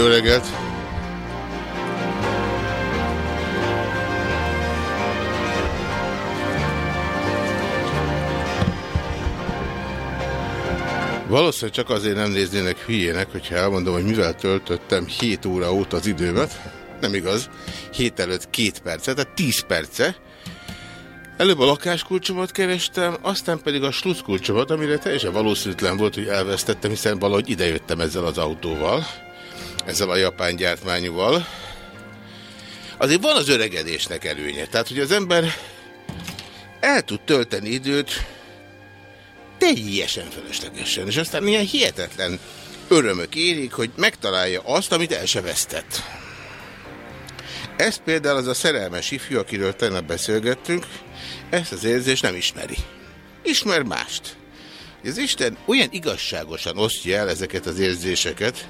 Jó reggelt! Valószínűleg csak azért nem néznének hülyének, hogyha elmondom, hogy mivel töltöttem 7 óra óta az időmet. Nem igaz. 7 előtt 2 percet, tehát 10 perce. Előbb a lakáskulcsomat kerestem, aztán pedig a sluszkulcsomat, amire teljesen valószínűtlen volt, hogy elvesztettem, hiszen valahogy idejöttem ezzel az autóval, ezzel a japán gyártmányúval. Azért van az öregedésnek előnye. Tehát, hogy az ember el tud tölteni időt teljesen feleslegesen. És aztán ilyen hihetetlen örömök érik, hogy megtalálja azt, amit el se vesztett. Ez például az a szerelmes ifjú, akiről tegnap beszélgettünk, ezt az érzést nem ismeri. Ismer mást. Az Isten olyan igazságosan osztja el ezeket az érzéseket,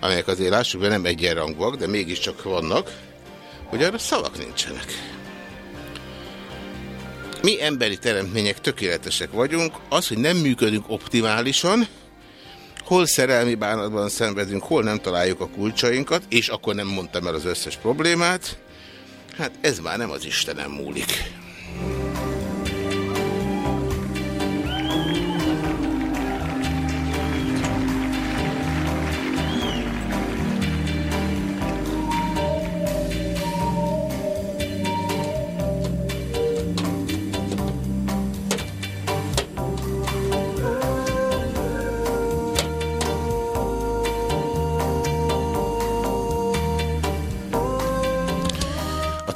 amelyek azért lássuk be nem egyenrangúak, de mégiscsak vannak, hogy arra szavak nincsenek. Mi emberi teremtmények tökéletesek vagyunk, az, hogy nem működünk optimálisan, hol szerelmi bánatban szenvedünk, hol nem találjuk a kulcsainkat, és akkor nem mondtam el az összes problémát, hát ez már nem az Istenem múlik.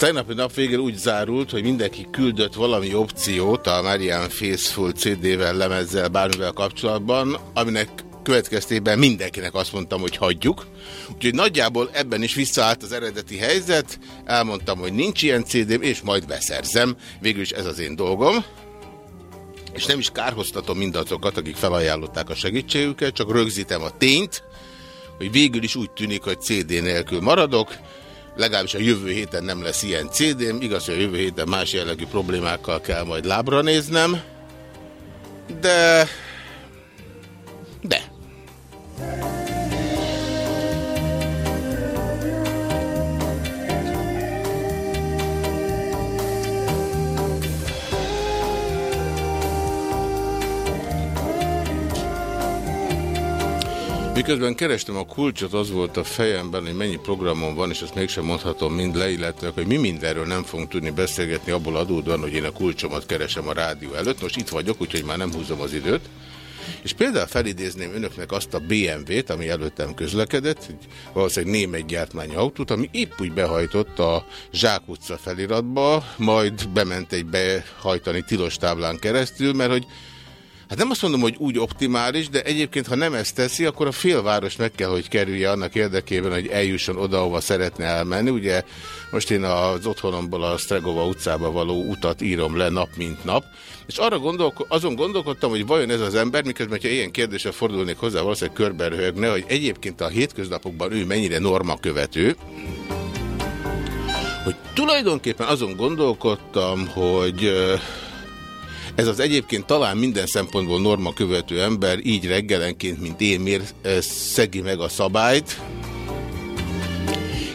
Tegnapi nap végén úgy zárult, hogy mindenki küldött valami opciót a Marian Faithful CD-vel, lemezzel, bármivel kapcsolatban, aminek következtében mindenkinek azt mondtam, hogy hagyjuk. Úgyhogy nagyjából ebben is visszaállt az eredeti helyzet, elmondtam, hogy nincs ilyen CD-m, és majd beszerzem. Végül is ez az én dolgom. És nem is kárhoztatom mindazokat, akik felajánlották a segítségüket, csak rögzítem a tényt, hogy végül is úgy tűnik, hogy CD nélkül maradok, legalábbis a jövő héten nem lesz ilyen CD-m, igaz, hogy a jövő héten más jellegű problémákkal kell majd lábra néznem, de... de... Miközben kerestem a kulcsot, az volt a fejemben, hogy mennyi programom van, és ezt mégsem mondhatom mind le, hogy mi mindenről nem fogunk tudni beszélgetni, abból adódóan, hogy én a kulcsomat keresem a rádió előtt. Most itt vagyok, úgyhogy már nem húzom az időt. És például felidézném önöknek azt a BMW-t, ami előttem közlekedett, valószínűleg német gyártmány autót, ami épp úgy behajtott a Zsák utca feliratba, majd bement egy behajtani tilos táblán keresztül, mert hogy Hát nem azt mondom, hogy úgy optimális, de egyébként, ha nem ezt teszi, akkor a félváros meg kell, hogy kerülje annak érdekében, hogy eljusson oda, ahova szeretne elmenni. Ugye most én az otthonomból a Stregova utcába való utat írom le nap mint nap, és arra gondolko azon gondolkodtam, hogy vajon ez az ember, miközben, ha ilyen kérdésre fordulnék hozzá, valószínűleg körben röhögne, hogy egyébként a hétköznapokban ő mennyire norma követő, hogy tulajdonképpen azon gondolkodtam, hogy ez az egyébként talán minden szempontból norma követő ember így reggelenként, mint én, miért szegi meg a szabályt.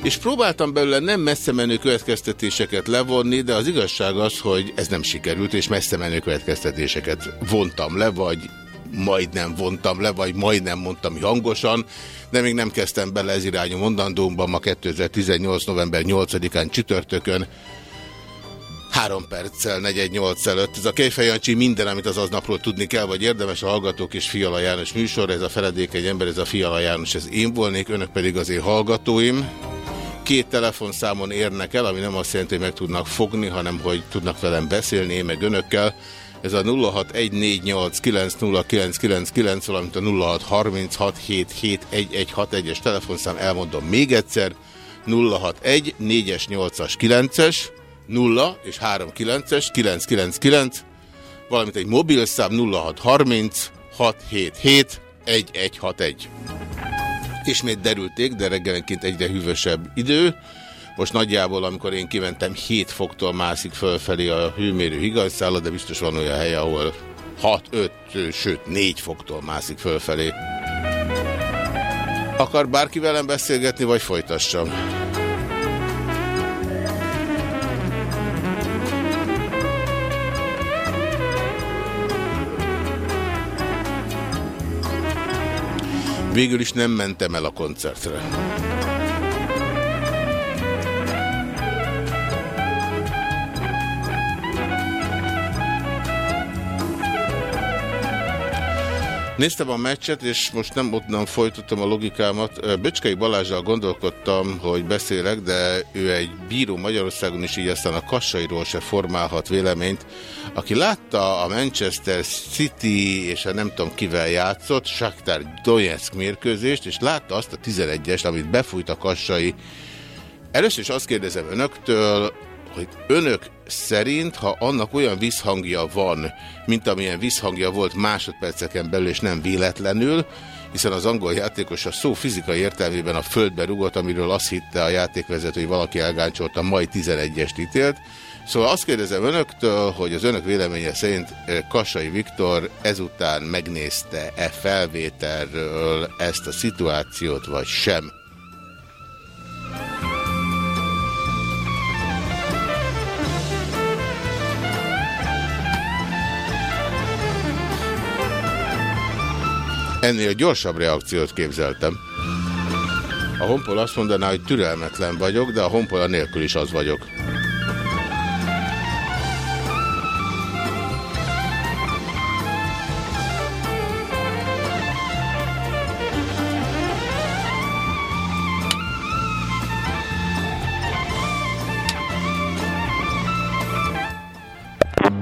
És próbáltam belőle nem messze menő következtetéseket levonni, de az igazság az, hogy ez nem sikerült, és messze menő következtetéseket vontam le, vagy majdnem vontam le, vagy majdnem mondtam hangosan, de még nem kezdtem bele ez irányú mondandómban ma 2018. november 8-án csütörtökön. Három perccel, 418 előtt. Ez a Kejfej Jancsi minden, amit az aznapról tudni kell, vagy érdemes a Hallgatók és Fiala János műsor. Ez a feledékeny ember, ez a Fiala János, ez én volnék, önök pedig az én hallgatóim. Két telefonszámon érnek el, ami nem azt jelenti, hogy meg tudnak fogni, hanem hogy tudnak velem beszélni, én meg önökkel. Ez a 0614890999, valamint a 0636771161-es telefonszám, elmondom még egyszer, 061 4-es, 8-as, 9-es, 0 és 3 9-es 999, valamint egy mobilszám 0630 677 1161. Ismét derülték, de reggelenként egyre hűvösebb idő. Most nagyjából, amikor én kimentem, 7 foktól mászik fölfelé a hőmérő higanyszála, de biztos van olyan hely, ahol 6, 5, sőt 4 foktól mászik fölfelé. Akar bárki velem beszélgetni, vagy folytassam? Végül is nem mentem el a koncertre. Néztem a meccset, és most nem ott nem folytottam a logikámat. Böcskei Balázsral gondolkodtam, hogy beszélek, de ő egy bíró Magyarországon is, így aztán a kassairól se formálhat véleményt. Aki látta a Manchester City és a nem tudom kivel játszott, Shakhtar Donetsk mérkőzést, és látta azt a 11-est, amit befújt a kassai. Először is azt kérdezem önöktől, hogy önök szerint, ha annak olyan visszhangja van, mint amilyen visszhangja volt másodperceken belül, és nem véletlenül, hiszen az angol játékos a szó fizikai értelmében a földbe rugott, amiről azt hitte a játékvezető, hogy valaki elgáncsolta, majd 11-est ítélt. Szóval azt kérdezem önöktől, hogy az önök véleménye szerint eh, Kassai Viktor ezután megnézte-e felvételről ezt a szituációt, vagy sem? Ennél gyorsabb reakciót képzeltem. A honpol azt mondaná, hogy türelmetlen vagyok, de a honpol nélkül is az vagyok.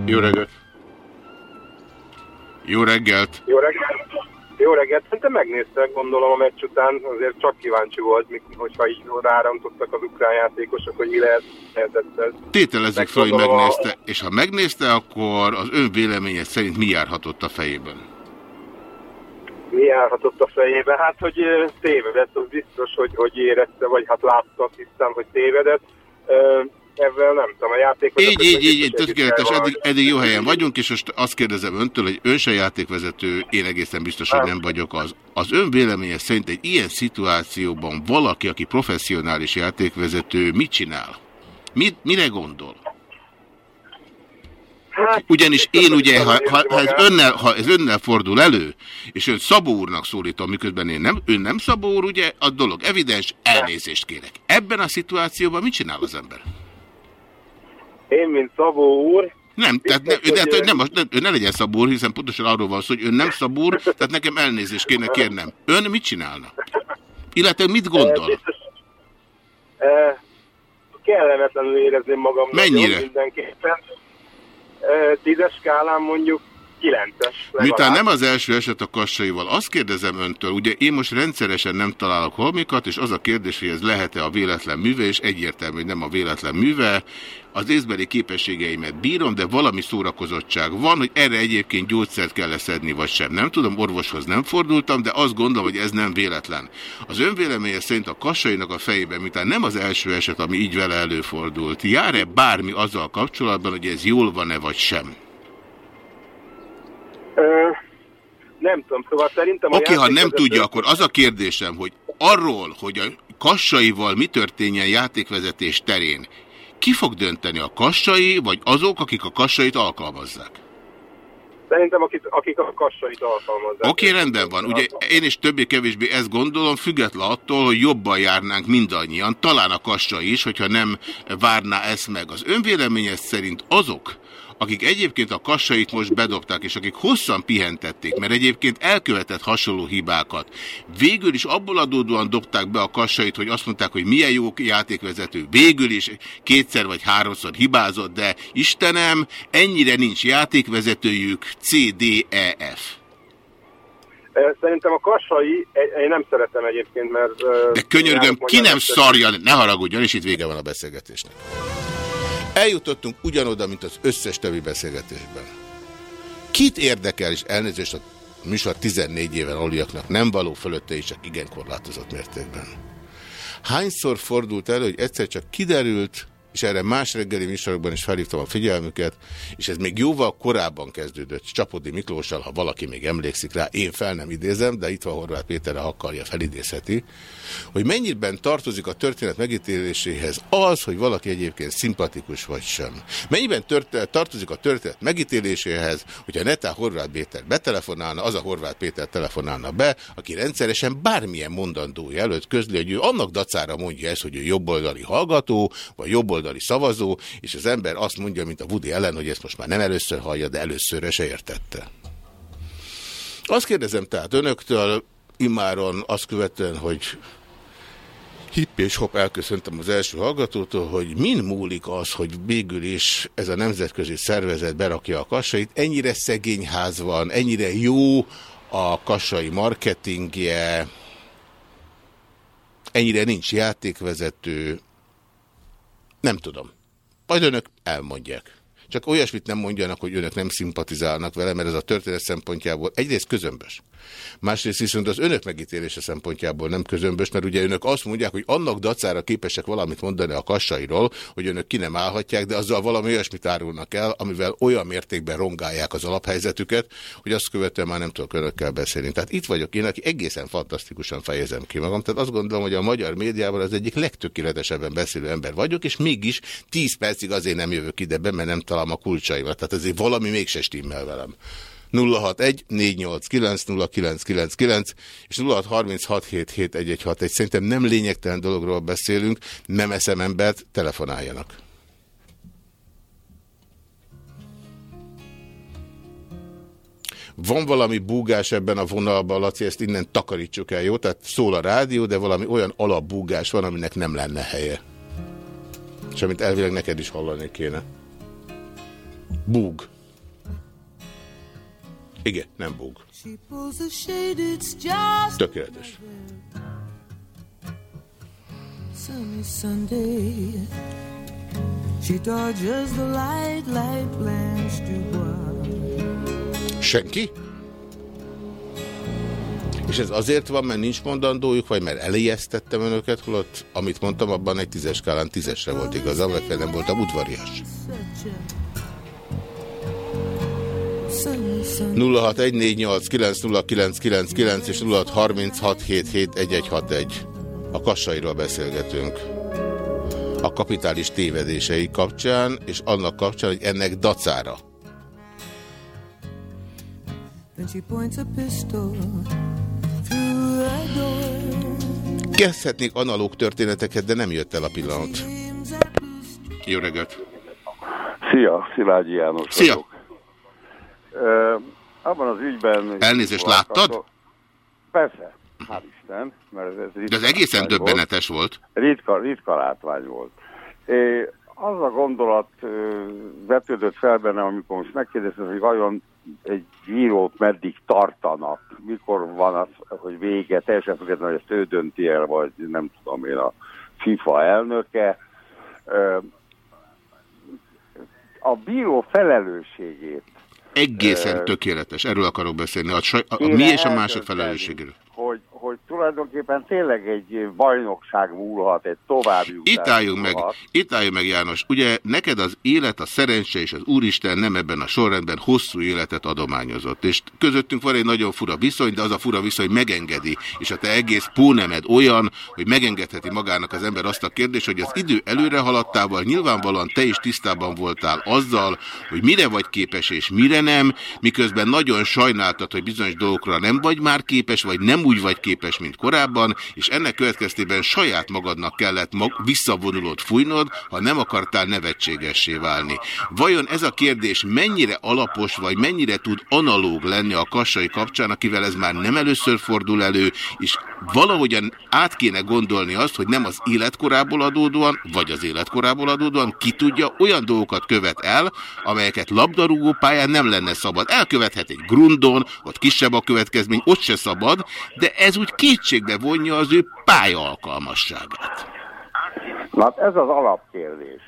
Jó reggelt! Jó reggelt! Jó reggelt! Jó reggelt, szerintem megnéztek, gondolom a meccs után, azért csak kíváncsi volt, hogyha így rárantottak az ukrán játékosok, hogy mi lehet, lehetett ez. Tételezzük fel, hogy megnézte, a... és ha megnézte, akkor az ön véleménye szerint mi járhatott a fejében? Mi járhatott a fejében? Hát, hogy tévedett, az biztos, hogy, hogy érezte, vagy hát látta, hiszem, hogy tévedett ezzel nem tudom, a játékvezető... Így, így, így, így tökéletes, eddig, eddig jó helyen vagyunk, és most azt kérdezem öntől, hogy ön se játékvezető, én egészen biztos, hogy nem vagyok az. Az ön véleménye szerint egy ilyen szituációban valaki, aki professzionális játékvezető, mit csinál? Mit, mire gondol? Hát, Ugyanis én ugye, ha, ha, ha, ez önnel, ha ez önnel fordul elő, és ön Szabó úrnak szólítom, miközben én nem, ön nem Szabó úr, ugye, a dolog evidens, elnézést kérek. Ebben a szituációban mit csinál az ember? Én, mint Szabó úr... Nem, tehát ne, de, de, nem, ne, ne legyen szabúr, hiszen pontosan arról van szó, hogy ön nem szabúr, tehát nekem elnézést kéne kérnem. Ön mit csinálna? Illetve mit gondol? Biztos, kellemetlenül érezném magam. Mennyire? Mindenképpen. Tízes skálán mondjuk 9-es. Miután nem az első eset a kassaival, azt kérdezem öntől, ugye én most rendszeresen nem találok holmikat, és az a kérdés, hogy ez lehet-e a véletlen műve, és egyértelmű, hogy nem a véletlen műve. Az észbeli képességeimet bírom, de valami szórakozottság van, hogy erre egyébként gyógyszert kell leszedni, vagy sem. Nem tudom, orvoshoz nem fordultam, de azt gondolom, hogy ez nem véletlen. Az önvéleménye szerint a kassainak a fejében, miután nem az első eset, ami így vele előfordult, jár-e bármi azzal kapcsolatban, hogy ez jól van-e, vagy sem? Nem tudom, szóval szerintem... Oké, okay, ha nem tudja, akkor az a kérdésem, hogy arról, hogy a kassaival mi történjen játékvezetés terén, ki fog dönteni a kassai, vagy azok, akik a kassait alkalmazzák? Szerintem akik, akik a kassait alkalmazzák. Oké, okay, rendben van. Ugye én is többé-kevésbé ezt gondolom, független attól, hogy jobban járnánk mindannyian, talán a kassai is, hogyha nem várná ezt meg. Az önvéleménye szerint azok, akik egyébként a kassait most bedobták, és akik hosszan pihentették, mert egyébként elkövetett hasonló hibákat, végül is abból adódóan dobták be a kassait, hogy azt mondták, hogy milyen jó játékvezető, végül is kétszer vagy háromszor hibázott, de Istenem, ennyire nincs játékvezetőjük C, D, E, F. Szerintem a kassai, én nem szeretem egyébként, mert... De könyörgöm, ki nem szarja, ne haragudjon, és itt vége van a beszélgetésnek. Eljutottunk ugyanoda, mint az összes többi beszélgetésben. Kit érdekel, és elnézést a műsor 14 éven aliaknak nem való fölötte is, csak igen korlátozott mértékben. Hányszor fordult elő, hogy egyszer csak kiderült, és erre más reggeli műsorokban is felhívtam a figyelmüket, és ez még jóval korábban kezdődött Csapodi Miklóssal, ha valaki még emlékszik rá, én fel nem idézem, de itt van Horváth Péter, ha akarja, felidézheti, hogy mennyiben tartozik a történet megítéléséhez az, hogy valaki egyébként szimpatikus vagy sem. Mennyiben tartozik a történet megítéléséhez, hogyha Netán Horváth Péter betelefonálna, az a Horváth Péter telefonálna be, aki rendszeresen bármilyen mondandó előtt közli, hogy ő annak dacára mondja ezt, hogy ő jobboldali hallgató, vagy jobboldali szavazó, és az ember azt mondja, mint a Woody ellen, hogy ezt most már nem először hallja, de előszörre se értette. Azt kérdezem tehát önöktől, immáron azt követően, hogy hipp és hopp elköszöntem az első hallgatótól, hogy min múlik az, hogy végül is ez a nemzetközi szervezet berakja a kassait. Ennyire szegény ház van, ennyire jó a kassai marketingje, ennyire nincs játékvezető, nem tudom. Majd önök elmondják. Csak olyasmit nem mondjanak, hogy önök nem szimpatizálnak vele, mert ez a történet szempontjából egyrészt közömbös. Másrészt viszont az önök megítélése szempontjából nem közömbös, mert ugye önök azt mondják, hogy annak dacára képesek valamit mondani a kassairól, hogy önök ki nem állhatják, de azzal valami olyasmit árulnak el, amivel olyan mértékben rongálják az alaphelyzetüket, hogy azt követően már nem tudok önökkel beszélni. Tehát itt vagyok én, aki egészen fantasztikusan fejezem ki magam. Tehát azt gondolom, hogy a magyar médiában az egyik legtökéletesebben beszélő ember vagyok, és mégis 10 percig azért nem jövök ide be, mert nem találom a kulcsaimat. Tehát ezért valami mégse stimmel velem. 061 489 0999 és 0636771161. Szerintem nem lényegtelen dologról beszélünk, nem eszem embert, telefonáljanak. Van valami búgás ebben a vonalban, Laci, ezt innen takarítsuk el, jó? Tehát szól a rádió, de valami olyan alapbúgás van, aminek nem lenne helye. És amit elvileg neked is hallani kéne. Búg. Igen, nem búg. Tökéletes. Sunny Sunday She dodges the light like Blanche Dubois Senki? És ez azért van, mert nincs mondandójuk, vagy mert elijesztettem önöket, holott amit mondtam, abban egy tízes skálán tízesre volt igazam, vagy nem voltam udvarias. 0614890999 és 0636771161. A kassairól beszélgetünk. A kapitális tévedései kapcsán, és annak kapcsán, hogy ennek dacára. Kezdhetnék analóg történeteket, de nem jött el a pillanat. Jó reggelt! Szia, Szilágyi János Szia! Vagyok. Uh, abban az ügyben... Elnézést láttad? Persze, hál' Isten. Mert ez, ez De az egészen döbbenetes volt. Ritka, ritka látvány volt. É, az a gondolat vetődött fel benne, amikor most megkérdeztem, hogy vajon egy bírót meddig tartanak, mikor van az, hogy vége, teljesen függetlenül, hogy ezt ő dönti el, vagy nem tudom én, a FIFA elnöke. A bíró felelősségét Egészen tökéletes, erről akarok beszélni, a, a, a mi és a mások felelősségéről. Hogy, hogy tulajdonképpen tényleg egy bajnokság múlhat, egy további Itt álljunk meg, itt álljunk meg János. Ugye neked az élet, a szerencse és az Úristen nem ebben a sorrendben hosszú életet adományozott. És közöttünk van egy nagyon fura viszony, de az a fura viszony megengedi. És a te egész pónemed olyan, hogy megengedheti magának az ember azt a kérdést, hogy az idő előre haladtával nyilvánvalóan te is tisztában voltál azzal, hogy mire vagy képes és mire nem, miközben nagyon sajnáltad, hogy bizonyos dolgokra nem vagy már képes, vagy nem úgy vagy képes, mint korábban, és ennek következtében saját magadnak kellett mag visszavonulót fújnod, ha nem akartál nevetségessé válni. Vajon ez a kérdés mennyire alapos, vagy mennyire tud analóg lenni a kassai kapcsán, akivel ez már nem először fordul elő, és valahogyan át kéne gondolni azt, hogy nem az életkorából adódóan, vagy az életkorából adódóan, ki tudja, olyan dolgokat követ el, amelyeket labdarúgó pályán nem lenne szabad. Elkövethet egy grundon, ott kisebb a következmény, ott se szabad, de ez úgy kétségbe vonja az ő pályaalkalmasságát. Na, hát ez az alapkérdés.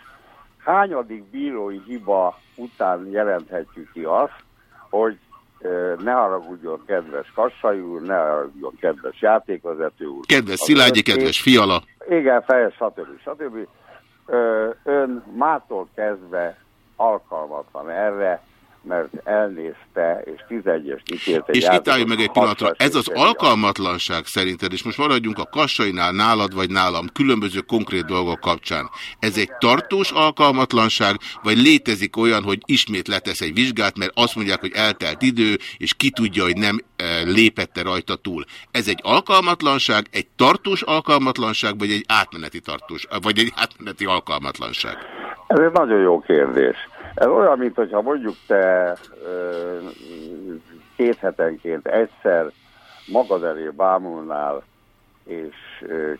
Hányadik bírói hiba után jelenthetjük ki azt, hogy ne haragudjon kedves Kassai úr, ne haragudjon kedves játékvezető úr. Kedves Szilágyi, kedves Fiala. Igen, fejes, stb. stb. Ön mától kezdve alkalmatlan erre, mert elnézte, és 11-es kitért egy És itt álljunk meg egy pillanatra. Ez az alkalmatlanság szerinted, és most maradjunk a kassainál, nálad vagy nálam, különböző konkrét dolgok kapcsán. Ez egy tartós alkalmatlanság, vagy létezik olyan, hogy ismét letesz egy vizsgát, mert azt mondják, hogy eltelt idő, és ki tudja, hogy nem e, lépette rajta túl. Ez egy alkalmatlanság, egy tartós alkalmatlanság, vagy egy átmeneti tartós, vagy egy átmeneti alkalmatlanság? Ez egy nagyon jó kérdés. Ez olyan, mint hogyha mondjuk te két hetenként egyszer magad elé bámulnál, és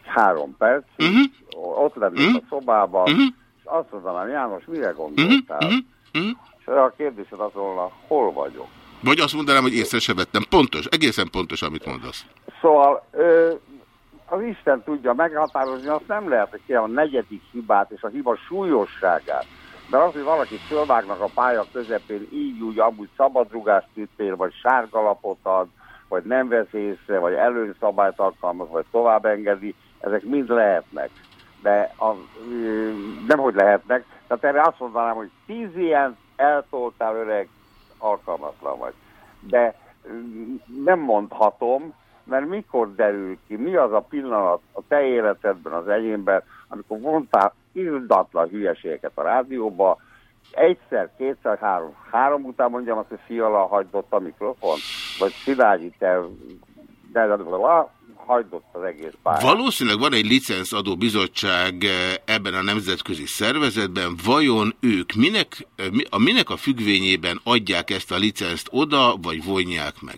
három perc, uh mhm. -huh. ott lennék uh mhm. -huh. a szobában, uh mhm. -huh. és azt mondanám, János, mire gondoltál? Uh -huh. Uh -huh. És a kérdésed az volna, hol vagyok? Vagy azt mondanám, hogy észre se vettem. Pontos, egészen pontos, amit mondasz. Szóval az Isten tudja meghatározni, azt nem lehet, hogy a negyedik hibát és a hiba súlyosságát. Mert az, hogy valaki fölvágnak a pálya közepén, így úgy amúgy szabadrugást tűtél, vagy sárgalapot ad, vagy nem vesz észre, vagy előszabályt alkalmaz, vagy tovább engedi, ezek mind lehetnek. De a, nem hogy lehetnek. Tehát erre azt mondanám, hogy tíz ilyen eltoltál öreg, alkalmatlan vagy. De nem mondhatom, mert mikor derül ki, mi az a pillanat a te életedben, az enyémben, amikor mondtál irdatlan hülyeségeket a rádióba, egyszer, kétszer, három, három után mondjam azt, hogy fiala hagydott a mikrofon, vagy Szilágyi, te de, de, de, de, hagydott az egész pályát. Valószínűleg van egy licenszadó bizottság eh, ebben a nemzetközi szervezetben. Vajon ők minek eh, a, minek a függvényében adják ezt a licenzt oda, vagy vonják meg?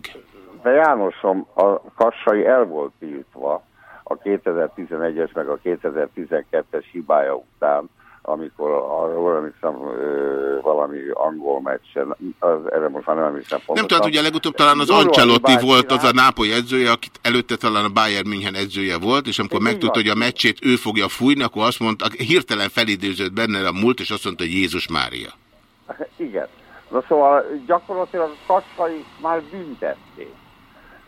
De Jánosom, a kassai el volt tiltva a 2011-es meg a 2012-es hibája után amikor arról emlékszem valami angol meccsen, az, erre most már nem emlékszem pontosan. Nem tudom, ugye legutóbb talán az Ancelotti volt az a Nápoly edzője, akit előtte talán a Bayern München edzője volt, és amikor megtudta, hogy a meccsét ő fogja fújni, akkor azt mondta, hirtelen felidőzött benne a múlt, és azt mondta, hogy Jézus Mária. Igen. Na szóval gyakorlatilag a kassai már büntették.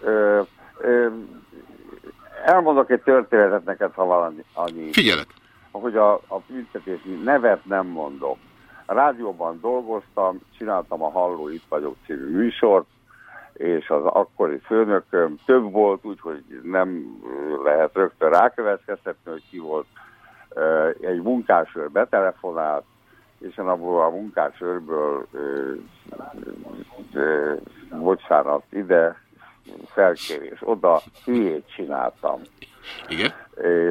Ö, ö, elmondok egy történetet neked, ha valami annyi. Figyelek hogy a, a büntetés nevet nem mondok. A rádióban dolgoztam, csináltam a Halló Itt vagyok című műsort, és az akkori főnököm több volt, úgyhogy nem lehet rögtön rákövetkeztetni, hogy ki volt. Egy munkásőr betelefonált, és abból a munkásőrből, bocsánat, ide felkérés, oda hülyét csináltam. Igen?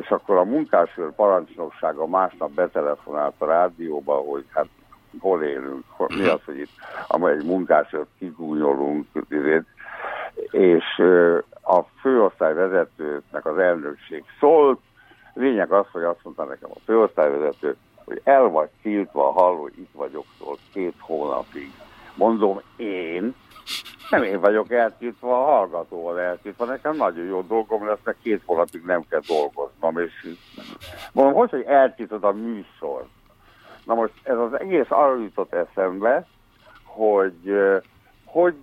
És akkor a munkásőr parancsnoksága másnap betelefonált a rádióba, hogy hát hol élünk, hol, mi az, hogy itt amely egy munkásőr kigúnyolunk, és a főosztályvezetőnek az elnökség szólt, lényeg az, hogy azt mondta nekem a főosztályvezető, hogy el vagy tiltva, halló, itt vagyok, szólt két hónapig. Mondom, én nem én vagyok eltiltva, a hallgatóval eltiltva. Nekem nagyon jó dolgom lesz, mert két hónapig nem kell dolgoznom. És mondom, hogy, hogy eltiltod a műsor. Na most ez az egész arra jutott eszembe, hogy hogy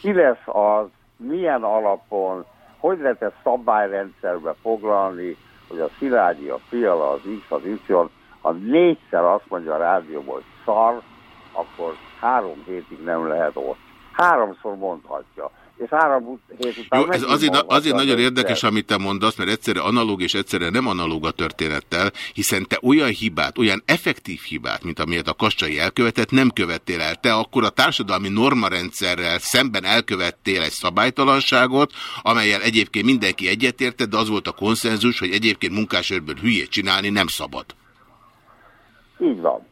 ki lesz az, milyen alapon, hogy lehet ezt szabályrendszerbe foglalni, hogy a Szilágyi, a Fiala, az X, az Y, ha négyszer azt mondja a rádióban, hogy szar, akkor három hétig nem lehet ott. Háromszor mondhatja. És három hét után Jó, ez azért, azért nagyon érdekes, amit te mondasz, mert egyszerre analóg és egyszerre nem analóg a történettel, hiszen te olyan hibát, olyan effektív hibát, mint amilyet a Kassai elkövetett, nem követtél el. Te akkor a társadalmi normarendszerrel szemben elkövettél egy szabálytalanságot, amelyel egyébként mindenki egyetértett, de az volt a konszenzus, hogy egyébként munkásőrből hülyét csinálni nem szabad. Így van.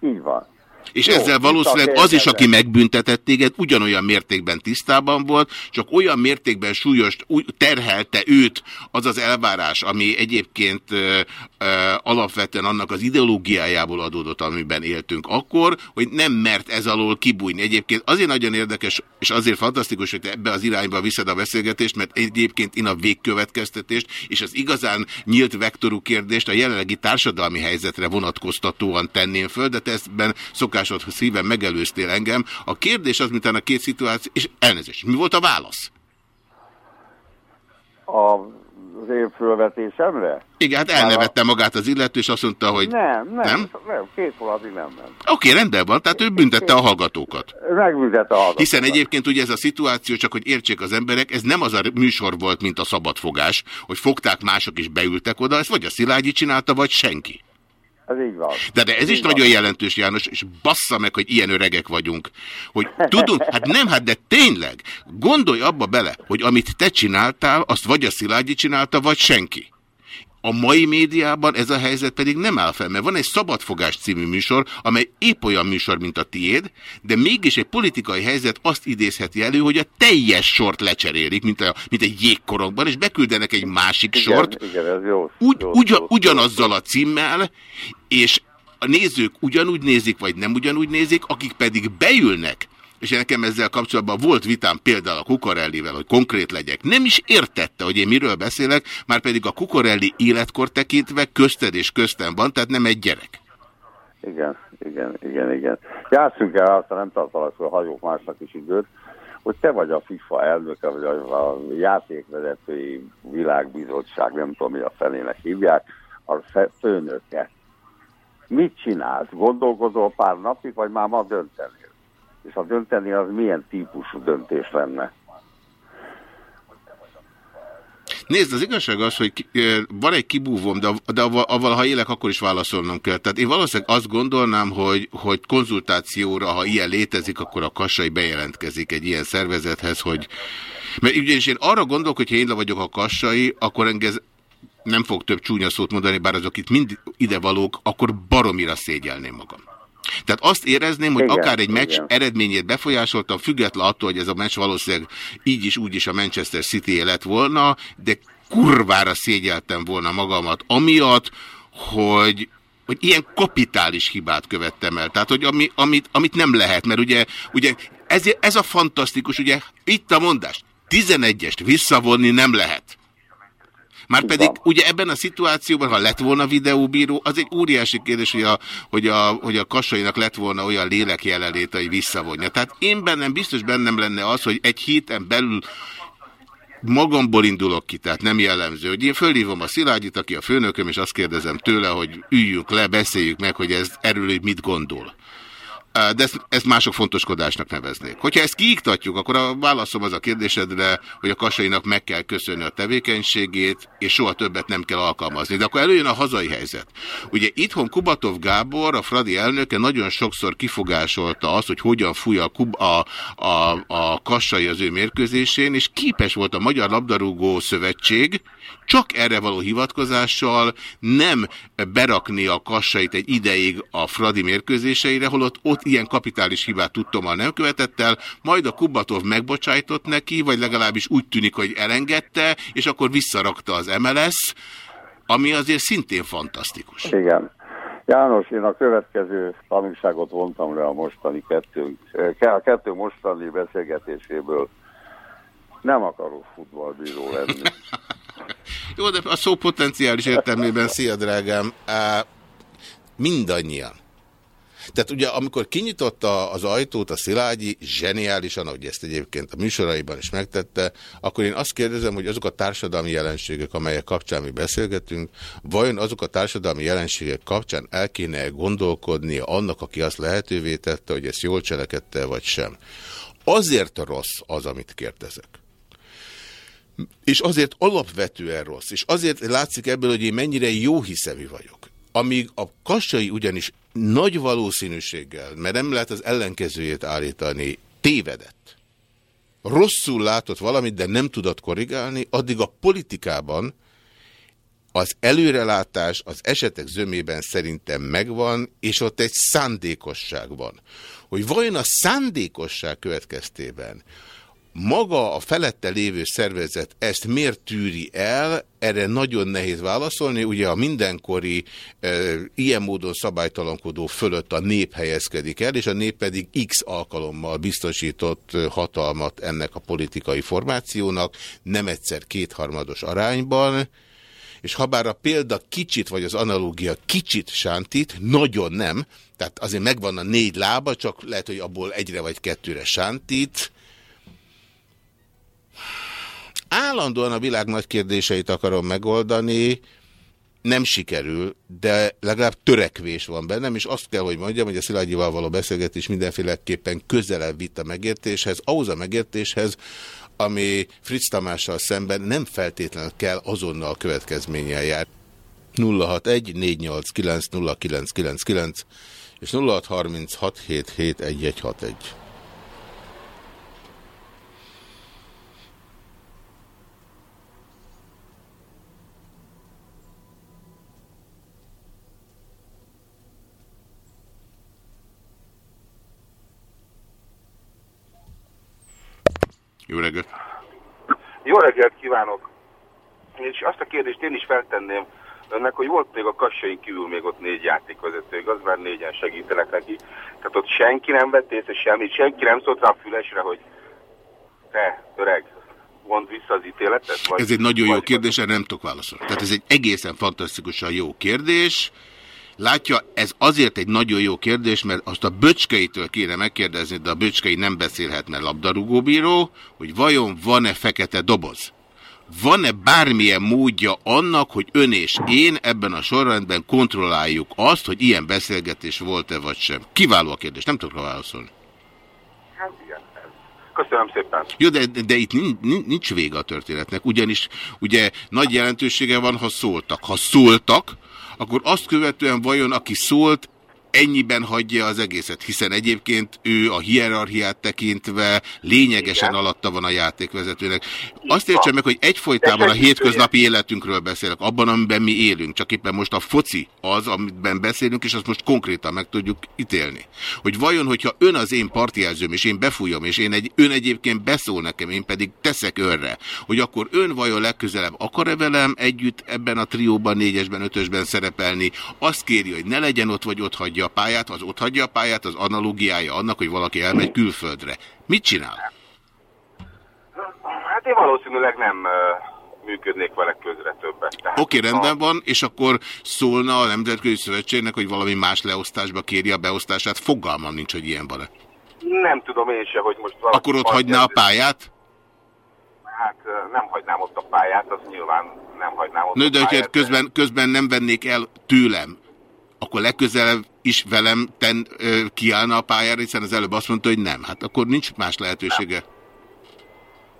Így van. És Jó, ezzel valószínűleg az is, aki megbüntetett téged, ugyanolyan mértékben tisztában volt, csak olyan mértékben súlyos terhelte őt az az elvárás, ami egyébként ö, ö, alapvetően annak az ideológiájából adódott, amiben éltünk akkor, hogy nem mert ez alól kibújni. Egyébként azért nagyon érdekes, és azért fantasztikus, hogy te ebbe az irányba viszed a beszélgetést, mert egyébként én a végkövetkeztetést és az igazán nyílt vektorú kérdést a jelenlegi társadalmi helyzetre vonatkoztatóan tenném föl, de te ezben szokás szokásod szíven megelőztél engem. A kérdés az, mint a két szituáció, és elnézést, mi volt a válasz? A az én fölvetésemre? Igen, hát elnevette magát az illető, és azt mondta, hogy... Nem, nem, nem, nem két hónapig nem ment. Oké, okay, rendben van, tehát ő büntette a hallgatókat. Megbüntette a hallgatókat. Hiszen egyébként ugye ez a szituáció, csak hogy értsék az emberek, ez nem az a műsor volt, mint a szabadfogás, hogy fogták mások és beültek oda, ezt vagy a Szilágyi csinálta, vagy senki. Ez így van. De, de ez így is van. nagyon jelentős, János, és bassza meg, hogy ilyen öregek vagyunk. Hogy tudunk, hát nem, hát de tényleg, gondolj abba bele, hogy amit te csináltál, azt vagy a Szilágyi csinálta, vagy senki. A mai médiában ez a helyzet pedig nem áll fel, mert van egy Szabadfogás című műsor, amely épp olyan műsor, mint a tiéd, de mégis egy politikai helyzet azt idézheti elő, hogy a teljes sort lecserélik, mint, a, mint egy jégkorokban, és beküldenek egy másik igen, sort, igen, ez jó, úgy, jó, ugyan, jó, ugyanazzal a címmel, és a nézők ugyanúgy nézik, vagy nem ugyanúgy nézik, akik pedig beülnek, és nekem ezzel kapcsolatban volt vitám például a Kukorellivel, hogy konkrét legyek. Nem is értette, hogy én miről beszélek, már pedig a Kukorelli életkor tekintve közted és köztem van, tehát nem egy gyerek. Igen, igen, igen, igen. Játszunk el, aztán nem tartalak fel, hagyok másnak is időt, hogy te vagy a FIFA elnöke, vagy a, játékvezetői világbizottság, nem tudom, mi a felének hívják, a főnöke. Mit csinálsz? Gondolkozol pár napig, vagy már ma döntenél? És ha dönteni, az milyen típusú döntés lenne? Nézd, az igazság az, hogy van egy kibúvom, de, de avval, avval, ha élek, akkor is válaszolnom kell. Tehát én valószínűleg azt gondolnám, hogy, hogy konzultációra, ha ilyen létezik, akkor a kassai bejelentkezik egy ilyen szervezethez, hogy... Mert ugyanis én arra gondolok, hogy ha én le vagyok a kassai, akkor engem nem fog több csúnya szót mondani, bár azok itt mind idevalók, akkor baromira szégyelném magam. Tehát azt érezném, hogy igen, akár egy meccs igen. eredményét befolyásoltam, független attól, hogy ez a meccs valószínűleg így is úgy is a Manchester city lett volna, de kurvára szégyeltem volna magamat amiatt, hogy, hogy ilyen kapitális hibát követtem el. Tehát, hogy ami, amit, amit nem lehet, mert ugye, ugye ez, ez a fantasztikus, ugye itt a mondás, 11-est visszavonni nem lehet. Már pedig ugye ebben a szituációban, ha lett volna videóbíró, az egy óriási kérdés, hogy a, hogy a, hogy a kasainak lett volna olyan lélek jelenléte, hogy visszavonja. Tehát én bennem, biztos bennem lenne az, hogy egy héten belül magamból indulok ki, tehát nem jellemző, hogy én fölhívom a Szilágyit, aki a főnököm, és azt kérdezem tőle, hogy üljünk le, beszéljük meg, hogy ez erről hogy mit gondol de ezt, ezt mások fontoskodásnak neveznék. Hogyha ezt kiiktatjuk, akkor a válaszom az a kérdésedre, hogy a kasainak meg kell köszönni a tevékenységét, és soha többet nem kell alkalmazni. De akkor előjön a hazai helyzet. Ugye itthon Kubatov Gábor, a Fradi elnöke nagyon sokszor kifogásolta azt, hogy hogyan fúj a, Kub, a, a, a kassai az ő mérkőzésén, és képes volt a Magyar Labdarúgó Szövetség csak erre való hivatkozással nem berakni a kassait egy ideig a Fradi mérkőzéseire, holott ott ilyen kapitális hibát tudtommal nem követett el, majd a Kubatov megbocsájtott neki, vagy legalábbis úgy tűnik, hogy elengedte, és akkor visszarakta az MLS, ami azért szintén fantasztikus. Igen. János, én a következő tanulságot vontam le a mostani kettő, a kettő mostani beszélgetéséből. Nem akarok futballbíró lenni. Jó, de a szó potenciális értelmében, szia drágám, mindannyian tehát ugye amikor kinyitotta az ajtót a Szilágyi, zseniálisan, ahogy ezt egyébként a műsoraiban is megtette, akkor én azt kérdezem, hogy azok a társadalmi jelenségek, amelyek kapcsán mi beszélgetünk, vajon azok a társadalmi jelenségek kapcsán el kéne gondolkodni annak, aki azt lehetővé tette, hogy ezt jól cselekedte, vagy sem. Azért rossz az, amit kérdezek. És azért alapvetően rossz, és azért látszik ebből, hogy én mennyire jó hiszemű vagyok. Amíg a kassai ugyanis nagy valószínűséggel, mert nem lehet az ellenkezőjét állítani, tévedett. Rosszul látott valamit, de nem tudott korrigálni, addig a politikában az előrelátás az esetek zömében szerintem megvan, és ott egy szándékosság van. Hogy vajon a szándékosság következtében maga a felette lévő szervezet ezt miért tűri el, erre nagyon nehéz válaszolni. Ugye a mindenkori e, ilyen módon szabálytalankodó fölött a nép helyezkedik el, és a nép pedig x alkalommal biztosított hatalmat ennek a politikai formációnak, nem egyszer kétharmados arányban, és ha bár a példa kicsit, vagy az analógia kicsit sántít, nagyon nem, tehát azért megvan a négy lába, csak lehet, hogy abból egyre vagy kettőre sántít, állandóan a világ nagy kérdéseit akarom megoldani, nem sikerül, de legalább törekvés van bennem, és azt kell, hogy mondjam, hogy a Szilágyival való beszélgetés mindenféleképpen közelebb vitt a megértéshez, ahhoz a megértéshez, ami Fritz Tamással szemben nem feltétlenül kell azonnal következménnyel jár. 061 489 0999 és 0636 Jó reggelt! Jó reggelt kívánok! És azt a kérdést én is feltenném önnek, hogy volt még a kassain kívül még ott négy játékvezető, igaz, mert négyen segítenek neki. Tehát ott senki nem vett észre semmit, senki nem szólt rá a fülesre, hogy te, öreg, vond vissza az ítéletet? Vagy, Ez egy nagyon jó kérdés, erre nem tudok válaszolni. Tehát ez egy egészen fantasztikusan jó kérdés. Látja, ez azért egy nagyon jó kérdés, mert azt a böcskeitől kéne megkérdezni, de a böcskei nem beszélhet, mert labdarúgóbíró, hogy vajon van-e fekete doboz? Van-e bármilyen módja annak, hogy ön és én ebben a sorrendben kontrolláljuk azt, hogy ilyen beszélgetés volt-e vagy sem? Kiváló a kérdés, nem tudok válaszolni. Hát igen. Köszönöm szépen. Jó, de, de itt nincs, nincs vége a történetnek, ugyanis ugye nagy jelentősége van, ha szóltak. Ha szóltak, akkor azt követően vajon, aki szólt, ennyiben hagyja az egészet, hiszen egyébként ő a hierarchiát tekintve lényegesen Igen. alatta van a játékvezetőnek. Azt értsem meg, hogy egyfolytában a hétköznapi életünkről beszélek, abban, amiben mi élünk, csak éppen most a foci az, amiben beszélünk, és azt most konkrétan meg tudjuk ítélni. Hogy vajon, hogyha ön az én partijelzőm, és én befújom, és én egy, ön egyébként beszól nekem, én pedig teszek önre, hogy akkor ön vajon legközelebb akar-e velem együtt ebben a trióban, négyesben, ötösben szerepelni, azt kéri, hogy ne legyen ott, vagy ott hagyja a pályát, az ott hagyja a pályát, az analógiája annak, hogy valaki elmegy külföldre. Mit csinál? Hát én valószínűleg nem működnék vele közre többet. Oké, okay, rendben ha- van, és akkor szólna a Nemzetközi Szövetségnek, hogy valami más leosztásba kéri a beosztását. Fogalmam nincs, hogy ilyen van-e. Nem tudom én se, hogy most valaki... Akkor ott hagyná a pályát? Hát nem hagynám ott a pályát, az nyilván nem hagynám ott Nő, a de hogyha pályát. közben, közben nem vennék el tőlem, akkor legközelebb is velem ten, ö, kiállna a pályára, hiszen az előbb azt mondta, hogy nem. Hát akkor nincs más lehetősége.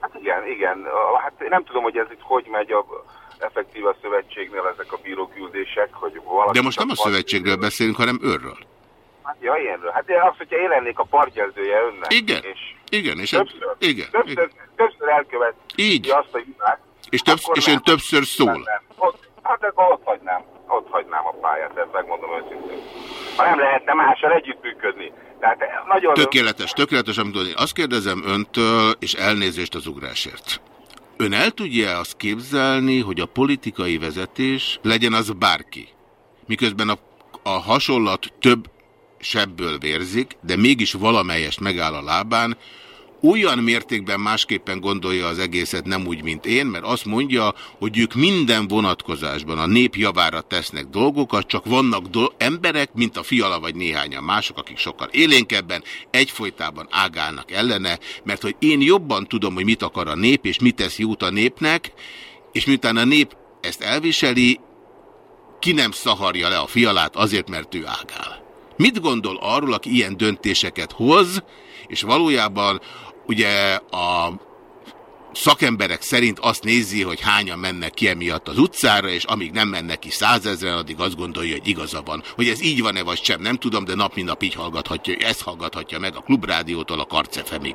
Hát igen, igen. Hát én nem tudom, hogy ez itt hogy megy a effektív a szövetségnél ezek a bíróküldések, hogy valaki... De most nem a szövetségről beszélünk, hanem őről. Hát, ja, ilyenről. Hát én azt, hogyha én lennék a partjelzője önnek. Igen. És Igen, és többször, igen, többször, igen. többször elkövet Így. azt a hibát. És, többsz, akkor és nem. ön többször szól. Nem, nem. Ott, hát akkor ott hagynám. Ott hagynám a pályát, ezt megmondom őszintén. Ha nem lehetne mással együttműködni. Tehát nagyon... Tökéletes, tökéletes, amit mondani. Azt kérdezem öntől, és elnézést az ugrásért. Ön el tudja azt képzelni, hogy a politikai vezetés legyen az bárki, miközben a, a hasonlat több sebből vérzik, de mégis valamelyest megáll a lábán, olyan mértékben másképpen gondolja az egészet, nem úgy, mint én, mert azt mondja, hogy ők minden vonatkozásban a nép javára tesznek dolgokat, csak vannak do- emberek, mint a fiala vagy néhányan mások, akik sokkal élénkebben, egyfolytában ágálnak ellene, mert hogy én jobban tudom, hogy mit akar a nép, és mit tesz jót a népnek, és miután a nép ezt elviseli, ki nem szaharja le a fialát azért, mert ő ágál. Mit gondol arról, aki ilyen döntéseket hoz, és valójában ugye a szakemberek szerint azt nézi, hogy hányan mennek ki emiatt az utcára, és amíg nem mennek ki százezren, addig azt gondolja, hogy igaza van. Hogy ez így van-e vagy sem, nem tudom, de nap mint nap így hallgathatja, ezt hallgathatja meg a klubrádiótól a karcefemig.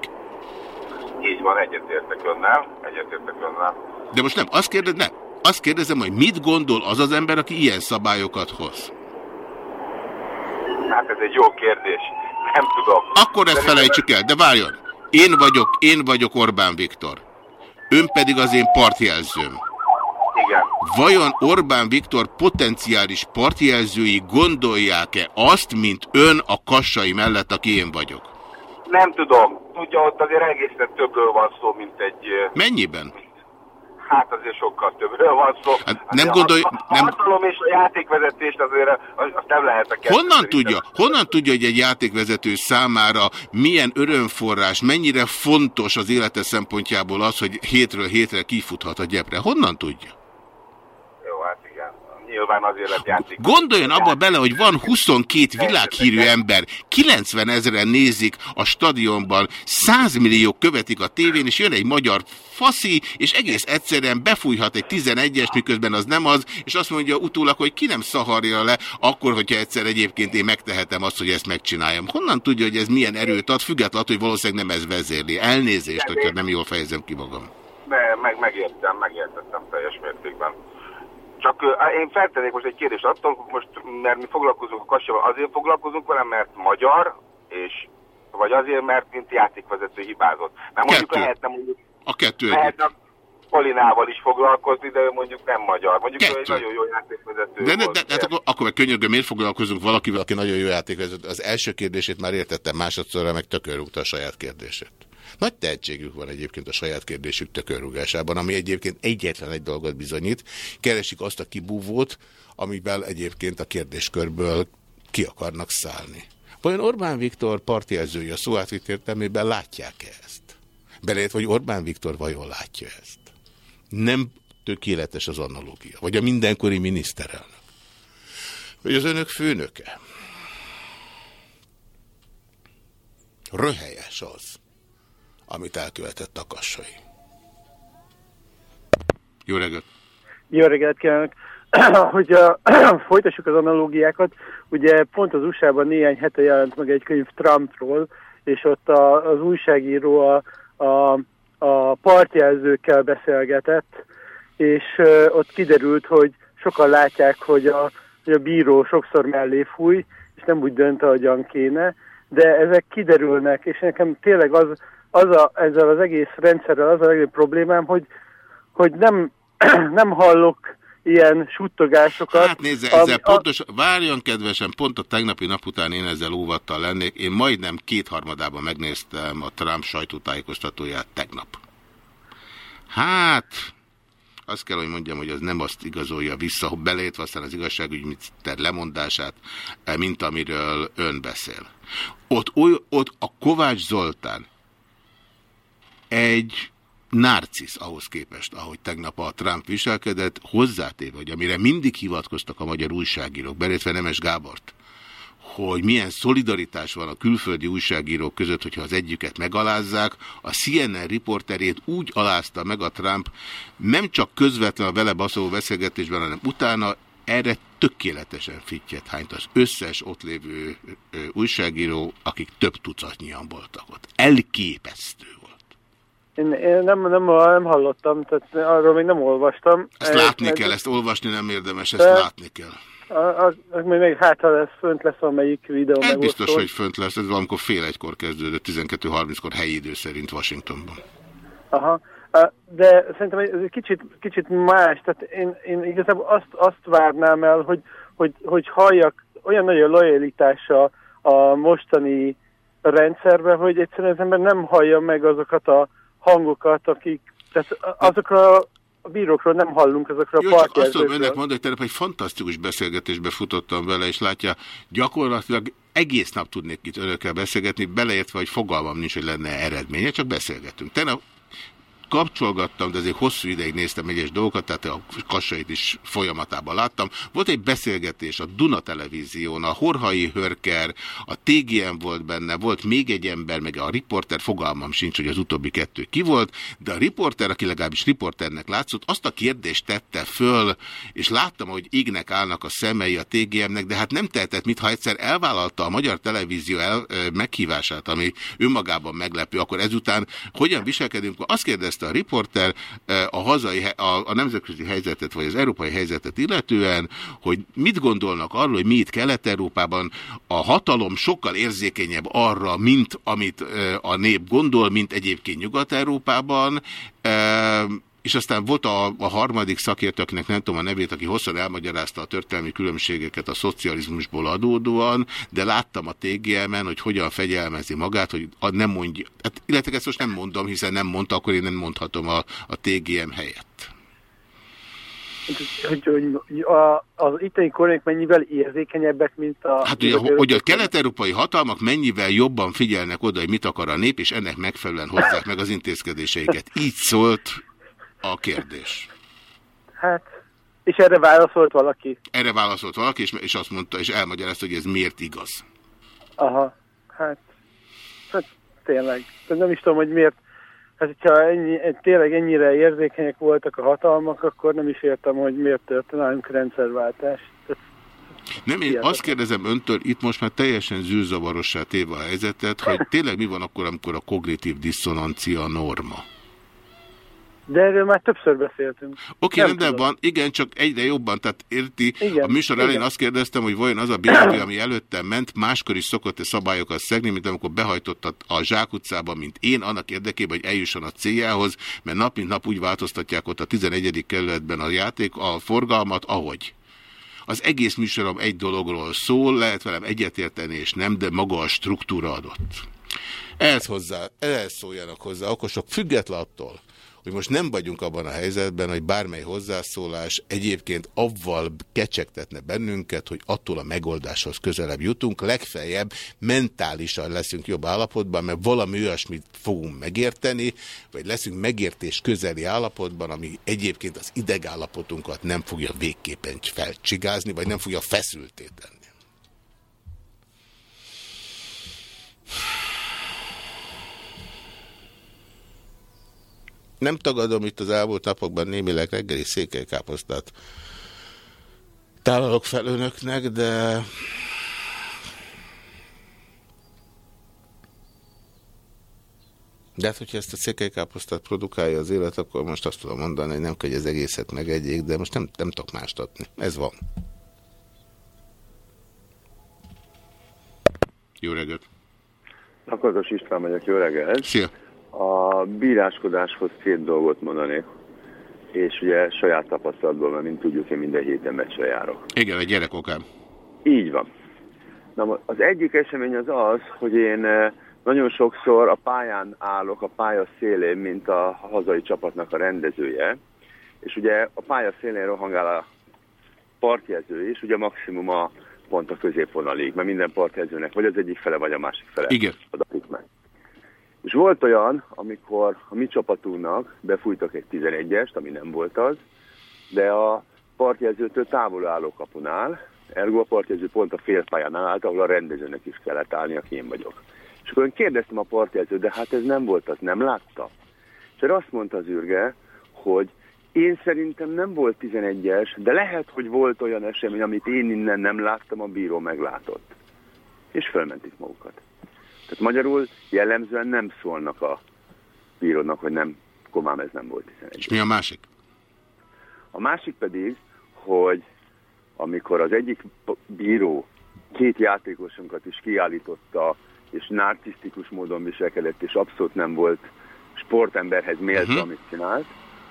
Így van, egyetértek önnel. Egyetértek önnel. De most nem, azt kérdezem, nem. Azt kérdezem, hogy mit gondol az az ember, aki ilyen szabályokat hoz? Hát ez egy jó kérdés. Nem tudom. Akkor ezt Szerintem- felejtsük el, de várjon. Én vagyok, én vagyok Orbán Viktor. Ön pedig az én partjelzőm. Igen. Vajon Orbán Viktor potenciális partjelzői gondolják-e azt, mint ön a kassai mellett, aki én vagyok? Nem tudom. Tudja, ott azért egészen többről van szó, mint egy... Mennyiben? Hát azért sokkal többről van szó. Hát nem gondolj- A, a nem- hatalom és a játékvezetést azért az- azt nem lehet a Honnan tudja, honnan tudja, hogy egy játékvezető számára milyen örömforrás, mennyire fontos az élete szempontjából az, hogy hétről hétre kifuthat a gyepre? Honnan tudja? Nyilván azért lett játék. Gondoljon abba bele, hogy van 22 világhírű ember, 90 ezeren nézik a stadionban, 100 millió követik a tévén, és jön egy magyar faszi, és egész egyszerűen befújhat egy 11-es, miközben az nem az, és azt mondja utólag, hogy ki nem szaharja le, akkor, hogyha egyszer egyébként én megtehetem azt, hogy ezt megcsináljam. Honnan tudja, hogy ez milyen erőt ad, függetlenül, hogy valószínűleg nem ez vezérli. Elnézést, hogyha nem jól fejezem ki magam. De meg, megértem, megértettem teljes mértékben. Csak én feltennék most egy kérdést attól, most, mert mi foglalkozunk a kassával, azért foglalkozunk vele, mert magyar, és vagy azért, mert mint játékvezető hibázott. Mert mondjuk Kettő. lehetne mondjuk A kettő együtt. Polinával is foglalkozni, de ő mondjuk nem magyar. Mondjuk ő egy nagyon jó játékvezető De, de, volt. de, de hát akkor, akkor meg könyörgöm, miért foglalkozunk valakivel, aki nagyon jó játékvezető? Az első kérdését már értettem, másodszorra meg tökörrúgta a saját kérdését. Nagy tehetségük van egyébként a saját kérdésük tökörrúgásában, ami egyébként egyetlen egy dolgot bizonyít. Keresik azt a kibúvót, amivel egyébként a kérdéskörből ki akarnak szállni. Vajon Orbán Viktor partjelzője a szó átvit értelmében látják-e ezt? Beleértve, hogy Orbán Viktor vajon látja ezt? Nem tökéletes az analógia. Vagy a mindenkori miniszterelnök. Vagy az önök főnöke. Röhelyes az, amit elkövetett a kassai. Jó reggelt! Jó reggelt kívánok! hogy a, folytassuk az analógiákat, ugye pont az USA-ban néhány hete jelent meg egy könyv Trumpról, és ott a, az újságíró a, a, a partjelzőkkel beszélgetett, és uh, ott kiderült, hogy sokan látják, hogy a, hogy a bíró sokszor mellé fúj, és nem úgy dönt, ahogyan kéne, de ezek kiderülnek, és nekem tényleg az, az a, ezzel az egész rendszerrel az a legnagyobb problémám, hogy, hogy nem, nem hallok ilyen suttogásokat. Hát nézze, ezzel pontos, várjon kedvesen, pont a tegnapi nap után én ezzel óvattal lennék. Én majdnem kétharmadában megnéztem a Trump sajtótájékoztatóját tegnap. Hát, azt kell, hogy mondjam, hogy az nem azt igazolja vissza, hogy belétve aztán az igazságügyminiszter lemondását, mint amiről ön beszél. Ott, oly, ott a Kovács Zoltán egy narcisz ahhoz képest, ahogy tegnap a Trump viselkedett, hozzátéve, hogy amire mindig hivatkoztak a magyar újságírók, belétve Nemes Gábort, hogy milyen szolidaritás van a külföldi újságírók között, hogyha az együket megalázzák, a CNN riporterét úgy alázta meg a Trump, nem csak közvetlen a vele baszó beszélgetésben, hanem utána erre tökéletesen fittyet hányt az összes ott lévő újságíró, akik több tucatnyian voltak ott. Elképesztő. Én, én nem, nem, nem hallottam, tehát arról még nem olvastam. Ezt látni meg, kell, ezt olvasni nem érdemes, ezt de... látni kell. Az, az még, még hát, ha lesz, fönt lesz valamelyik videó Ez biztos, hogy fönt lesz, ez valamikor fél egykor kezdődött, 12.30-kor helyi idő szerint Washingtonban. Aha, de szerintem ez egy kicsit, kicsit más, tehát én, én igazából azt, azt várnám el, hogy, hogy, hogy halljak olyan nagyon lojalitása a mostani rendszerbe, hogy egyszerűen az ember nem hallja meg azokat a hangokat, akik, tehát azokra a bírókról nem hallunk azokra Jó, a csak azt tudom önnek mondani, hogy tegnap egy fantasztikus beszélgetésbe futottam vele, és látja, gyakorlatilag egész nap tudnék itt önökkel beszélgetni, beleértve, hogy fogalmam nincs, hogy lenne eredménye, csak beszélgetünk. Tegnap kapcsolgattam, de azért hosszú ideig néztem egyes dolgokat, tehát a kassait is folyamatában láttam. Volt egy beszélgetés a Duna televízión, a Horhai Hörker, a TGM volt benne, volt még egy ember, meg a riporter, fogalmam sincs, hogy az utóbbi kettő ki volt, de a riporter, aki legalábbis riporternek látszott, azt a kérdést tette föl, és láttam, hogy égnek állnak a szemei a TGM-nek, de hát nem tehetett, mintha egyszer elvállalta a magyar televízió el, meghívását, ami önmagában meglepő, akkor ezután hogyan viselkedünk? Azt kérdezte a riporter a, hazai, a, a nemzetközi helyzetet, vagy az európai helyzetet illetően, hogy mit gondolnak arról, hogy mi itt Kelet-Európában a hatalom sokkal érzékenyebb arra, mint amit a nép gondol, mint egyébként Nyugat-Európában, és aztán volt a, a harmadik szakértő, akinek nem tudom a nevét, aki hosszan elmagyarázta a történelmi különbségeket a szocializmusból adódóan, de láttam a TGM-en, hogy hogyan fegyelmezi magát, hogy nem mondja, hát, illetve ezt most nem mondom, hiszen nem mondta, akkor én nem mondhatom a, a TGM helyett. Hogy, hogy a, az itteni kormányok mennyivel érzékenyebbek, mint a... Hát ugye, hogy a kelet-európai hatalmak mennyivel jobban figyelnek oda, hogy mit akar a nép, és ennek megfelelően hozzák meg az intézkedéseiket. Így szólt a kérdés. Hát, és erre válaszolt valaki? Erre válaszolt valaki, és, és azt mondta, és elmagyarázta, hogy ez miért igaz. Aha, hát, hát tényleg. Nem is tudom, hogy miért. Hát, hogyha ennyi, tényleg ennyire érzékenyek voltak a hatalmak, akkor nem is értem, hogy miért történelünk rendszerváltás. Nem, én azt kérdezem öntől, itt most már teljesen zűrzavarossá téve a helyzetet, hogy tényleg mi van akkor, amikor a kognitív diszonancia a norma? De erről már többször beszéltünk. Oké, okay, rendben van, igen, csak egyre jobban, tehát érti, igen, a műsor elején azt kérdeztem, hogy vajon az a bírói, ami előttem ment, máskor is szokott-e szabályokat szegni, mint amikor behajtottat a zsákutcába, mint én, annak érdekében, hogy eljusson a céljához, mert nap mint nap úgy változtatják ott a 11. kerületben a játék, a forgalmat, ahogy. Az egész műsorom egy dologról szól, lehet velem egyetérteni és nem, de maga a struktúra adott. Ehhez, hozzá, ehhez szóljanak hozzá okosok, független attól, hogy most nem vagyunk abban a helyzetben, hogy bármely hozzászólás egyébként avval kecsegtetne bennünket, hogy attól a megoldáshoz közelebb jutunk, legfeljebb mentálisan leszünk jobb állapotban, mert valami olyasmit fogunk megérteni, vagy leszünk megértés közeli állapotban, ami egyébként az idegállapotunkat nem fogja végképpen felcsigázni, vagy nem fogja feszültéteni. Nem tagadom itt az elmúlt napokban némileg reggeli székelykáposztát tálalok fel önöknek, de... De hát, hogyha ezt a székelykáposztát produkálja az élet, akkor most azt tudom mondani, hogy nem kell, hogy az egészet megegyék, de most nem, nem tudok mást adni. Ez van. Jó reggelt! Lakatos István vagyok, jó reggelt! Szia! A bíráskodáshoz két dolgot mondani, és ugye saját tapasztalatból, mert mint tudjuk, én minden héten meccsre járok. Igen, egy gyerek okám. Így van. Na, az egyik esemény az az, hogy én eh, nagyon sokszor a pályán állok, a pálya szélén, mint a hazai csapatnak a rendezője, és ugye a pálya szélén rohangál a partjező is, ugye maximum a pont a középvonalig, mert minden partjezőnek vagy az egyik fele, vagy a másik fele Igen. adatik meg. És volt olyan, amikor a mi csapatunknak befújtak egy 11-est, ami nem volt az, de a partjelzőtől távol álló kapunál, ergo a partjelző pont a félpályánál állt, ahol a rendezőnek is kellett állni, aki én vagyok. És akkor én kérdeztem a partjelzőt, de hát ez nem volt az, nem látta? És erre azt mondta az űrge, hogy én szerintem nem volt 11-es, de lehet, hogy volt olyan esemény, amit én innen nem láttam, a bíró meglátott. És fölmentik magukat. Tehát magyarul jellemzően nem szólnak a bírónak, hogy nem, komám ez nem volt 11. És mi a másik? A másik pedig, hogy amikor az egyik bíró két játékosunkat is kiállította, és narcisztikus módon viselkedett, és abszolút nem volt sportemberhez méltó, uh mhm. -huh. amit csinált,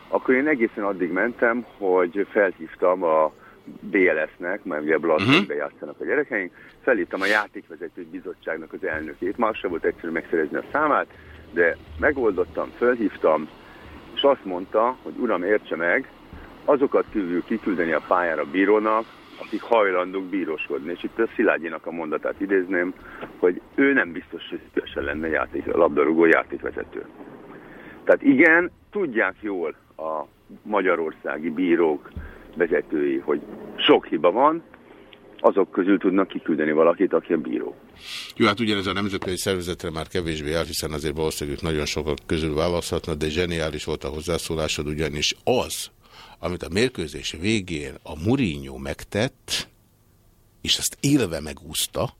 akkor én egészen addig mentem, hogy felhívtam a BLS-nek, mert ugye uh -huh. játszanak a gyerekeink, felhívtam a játékvezető bizottságnak az elnökét, már se volt egyszerű megszerezni a számát, de megoldottam, felhívtam, és azt mondta, hogy uram, értse meg, azokat kívül kiküldeni a pályára a bírónak, akik hajlandók bíróskodni. És itt a Szilágyinak a mondatát idézném, hogy ő nem biztos, hogy szívesen lenne játék, labdarúgó játékvezető. Tehát igen, tudják jól a magyarországi bírók, vezetői, hogy sok hiba van, azok közül tudnak kiküldeni valakit, aki a bíró. Jó, hát ugyanez a nemzetközi szervezetre már kevésbé áll, hiszen azért valószínűleg nagyon sokak közül választhatna, de zseniális volt a hozzászólásod, ugyanis az, amit a mérkőzés végén a Mourinho megtett, és azt élve megúszta,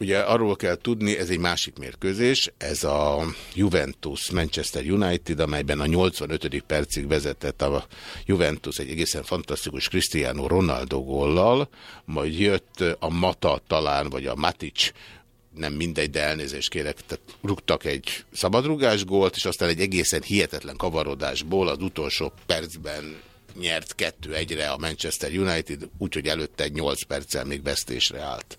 Ugye arról kell tudni, ez egy másik mérkőzés, ez a Juventus Manchester United, amelyben a 85. percig vezetett a Juventus egy egészen fantasztikus Cristiano Ronaldo gollal, majd jött a Mata talán, vagy a Matic nem mindegy, de elnézést kérek, tehát rúgtak egy szabadrugás gólt, és aztán egy egészen hihetetlen kavarodásból az utolsó percben nyert kettő egyre a Manchester United, úgyhogy előtte egy 8 perccel még vesztésre állt.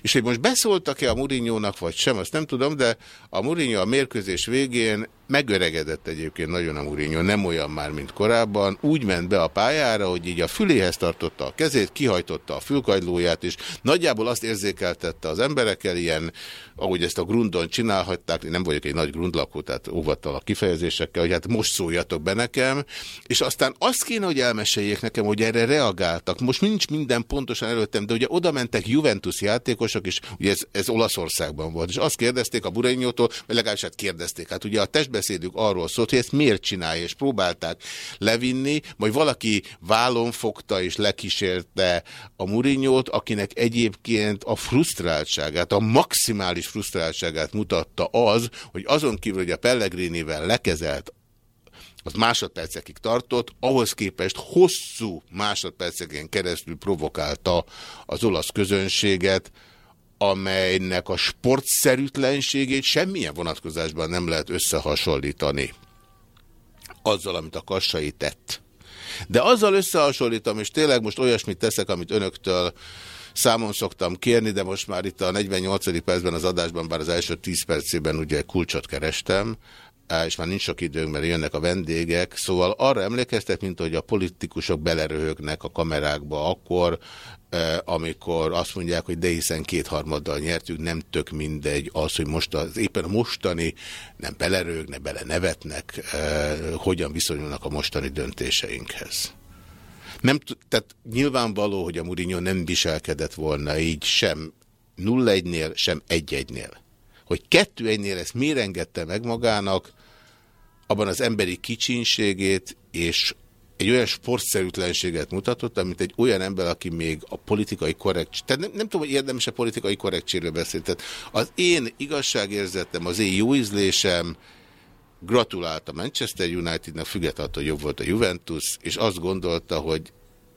És hogy most beszóltak-e a Murinyónak, vagy sem, azt nem tudom, de a Murinyó a mérkőzés végén megöregedett egyébként nagyon a Mourinho, nem olyan már, mint korábban. Úgy ment be a pályára, hogy így a füléhez tartotta a kezét, kihajtotta a fülkajlóját, és nagyjából azt érzékeltette az emberekkel, ilyen, ahogy ezt a grundon csinálhatták, én nem vagyok egy nagy grundlakó, tehát óvattal a kifejezésekkel, hogy hát most szóljatok be nekem, és aztán azt kéne, hogy elmeséljék nekem, hogy erre reagáltak. Most nincs minden pontosan előttem, de ugye oda mentek Juventus játékos, játékosok, és ugye ez, ez Olaszországban volt. És azt kérdezték a Burényótól, vagy legalábbis hát kérdezték. Hát ugye a testbeszédük arról szólt, hogy ezt miért csinálja, és próbálták levinni, majd valaki vállon fogta és lekísérte a Murinyót, akinek egyébként a frusztráltságát, a maximális frusztráltságát mutatta az, hogy azon kívül, hogy a Pellegrinivel lekezelt az másodpercekig tartott, ahhoz képest hosszú másodperceken keresztül provokálta az olasz közönséget, amelynek a sportszerűtlenségét semmilyen vonatkozásban nem lehet összehasonlítani azzal, amit a kassai tett. De azzal összehasonlítom, és tényleg most olyasmit teszek, amit önöktől számon szoktam kérni, de most már itt a 48. percben az adásban, bár az első 10 percében ugye kulcsot kerestem, és már nincs sok időnk, mert jönnek a vendégek, szóval arra emlékeztet, mint hogy a politikusok beleröhögnek a kamerákba akkor, amikor azt mondják, hogy de hiszen kétharmaddal nyertük, nem tök mindegy az, hogy most az, éppen a mostani nem belerőgnek, bele nevetnek, hogyan viszonyulnak a mostani döntéseinkhez. Nem, tehát nyilvánvaló, hogy a Mourinho nem viselkedett volna így sem 0-1-nél, sem 1-1-nél. Hogy 2-1-nél ezt miért engedte meg magának, abban az emberi kicsinségét és egy olyan sportszerűtlenséget mutatott, amit egy olyan ember, aki még a politikai korrekt... Tehát nem, nem tudom, hogy érdemes a politikai korrektségről beszélni. Tehát az én igazságérzetem, az én jó ízlésem gratulált a Manchester Unitednak, függetlenül, hogy jobb volt a Juventus, és azt gondolta, hogy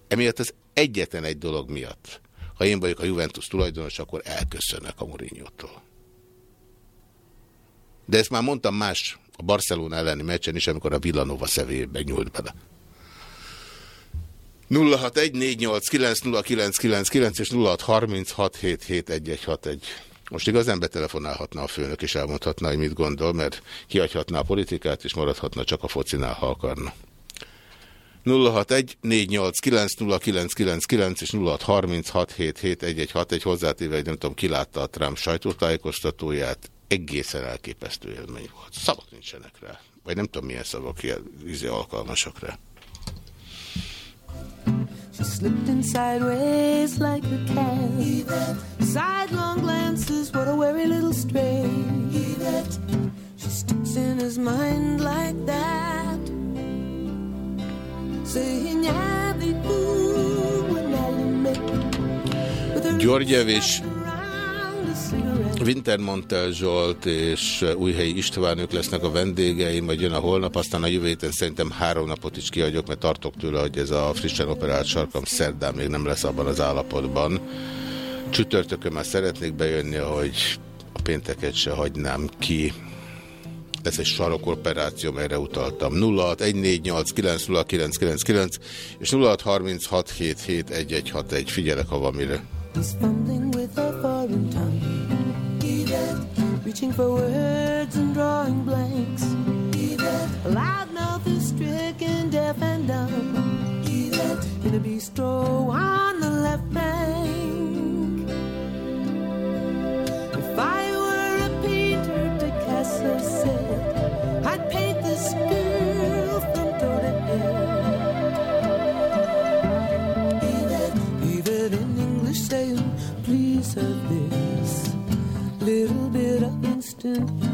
emiatt az egyetlen egy dolog miatt, ha én vagyok a Juventus tulajdonos, akkor elköszönök a Mourinho-tól. De ezt már mondtam más a Barcelona elleni meccsen is, amikor a Villanova szevébe nyúlt bele. 0614890999 és 0636771161. Most igazán betelefonálhatna a főnök, és elmondhatna, hogy mit gondol, mert kiadhatná a politikát, és maradhatna csak a focinál, ha akarna. 061-489-0999 és 0636771161 hozzátéve, hogy nem tudom, kilátta a Trump sajtótájékoztatóját, egészen elképesztő élmény volt. Szavak nincsenek rá. Vagy nem tudom, milyen szavak izé alkalmasak rá. She slipped in sideways like a cat. Sidelong glances, what a weary little stray. She sticks in his mind like that. Saying, yeah, they do when I Györgyev és Wintermantel Zsolt és Újhelyi István, ők lesznek a vendégeim, majd jön a holnap, aztán a jövő héten szerintem három napot is kiadjuk, mert tartok tőle, hogy ez a frissen operált sarkam szerdán még nem lesz abban az állapotban. Csütörtökön már szeretnék bejönni, hogy a pénteket se hagynám ki. Ez egy sarokoperáció, melyre utaltam. 0614890999 és 0636771161. Figyelek, ha van mire. Reaching for words and drawing blanks. A loud mouth is stricken, deaf and dumb. In a bistro on the left bank. If I were a painter, Picasso said, I'd paint girl Do.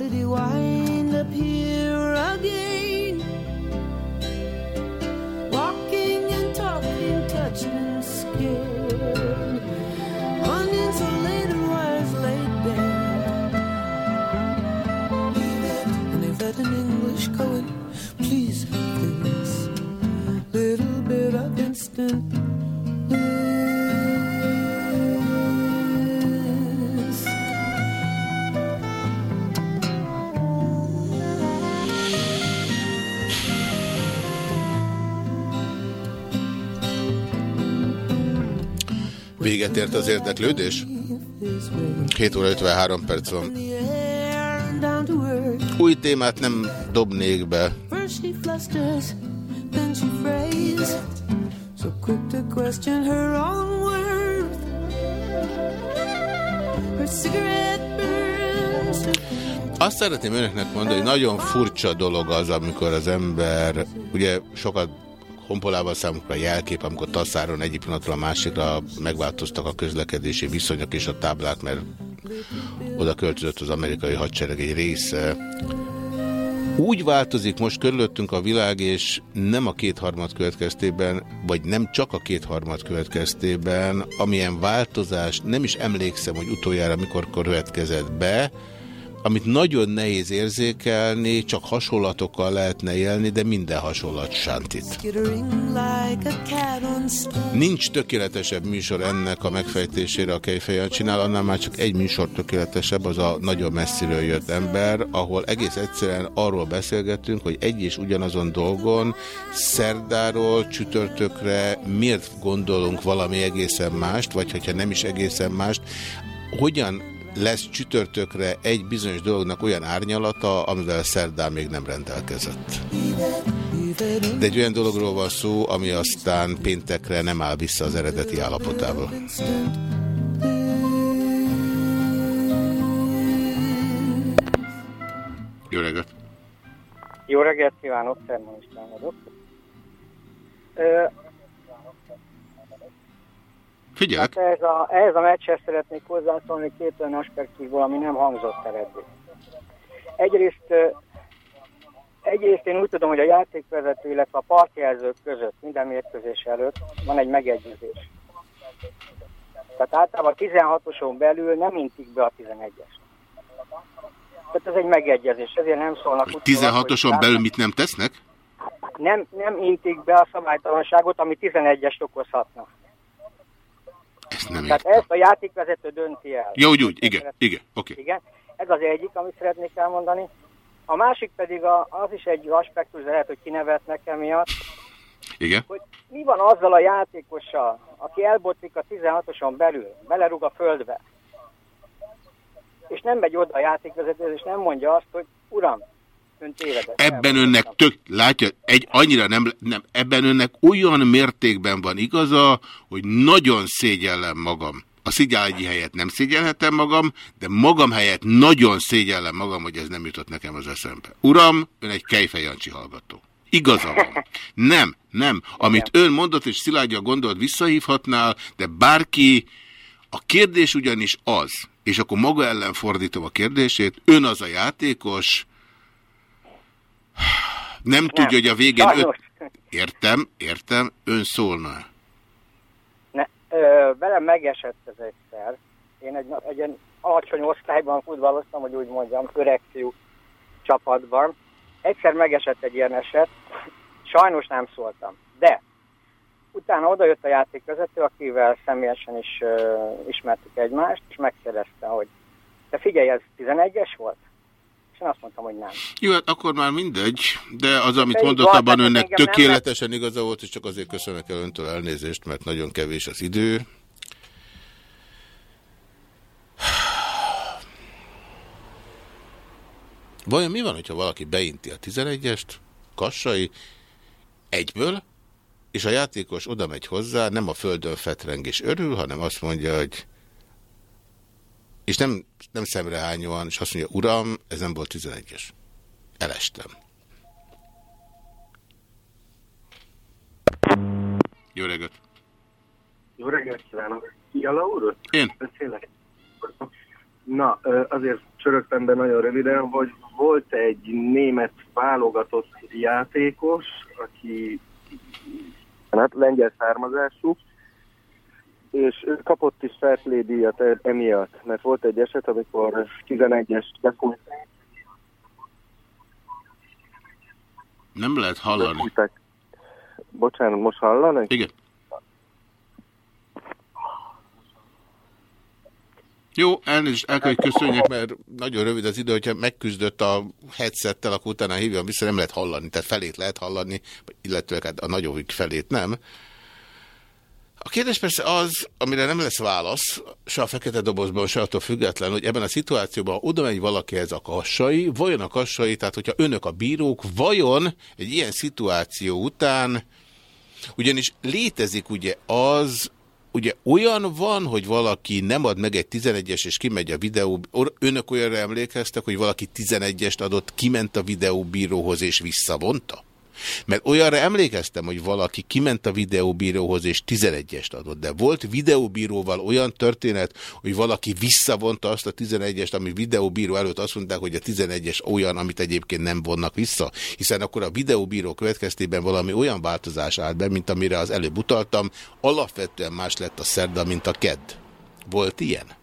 Did he wind Véget ért az érdeklődés? 7 óra 53 perc van. Új témát nem dobnék be. So quick. Azt szeretném önöknek mondani, hogy nagyon furcsa dolog az, amikor az ember, ugye sokat honpolával számukra jelkép, amikor Tasszáron egyik pillanatról a másikra megváltoztak a közlekedési viszonyok és a táblák, mert oda költözött az amerikai hadsereg egy része. Úgy változik most körülöttünk a világ, és nem a kétharmad következtében, vagy nem csak a kétharmad következtében, amilyen változás, nem is emlékszem, hogy utoljára mikor következett be, amit nagyon nehéz érzékelni, csak hasonlatokkal lehetne élni, de minden hasonlat sántít. Nincs tökéletesebb műsor ennek a megfejtésére, a Kejfejan csinál, annál már csak egy műsor tökéletesebb, az a nagyon messziről jött ember, ahol egész egyszerűen arról beszélgetünk, hogy egy és ugyanazon dolgon szerdáról csütörtökre miért gondolunk valami egészen mást, vagy hogyha nem is egészen mást, hogyan lesz csütörtökre egy bizonyos dolognak olyan árnyalata, amivel szerdán még nem rendelkezett. De egy olyan dologról van szó, ami aztán péntekre nem áll vissza az eredeti állapotába. Jó reggelt! Jó reggelt kívánok, Szermon István vagyok. Figyelek. Hát ez a, ehhez a meccshez szeretnék hozzászólni két olyan aspektusból, ami nem hangzott el eddig. Egyrészt, egyrészt én úgy tudom, hogy a játékvezető, illetve a partjelzők között minden mérkőzés előtt van egy megegyezés. Tehát általában a 16-oson belül nem intik be a 11-es. Tehát ez egy megegyezés, ezért nem szólnak. 16-oson belül mit nem tesznek? Nem, nem intik be a szabálytalanságot, ami 11-est okozhatna. Ezt nem Tehát értem. ezt a játékvezető dönti el. Jó, úgy, úgy, igen, igen, oké. Okay. Igen, ez az egyik, amit szeretnék elmondani. A másik pedig a, az is egy aspektus, lehet, hogy kinevetnek emiatt. Igen. Hogy mi van azzal a játékossal, aki elbotlik a 16-oson belül, belerúg a földbe, és nem megy oda a játékvezető, és nem mondja azt, hogy uram, ön tévedett. Ebben önnek tök, látja, egy, annyira nem, nem, ebben önnek olyan mértékben van igaza, hogy nagyon szégyellem magam. A szigyágyi helyet nem szégyelhetem magam, de magam helyett nagyon szégyellem magam, hogy ez nem jutott nekem az eszembe. Uram, ön egy Kejfejancsi hallgató. Igaza van. Nem, nem. Amit ön mondott és Szilágya gondolt visszahívhatnál, de bárki, a kérdés ugyanis az, és akkor maga ellen fordítom a kérdését, ön az a játékos, nem, nem tudja, hogy a végén... Öt... Értem, értem, ön szólna. Ne, ö, velem megesett ez egyszer. Én egy, egy alacsony osztályban futballoztam, hogy úgy mondjam, korrekció csapatban. Egyszer megesett egy ilyen eset, sajnos nem szóltam. De utána odajött a játékvezető, akivel személyesen is uh, ismertük egymást, és megkérdezte, hogy te figyelj, ez 11-es volt? Én azt mondtam, hogy nem. Jó, hát akkor már mindegy, de az, amit de mondott, abban önnek tökéletesen igaza volt, és csak azért köszönök el öntől elnézést, mert nagyon kevés az idő. Vajon mi van, hogyha valaki beinti a 11-est, kassai, egyből, és a játékos oda megy hozzá, nem a földön fetreng és örül, hanem azt mondja, hogy és nem, nem szemrehányóan, és azt mondja, uram, ez nem volt 11-es. Elestem. Jó reggelt! Jó reggelt kívánok! Jala úr? Én. Beszélek. Na, azért csörögtem be nagyon röviden, hogy volt egy német válogatott játékos, aki hát lengyel származású, és ő kapott is Fairplay díjat e- emiatt, mert volt egy eset, amikor 11-est befújt. Nem lehet hallani. Befújták. Bocsánat, most hallanak? Igen. Jó, elnézést, el kell, hogy köszönjek, mert nagyon rövid az idő, hogyha megküzdött a headsettel, akkor utána hívjam vissza, nem lehet hallani, tehát felét lehet hallani, illetve hát a nagyobbik felét nem. A kérdés persze az, amire nem lesz válasz, se a fekete dobozban, se attól független, hogy ebben a szituációban oda megy valakihez a kassai, vajon a kassai, tehát hogyha önök a bírók, vajon egy ilyen szituáció után, ugyanis létezik ugye az, ugye olyan van, hogy valaki nem ad meg egy 11-es, és kimegy a videó, önök olyanra emlékeztek, hogy valaki 11-est adott, kiment a videóbíróhoz és visszavonta? Mert olyanra emlékeztem, hogy valaki kiment a videóbíróhoz és 11-est adott, de volt videóbíróval olyan történet, hogy valaki visszavonta azt a 11-est, ami videóbíró előtt azt mondták, hogy a 11-es olyan, amit egyébként nem vonnak vissza, hiszen akkor a videóbíró következtében valami olyan változás állt be, mint amire az előbb utaltam, alapvetően más lett a szerda, mint a kedd. Volt ilyen?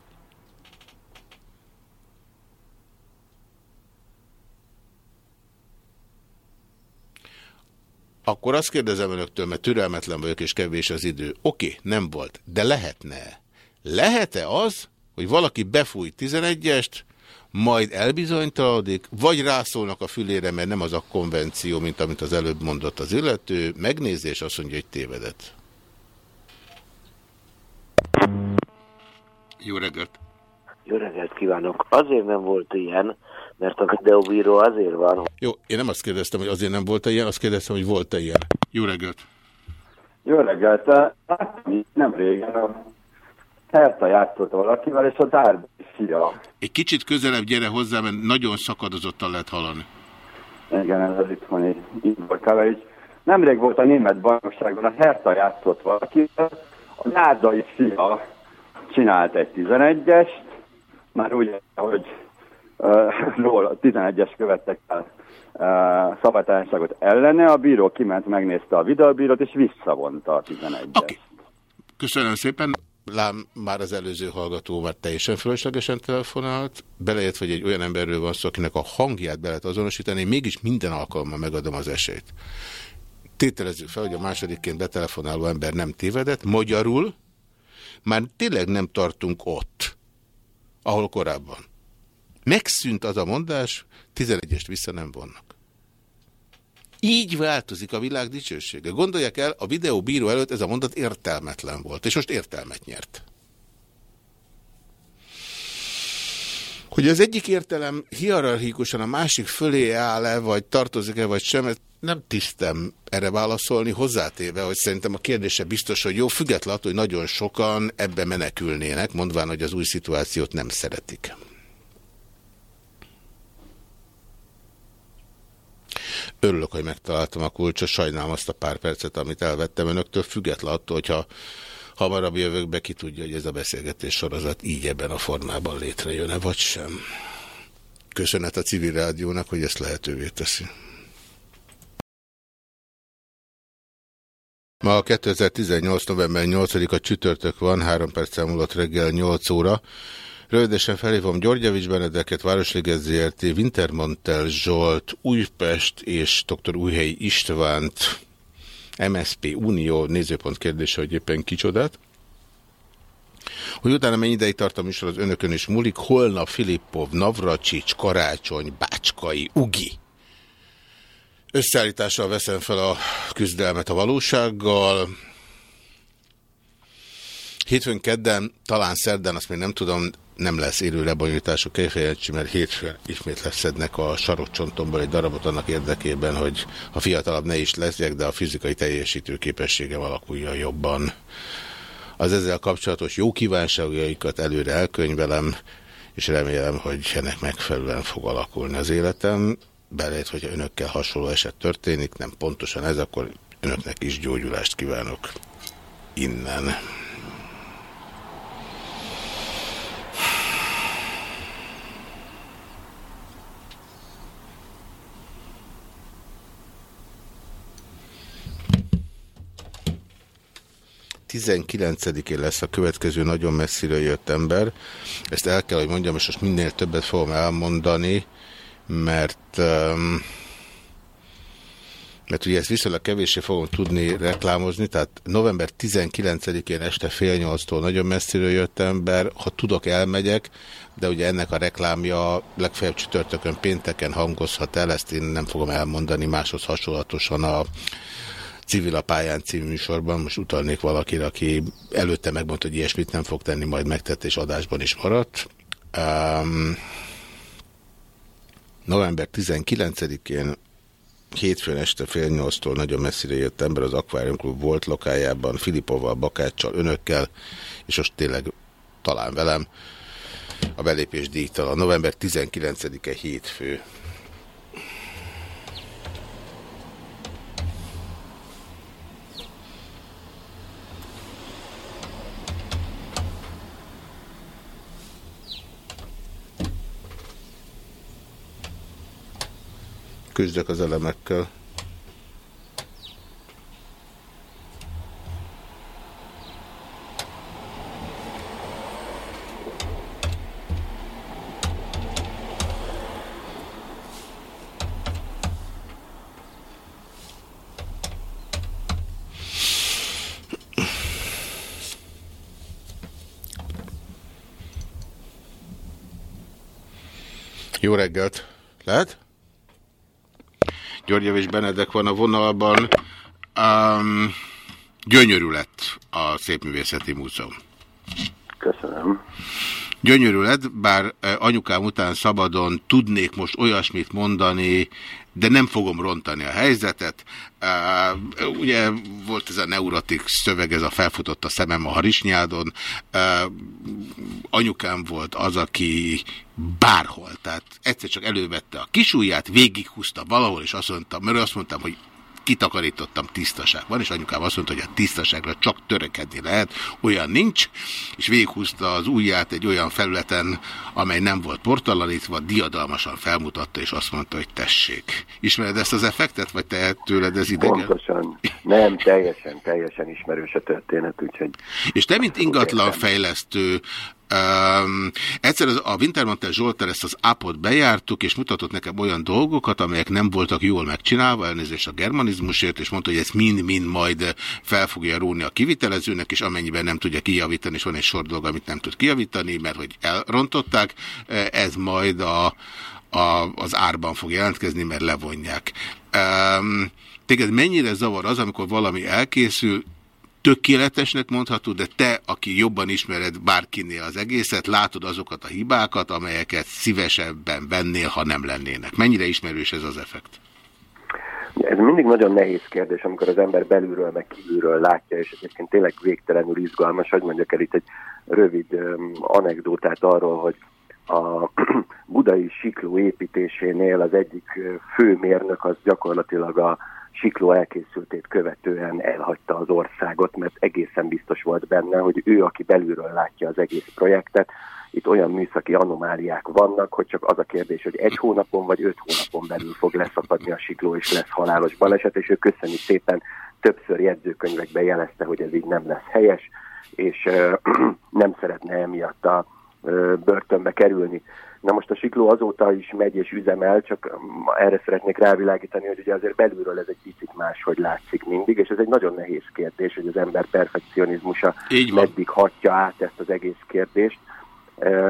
Akkor azt kérdezem önöktől, mert türelmetlen vagyok és kevés az idő. Oké, nem volt, de lehetne. Lehet-e az, hogy valaki befúj 11-est, majd elbizonytalodik, vagy rászólnak a fülére, mert nem az a konvenció, mint amit az előbb mondott az illető, megnézi és azt mondja, hogy tévedett. Jó reggelt! Jó reggelt kívánok! Azért nem volt ilyen, mert a videóbíró azért van. Jó, én nem azt kérdeztem, hogy azért nem volt -e ilyen, azt kérdeztem, hogy volt-e ilyen. Jó reggelt! Jó reggelt! Nem régen a Herta játszott valakivel, és a Dárbi fia. Egy kicsit közelebb gyere hozzá, mert nagyon szakadozottan lehet hallani. Igen, ez az itthoni Iborkára is. Nemrég volt a német bajnokságban, a Herta játszott valakivel, a Nárdai fia csinált egy 11-est, már úgy, hogy róla 11-es követtek el szabadtársaságot ellene, a bíró kiment, megnézte a videóbírót, és visszavonta a 11-es. Okay. Köszönöm szépen. Lám, már az előző hallgató már teljesen fölöslegesen telefonált, belejött, hogy egy olyan emberről van szó, akinek a hangját be lehet azonosítani, mégis minden alkalommal megadom az esélyt. Tételezzük fel, hogy a másodikként betelefonáló ember nem tévedett, magyarul már tényleg nem tartunk ott, ahol korábban. Megszűnt az a mondás, 11-est vissza nem vannak. Így változik a világ dicsősége. Gondolják el, a videó bíró előtt ez a mondat értelmetlen volt, és most értelmet nyert. Hogy az egyik értelem hierarchikusan a másik fölé áll-e, vagy tartozik-e, vagy sem, nem tisztem erre válaszolni, hozzátéve, hogy szerintem a kérdése biztos, hogy jó, függetlenül, hogy nagyon sokan ebbe menekülnének, mondván, hogy az új szituációt nem szeretik. Örülök, hogy megtaláltam a kulcsot, sajnálom azt a pár percet, amit elvettem önöktől, független attól, hogyha hamarabb jövök be, ki tudja, hogy ez a beszélgetés sorozat így ebben a formában létrejön-e, vagy sem. Köszönet a civil rádiónak, hogy ezt lehetővé teszi. Ma a 2018. november 8-a csütörtök van, három perc múlott reggel 8 óra. Rövidesen felhívom Györgyevics Benedeket, Városliget Wintermantel Zsolt, Újpest és dr. Újhelyi Istvánt, MSP Unió nézőpont kérdése, hogy éppen kicsodát. Hogy utána mennyi ideig tart a műsor, az önökön is múlik. Holnap Filippov, Navracsics, Karácsony, Bácskai, Ugi. Összeállítással veszem fel a küzdelmet a valósággal. Hétfőn, kedden, talán szerdán, azt még nem tudom, nem lesz élő lebonyolítású kejfejancsi, mert hétfőn ismét leszednek a sarokcsontomból egy darabot annak érdekében, hogy a fiatalabb ne is leszek, de a fizikai teljesítő képességem alakulja jobban. Az ezzel kapcsolatos jó kívánságjaikat előre elkönyvelem, és remélem, hogy ennek megfelelően fog alakulni az életem. Belejött, hogyha önökkel hasonló eset történik, nem pontosan ez, akkor önöknek is gyógyulást kívánok innen. 19-én lesz a következő nagyon messziről jött ember. Ezt el kell, hogy mondjam, és most minél többet fogom elmondani, mert... Um, mert ugye ezt viszonylag kevéssé fogom tudni reklámozni, tehát november 19-én este fél nyolctól nagyon messziről jött ember, ha tudok elmegyek, de ugye ennek a reklámja legfeljebb csütörtökön, pénteken hangozhat el, ezt én nem fogom elmondani máshoz hasonlatosan a Civil a pályán című műsorban, most utalnék valakire, aki előtte megmondta, hogy ilyesmit nem fog tenni, majd megtett és adásban is maradt. Um, november 19-én hétfőn este fél nyolctól nagyon messzire jött ember az Aquarium Club volt lokájában, Filipovval, Bakáccsal, önökkel, és most tényleg talán velem a belépés díjtal. A november 19-e hétfő. Küzdök az elemekkel. Jó reggelt! Lehet? Györgyev és Benedek van a vonalban. Um, gyönyörű lett a Szépművészeti Múzeum. Köszönöm. Gyönyörű lett, bár anyukám után szabadon tudnék most olyasmit mondani, de nem fogom rontani a helyzetet. Uh, ugye volt ez a neurotik szöveg, ez a felfutott a szemem a harisnyádon. Uh, anyukám volt az, aki bárhol, tehát egyszer csak elővette a kisújját, végighúzta valahol, és azt mondta, mert azt mondtam, hogy kitakarítottam tisztaság van, és anyukám azt mondta, hogy a tisztaságra csak törekedni lehet, olyan nincs, és végighúzta az ujját egy olyan felületen, amely nem volt portalanítva, diadalmasan felmutatta, és azt mondta, hogy tessék. Ismered ezt az effektet, vagy te tőled ez idegen? Pontosan. Nem, teljesen, teljesen ismerős a történet, úgyhogy... És te, mint ingatlan fejlesztő, Um, egyszer az, a Wintermantel Zsoltár ezt az appot bejártuk, és mutatott nekem olyan dolgokat, amelyek nem voltak jól megcsinálva, elnézést a germanizmusért, és mondta, hogy ezt mind-mind majd fel fogja róni a kivitelezőnek, és amennyiben nem tudja kijavítani, és van egy sor dolog, amit nem tud kijavítani, mert hogy elrontották, ez majd a, a, az árban fog jelentkezni, mert levonják. Um, téged mennyire zavar az, amikor valami elkészül, tökéletesnek mondható, de te, aki jobban ismered bárkinél az egészet, látod azokat a hibákat, amelyeket szívesebben vennél, ha nem lennének. Mennyire ismerős ez az effekt? Ez mindig nagyon nehéz kérdés, amikor az ember belülről meg kívülről látja, és egyébként tényleg végtelenül izgalmas, hogy mondjak el itt egy rövid um, anekdótát arról, hogy a budai sikló építésénél az egyik főmérnök az gyakorlatilag a Sikló elkészültét követően elhagyta az országot, mert egészen biztos volt benne, hogy ő, aki belülről látja az egész projektet, itt olyan műszaki anomáliák vannak, hogy csak az a kérdés, hogy egy hónapon vagy öt hónapon belül fog leszakadni a sikló, és lesz halálos baleset, és ő köszöni szépen többször jegyzőkönyvekben jelezte, hogy ez így nem lesz helyes, és nem szeretne emiatt a börtönbe kerülni. Na most a sikló azóta is megy és üzemel, csak erre szeretnék rávilágítani, hogy ugye azért belülről ez egy picit máshogy látszik mindig, és ez egy nagyon nehéz kérdés, hogy az ember perfekcionizmusa meddig hatja át ezt az egész kérdést.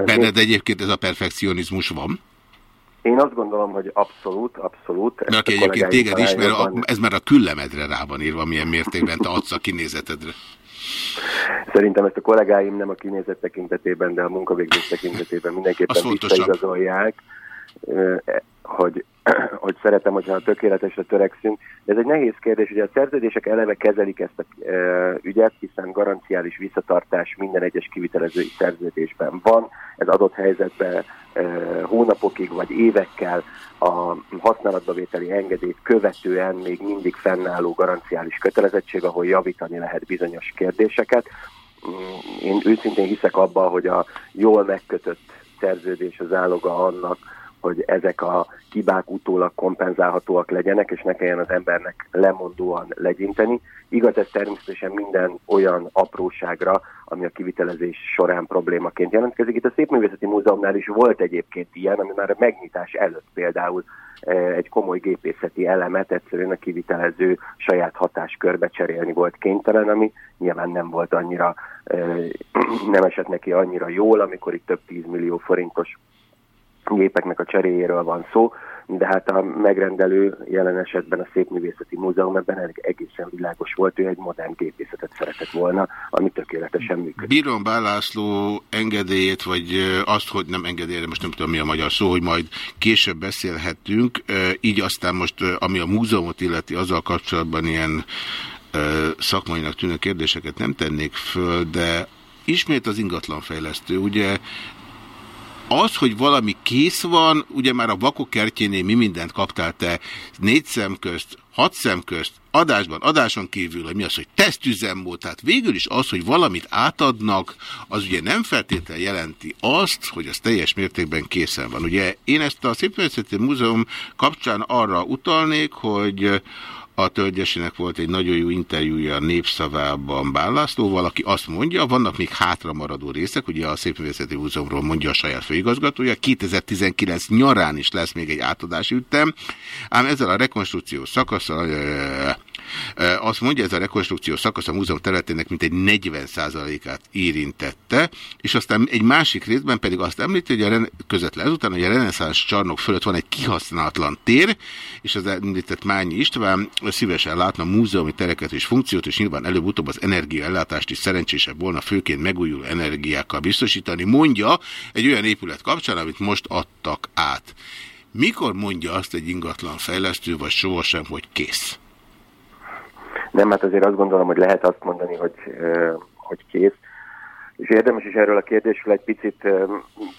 Benned egyébként ez a perfekcionizmus van? Én azt gondolom, hogy abszolút, abszolút. Mert aki egyébként téged is, mert a, ez már a küllemedre rá van írva, milyen mértékben te adsz a kinézetedre. Szerintem ezt a kollégáim nem a kinézet tekintetében, de a munkavégzés tekintetében mindenképpen visszaigazolják, hogy, hogy szeretem, hogyha a tökéletesre törekszünk. De ez egy nehéz kérdés, hogy a szerződések eleve kezelik ezt a ügyet, hiszen garanciális visszatartás minden egyes kivitelezői szerződésben van. Ez adott helyzetben hónapokig vagy évekkel a használatbavételi engedélyt követően még mindig fennálló garanciális kötelezettség, ahol javítani lehet bizonyos kérdéseket. Mm, én őszintén hiszek abba, hogy a jól megkötött szerződés az áloga annak, hogy ezek a hibák utólag kompenzálhatóak legyenek, és ne kelljen az embernek lemondóan legyinteni. Igaz ez természetesen minden olyan apróságra, ami a kivitelezés során problémaként jelentkezik. Itt a Szépművészeti Múzeumnál is volt egyébként ilyen, ami már a megnyitás előtt például e, egy komoly gépészeti elemet egyszerűen a kivitelező saját hatáskörbe cserélni volt kénytelen, ami nyilván nem volt annyira, e, nem esett neki annyira jól, amikor itt több tízmillió forintos gépeknek a cseréjéről van szó. de hát a megrendelő jelen esetben a Szépművészeti Múzeum ebben egészen világos volt, ő egy modern gépészetet szeretett volna, ami tökéletesen működik. Bírom Bálászló engedélyét, vagy azt, hogy nem engedélyre, most nem tudom mi a magyar szó, hogy majd később beszélhetünk, így aztán most, ami a múzeumot illeti, azzal kapcsolatban ilyen szakmainak tűnő kérdéseket nem tennék föl, de ismét az ingatlanfejlesztő. Ugye az, hogy valami kész van, ugye már a vakok kertjénél mi mindent kaptál te, négy szem közt, hat szem közt, adásban, adáson kívül, hogy mi az, hogy tesztüzemmód, tehát végül is az, hogy valamit átadnak, az ugye nem feltétlenül jelenti azt, hogy az teljes mértékben készen van. Ugye én ezt a Szépművészeti Múzeum kapcsán arra utalnék, hogy a Tölgyesének volt egy nagyon jó interjúja a Népszavában Bálászlóval, aki azt mondja, vannak még hátra maradó részek, ugye a Szépművészeti Múzeumról mondja a saját főigazgatója, 2019 nyarán is lesz még egy átadási ütem, ám ezzel a rekonstrukció szakaszsal azt mondja, ez a rekonstrukció szakasz a múzeum területének mintegy 40%-át érintette, és aztán egy másik részben pedig azt említi, hogy a közvetlen ezután, hogy a reneszánsz csarnok fölött van egy kihasználatlan tér, és az említett Mányi István szívesen látna múzeumi tereket és funkciót, és nyilván előbb-utóbb az energiaellátást is szerencsésebb volna főként megújuló energiákkal biztosítani, mondja egy olyan épület kapcsán, amit most adtak át. Mikor mondja azt egy ingatlan fejlesztő, vagy sohasem, hogy kész? Nem, hát azért azt gondolom, hogy lehet azt mondani, hogy, hogy kész. És érdemes is erről a kérdésről egy picit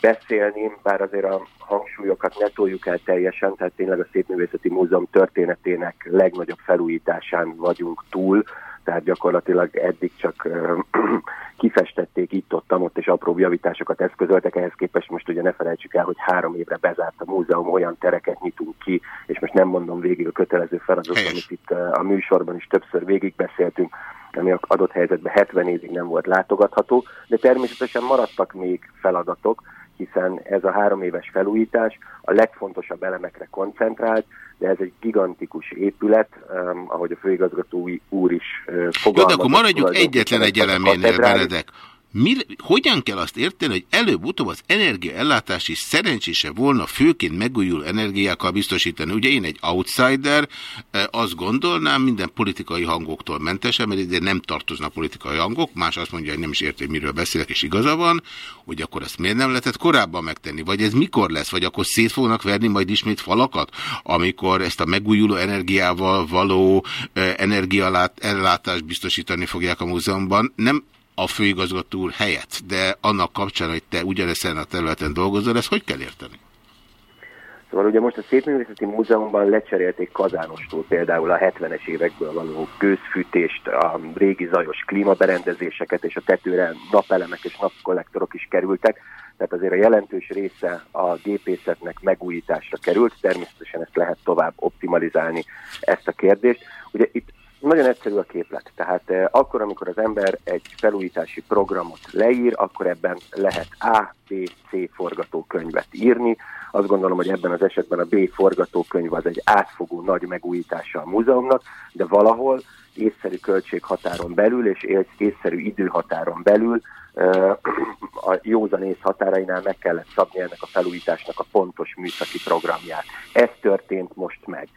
beszélni, bár azért a hangsúlyokat ne toljuk el teljesen, tehát tényleg a Szépművészeti Múzeum történetének legnagyobb felújításán vagyunk túl, tehát gyakorlatilag eddig csak kifestették itt-ott, ott és apró javításokat eszközöltek, ehhez képest most ugye ne felejtsük el, hogy három évre bezárt a múzeum, olyan tereket nyitunk ki, és most nem mondom végig a kötelező feladatot, amit itt a műsorban is többször végigbeszéltünk, ami adott helyzetben 70 évig nem volt látogatható, de természetesen maradtak még feladatok, hiszen ez a három éves felújítás a legfontosabb elemekre koncentrált, de ez egy gigantikus épület, um, ahogy a főigazgató úr is uh, fogalmazott. Jó, de akkor maradjunk egyetlen egy eleménél, Benedek. Mi, hogyan kell azt érteni, hogy előbb-utóbb az energiaellátás is szerencsése volna főként megújuló energiákkal biztosítani? Ugye én egy outsider, eh, azt gondolnám, minden politikai hangoktól mentesen, mert ide nem tartoznak politikai hangok, más azt mondja, hogy nem is érti, miről beszélek, és igaza van, hogy akkor ezt miért nem lehetett korábban megtenni? Vagy ez mikor lesz? Vagy akkor szét fognak verni majd ismét falakat, amikor ezt a megújuló energiával való eh, energiaellátást biztosítani fogják a múzeumban? Nem a főigazgató úr helyett, de annak kapcsán, hogy te ugyanezen a területen dolgozol, ezt hogy kell érteni? Szóval ugye most a Szépművészeti Múzeumban lecserélték Kazánostól például a 70-es évekből való gőzfűtést, a régi zajos klímaberendezéseket, és a tetőre napelemek és napkollektorok is kerültek, tehát azért a jelentős része a gépészetnek megújításra került, természetesen ezt lehet tovább optimalizálni ezt a kérdést. Ugye itt nagyon egyszerű a képlet. Tehát eh, akkor, amikor az ember egy felújítási programot leír, akkor ebben lehet A, B, C forgatókönyvet írni. Azt gondolom, hogy ebben az esetben a B forgatókönyv az egy átfogó nagy megújítása a múzeumnak, de valahol észszerű költséghatáron belül és észszerű időhatáron belül eh, a józanész határainál meg kellett szabni ennek a felújításnak a pontos műszaki programját. Ez történt most meg.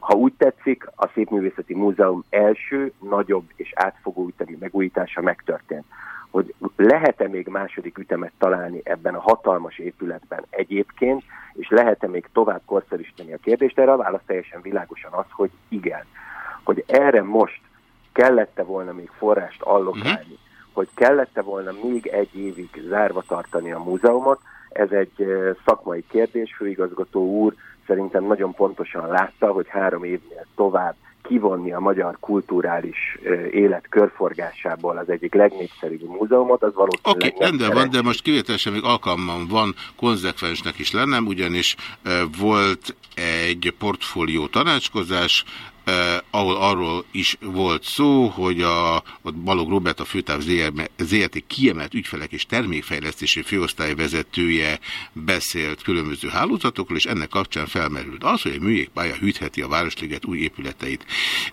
Ha úgy tetszik, a Szépművészeti Múzeum első, nagyobb és átfogó ütemi megújítása megtörtént. Hogy lehet-e még második ütemet találni ebben a hatalmas épületben egyébként, és lehet-e még tovább korszerűsíteni a kérdést, erre a válasz teljesen világosan az, hogy igen. Hogy erre most kellette volna még forrást allokálni, uh-huh. hogy kellette volna még egy évig zárva tartani a múzeumot, ez egy szakmai kérdés, főigazgató úr szerintem nagyon pontosan látta, hogy három évnél tovább kivonni a magyar kulturális élet körforgásából az egyik legnépszerűbb múzeumot, az valószínűleg Oké, okay, rendben van, de most kivételesen még alkalmam van konzekvensnek is lennem, ugyanis volt egy portfólió tanácskozás, eh, ahol arról is volt szó, hogy a, ott Balog Robert, a főtáv ZRT kiemelt ügyfelek és termékfejlesztési főosztály vezetője beszélt különböző hálózatokról, és ennek kapcsán felmerült az, hogy a műjégpálya hűtheti a Városliget új épületeit.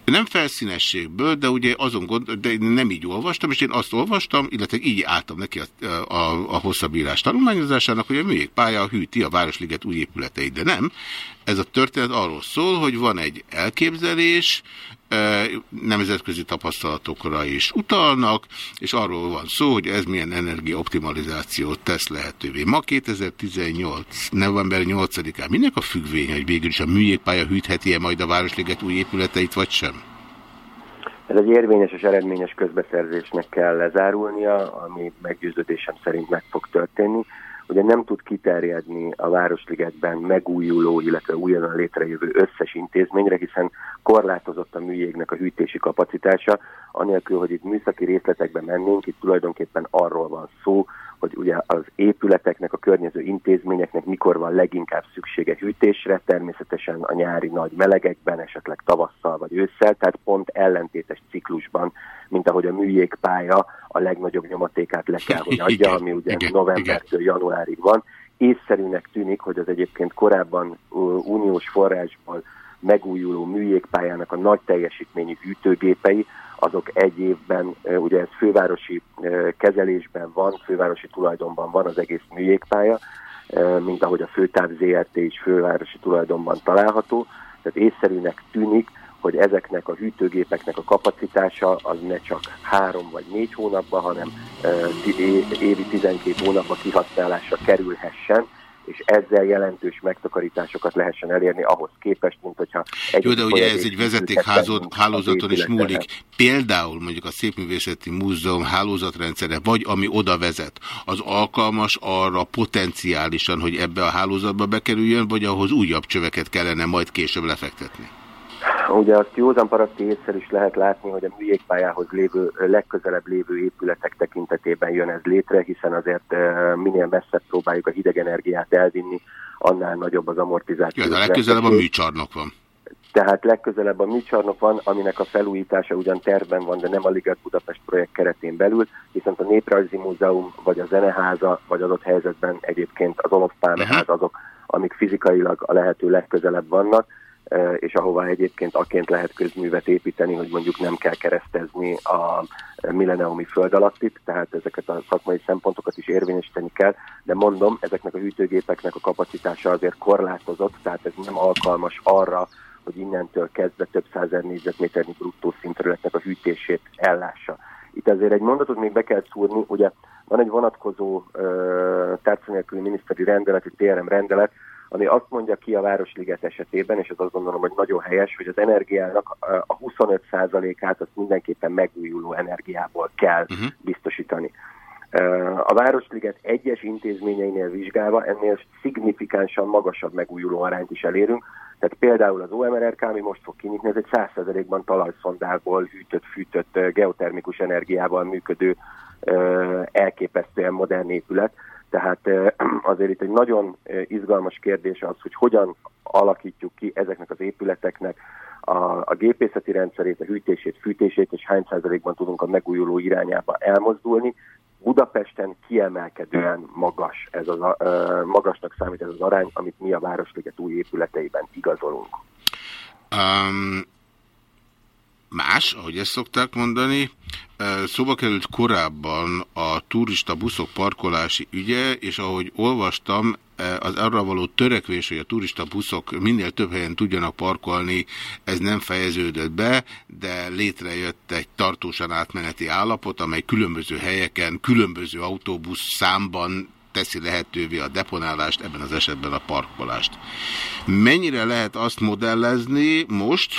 Nem felszínességből, de ugye azon gond, de nem így olvastam, és én azt olvastam, illetve így álltam neki a, a, a hosszabbírás tanulmányozásának, hogy a műjégpálya hűti a Városliget új épületeit, de nem. Ez a történet arról szól, hogy van egy elképzelés, nemzetközi tapasztalatokra is utalnak, és arról van szó, hogy ez milyen energiaoptimalizációt tesz lehetővé. Ma 2018. november 8-án minek a függvény, hogy végül is a műjégpálya hűtheti-e majd a Városliget új épületeit, vagy sem? Ez egy érvényes és eredményes közbeszerzésnek kell lezárulnia, ami meggyőződésem szerint meg fog történni ugye nem tud kiterjedni a Városligetben megújuló, illetve újonnan létrejövő összes intézményre, hiszen korlátozott a műjégnek a hűtési kapacitása, anélkül, hogy itt műszaki részletekbe mennénk, itt tulajdonképpen arról van szó, hogy ugye az épületeknek, a környező intézményeknek mikor van leginkább szüksége hűtésre, természetesen a nyári nagy melegekben, esetleg tavasszal vagy ősszel, tehát pont ellentétes ciklusban, mint ahogy a műjégpálya a legnagyobb nyomatékát le kell, hogy adja, ami ugye igen, novembertől igen. januárig van. Észszerűnek tűnik, hogy az egyébként korábban uh, uniós forrásból megújuló műjégpályának a nagy teljesítményű hűtőgépei, azok egy évben, ugye ez fővárosi kezelésben van, fővárosi tulajdonban van az egész műjégpálya, mint ahogy a Főtáv ZRT is fővárosi tulajdonban található. Tehát észszerűnek tűnik, hogy ezeknek a hűtőgépeknek a kapacitása az ne csak három vagy négy hónapban, hanem évi 12 hónapban kihasználásra kerülhessen, és ezzel jelentős megtakarításokat lehessen elérni ahhoz képest, mint hogyha... Egy Jó, de ugye ez egy vezetékhálózaton is múlik. Például mondjuk a Szépművészeti Múzeum hálózatrendszere, vagy ami oda vezet, az alkalmas arra potenciálisan, hogy ebbe a hálózatba bekerüljön, vagy ahhoz újabb csöveket kellene majd később lefektetni? Ugye azt józan paraszti észre is lehet látni, hogy a műjégpályához lévő, legközelebb lévő épületek tekintetében jön ez létre, hiszen azért minél messzebb próbáljuk a hideg energiát elvinni, annál nagyobb az amortizáció. Ja, de legközelebb a műcsarnok van. Tehát legközelebb a műcsarnok van, aminek a felújítása ugyan tervben van, de nem a Liget Budapest projekt keretén belül, viszont a Néprajzi Múzeum, vagy a Zeneháza, vagy adott helyzetben egyébként az Olof Pálmeház azok, amik fizikailag a lehető legközelebb vannak és ahová egyébként aként lehet közművet építeni, hogy mondjuk nem kell keresztezni a milleniumi föld alattit, tehát ezeket a szakmai szempontokat is érvényesíteni kell, de mondom, ezeknek a hűtőgépeknek a kapacitása azért korlátozott, tehát ez nem alkalmas arra, hogy innentől kezdve több százer négyzetméternyi bruttó szintterületnek a hűtését ellássa. Itt azért egy mondatot még be kell szúrni, ugye van egy vonatkozó tárca nélküli miniszteri rendelet, egy TRM rendelet, ami azt mondja ki a Városliget esetében, és az azt gondolom, hogy nagyon helyes, hogy az energiának a 25%-át azt mindenképpen megújuló energiából kell uh-huh. biztosítani. A Városliget egyes intézményeinél vizsgálva ennél szignifikánsan magasabb megújuló arányt is elérünk. Tehát például az OMRRK, ami most fog kinyitni, ez egy 100%-ban talajszondából hűtött, fűtött, geotermikus energiával működő elképesztően modern épület. Tehát azért itt egy nagyon izgalmas kérdés az, hogy hogyan alakítjuk ki ezeknek az épületeknek a, a gépészeti rendszerét, a hűtését, fűtését, és hány százalékban tudunk a megújuló irányába elmozdulni. Budapesten kiemelkedően magas ez az, magasnak számít ez az arány, amit mi a Városliget új épületeiben igazolunk. Um, más, ahogy ezt szokták mondani, Szóba került korábban a turista buszok parkolási ügye, és ahogy olvastam, az arra való törekvés, hogy a turista buszok minél több helyen tudjanak parkolni, ez nem fejeződött be, de létrejött egy tartósan átmeneti állapot, amely különböző helyeken, különböző autóbusz számban teszi lehetővé a deponálást, ebben az esetben a parkolást. Mennyire lehet azt modellezni most,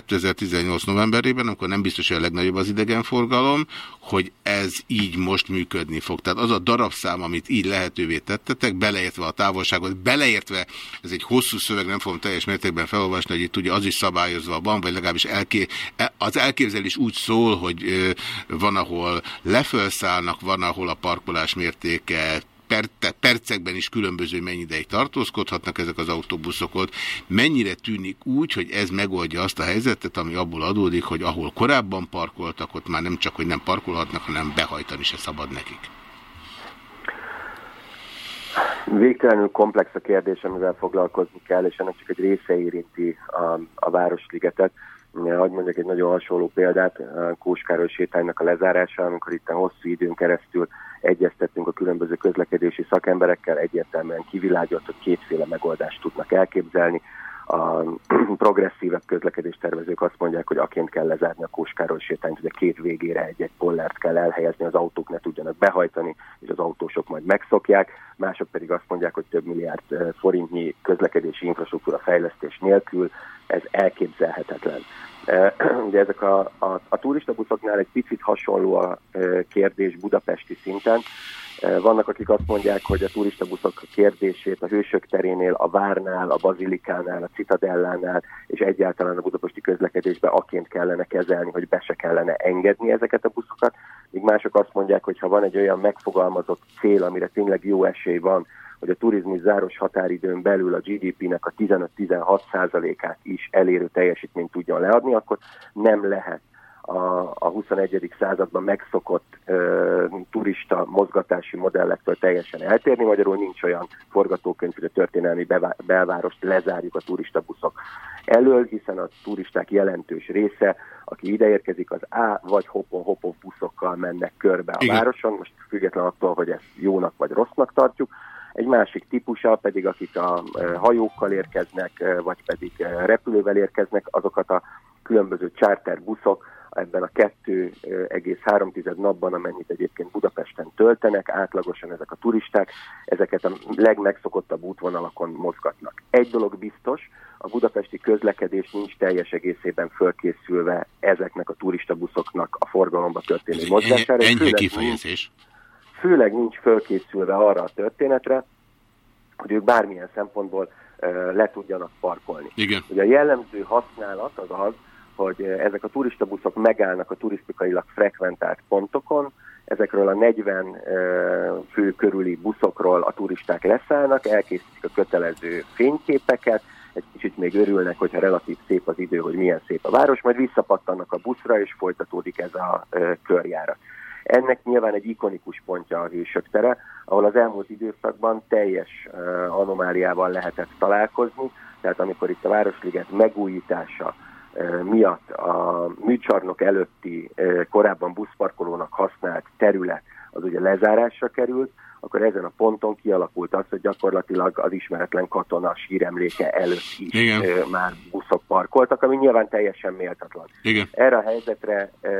2018 novemberében, amikor nem biztos, hogy a legnagyobb az idegenforgalom, hogy ez így most működni fog. Tehát az a darabszám, amit így lehetővé tettetek, beleértve a távolságot, beleértve, ez egy hosszú szöveg, nem fogom teljes mértékben felolvasni, hogy itt ugye az is szabályozva van, vagy legalábbis elké, az elképzelés úgy szól, hogy van, ahol lefölszállnak, van, ahol a parkolás mértéke per percekben is különböző mennyi ideig tartózkodhatnak ezek az autóbuszok ott. Mennyire tűnik úgy, hogy ez megoldja azt a helyzetet, ami abból adódik, hogy ahol korábban parkoltak, ott már nem csak, hogy nem parkolhatnak, hanem behajtani se szabad nekik. Végtelenül komplex a kérdés, amivel foglalkozni kell, és ennek csak egy része érinti a, a Városligetet. Hogy mondjak egy nagyon hasonló példát, a Kóskároly sétánynak a lezárása, amikor itt a hosszú időn keresztül egyeztettünk a különböző közlekedési szakemberekkel, egyértelműen kivilágott, hogy kétféle megoldást tudnak elképzelni a progresszívebb közlekedéstervezők azt mondják, hogy aként kell lezárni a Kóskároly sétányt, hogy a két végére egy-egy pollert kell elhelyezni, az autók ne tudjanak behajtani, és az autósok majd megszokják. Mások pedig azt mondják, hogy több milliárd forintnyi közlekedési infrastruktúra fejlesztés nélkül ez elképzelhetetlen. Ugye ezek a, a, a turistabuszoknál egy picit hasonló a kérdés budapesti szinten, vannak, akik azt mondják, hogy a turistabuszok kérdését a Hősök terénél, a Várnál, a Bazilikánál, a Citadellánál és egyáltalán a budapesti közlekedésbe aként kellene kezelni, hogy be se kellene engedni ezeket a buszokat. Míg mások azt mondják, hogy ha van egy olyan megfogalmazott cél, amire tényleg jó esély van, hogy a turizmus záros határidőn belül a GDP-nek a 15-16 százalékát is elérő teljesítményt tudjon leadni, akkor nem lehet a, a 21. században megszokott ö, turista mozgatási modellektől teljesen eltérni. Magyarul nincs olyan forgatókönyv, hogy a történelmi belvárost lezárjuk a turistabuszok elől, hiszen a turisták jelentős része, aki ideérkezik, az A vagy hopon-hopon buszokkal mennek körbe a Igen. városon, most független attól, hogy ezt jónak vagy rossznak tartjuk. Egy másik típusa pedig, akik a hajókkal érkeznek, vagy pedig repülővel érkeznek, azokat a különböző charterbuszok, ebben a 2,3 napban, amennyit egyébként Budapesten töltenek, átlagosan ezek a turisták, ezeket a legmegszokottabb útvonalakon mozgatnak. Egy dolog biztos, a budapesti közlekedés nincs teljes egészében fölkészülve ezeknek a turistabuszoknak a forgalomba történő mozgására. Enyhe kifejezés. Főleg nincs fölkészülve arra a történetre, hogy ők bármilyen szempontból le tudjanak parkolni. Igen. Ugye a jellemző használat az az, hogy ezek a turistabuszok megállnak a turisztikailag frekventált pontokon, ezekről a 40 fő körüli buszokról a turisták leszállnak, elkészítik a kötelező fényképeket, egy kicsit még örülnek, hogyha relatív szép az idő, hogy milyen szép a város, majd visszapattannak a buszra, és folytatódik ez a körjárat. Ennek nyilván egy ikonikus pontja a Hősök tere, ahol az elmúlt időszakban teljes anomáliával lehetett találkozni, tehát amikor itt a Városliget megújítása miatt a műcsarnok előtti korábban buszparkolónak használt terület az ugye lezárásra került, akkor ezen a ponton kialakult az, hogy gyakorlatilag az ismeretlen katona síremléke előtt is Igen. már buszok parkoltak, ami nyilván teljesen méltatlan. Igen. Erre a helyzetre e,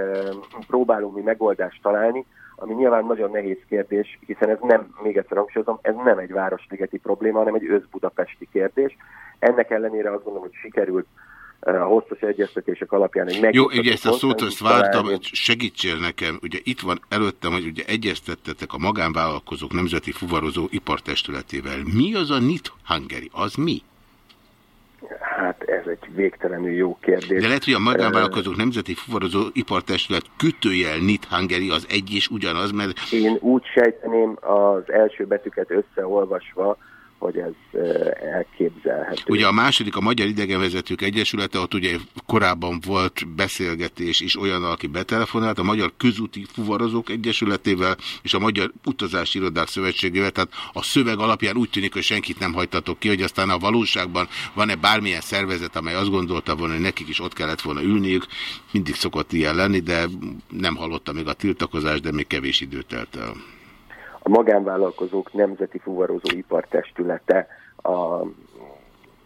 próbálunk mi megoldást találni, ami nyilván nagyon nehéz kérdés, hiszen ez nem, még egyszer hangsúlyozom, ez nem egy városligeti probléma, hanem egy összbudapesti kérdés. Ennek ellenére azt gondolom, hogy sikerült hosszas egyeztetések alapján egy Jó, ugye ezt a szót azt vártam, hogy segítsél nekem. Ugye itt van előttem, hogy ugye egyeztettetek a magánvállalkozók nemzeti fuvarozó ipartestületével. Mi az a NIT Hungary? Az mi? Hát ez egy végtelenül jó kérdés. De lehet, hogy a magánvállalkozók nemzeti fuvarozó ipartestület kütőjel NIT Hungary az egy és ugyanaz, mert... Én úgy sejteném az első betűket összeolvasva, hogy ez elképzelhető. Ugye a második a Magyar Idegenvezetők Egyesülete, ott ugye korábban volt beszélgetés is olyan, aki betelefonált, a Magyar Közúti Fuvarozók Egyesületével és a Magyar Utazási Irodák Szövetségével, tehát a szöveg alapján úgy tűnik, hogy senkit nem hagytatok ki, hogy aztán a valóságban van-e bármilyen szervezet, amely azt gondolta volna, hogy nekik is ott kellett volna ülniük, mindig szokott ilyen lenni, de nem hallottam még a tiltakozást, de még kevés időt telt el a magánvállalkozók nemzeti fuvarozó ipartestülete, a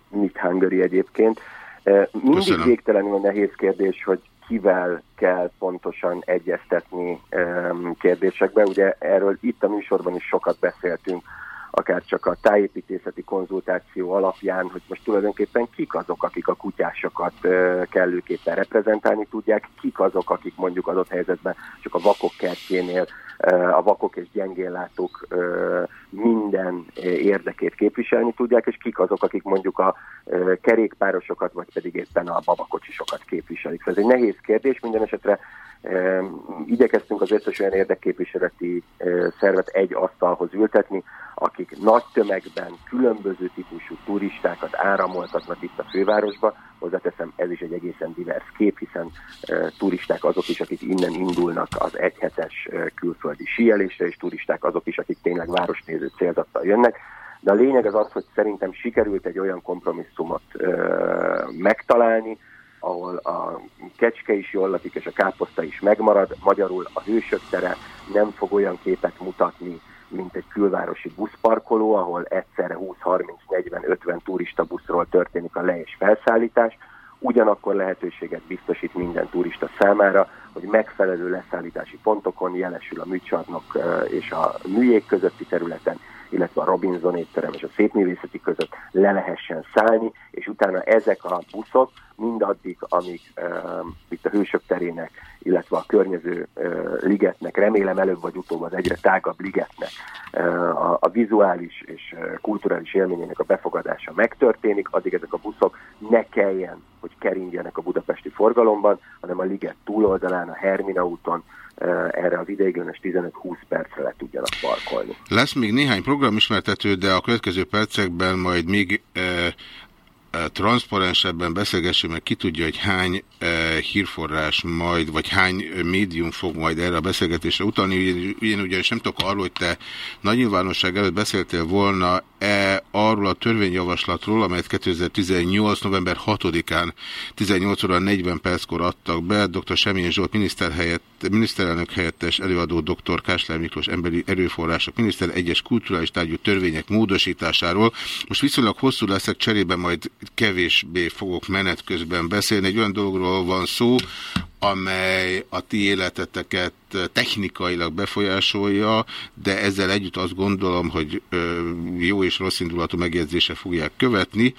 Mit Hungary egyébként. E, mindig Köszönöm. végtelenül nehéz kérdés, hogy kivel kell pontosan egyeztetni e, kérdésekbe. Ugye erről itt a műsorban is sokat beszéltünk, akár csak a tájépítészeti konzultáció alapján, hogy most tulajdonképpen kik azok, akik a kutyásokat e, kellőképpen reprezentálni tudják, kik azok, akik mondjuk adott helyzetben csak a vakok kertjénél a vakok és gyengéllátók minden érdekét képviselni tudják, és kik azok, akik mondjuk a kerékpárosokat, vagy pedig éppen a babakocsisokat képviselik. Ez egy nehéz kérdés, minden esetre igyekeztünk az összes olyan érdekképviseleti szervet egy asztalhoz ültetni, akik nagy tömegben különböző típusú turistákat áramoltatnak itt a fővárosba. Hozzáteszem, ez is egy egészen divers kép, hiszen e, turisták azok is, akik innen indulnak az egyhetes e, külföldi síelésre, és turisták azok is, akik tényleg városnéző célzattal jönnek. De a lényeg az az, hogy szerintem sikerült egy olyan kompromisszumot e, megtalálni, ahol a kecske is jól lakik, és a káposzta is megmarad. Magyarul a hősök tere nem fog olyan képet mutatni, mint egy külvárosi buszparkoló, ahol egyszerre 20, 30, 40, 50 turista buszról történik a le- és felszállítás, ugyanakkor lehetőséget biztosít minden turista számára, hogy megfelelő leszállítási pontokon jelesül a műcsarnok és a műjég közötti területen, illetve a Robinson étterem és a szépművészeti között le lehessen szállni, és utána ezek a buszok mindaddig, amíg uh, itt a Hősök terének, illetve a környező uh, ligetnek, remélem előbb vagy utóbb az egyre tágabb ligetnek uh, a, a vizuális és kulturális élményének a befogadása megtörténik, addig ezek a buszok ne kelljen, hogy keringjenek a budapesti forgalomban, hanem a liget túloldalán, a Hermina úton, erre az ideiglenes 15-20 percre le tudjanak parkolni. Lesz még néhány programismertető, de a következő percekben majd még transzparensebben beszélgessünk, meg ki tudja, hogy hány e, hírforrás majd, vagy hány médium fog majd erre a beszélgetésre utalni. Én ugyanis nem tudok arról, hogy te nagy nyilvánosság előtt beszéltél volna -e arról a törvényjavaslatról, amelyet 2018. november 6-án 18 óra 40 perckor adtak be. Dr. Semjén Zsolt miniszter helyett, miniszterelnök helyettes előadó dr. Kásler Miklós emberi erőforrások miniszter egyes kulturális tárgyú törvények módosításáról. Most viszonylag hosszú leszek, cserébe majd kevésbé fogok menet közben beszélni. Egy olyan dologról van szó, amely a ti életeteket technikailag befolyásolja, de ezzel együtt azt gondolom, hogy jó és rossz indulatú megjegyzése fogják követni.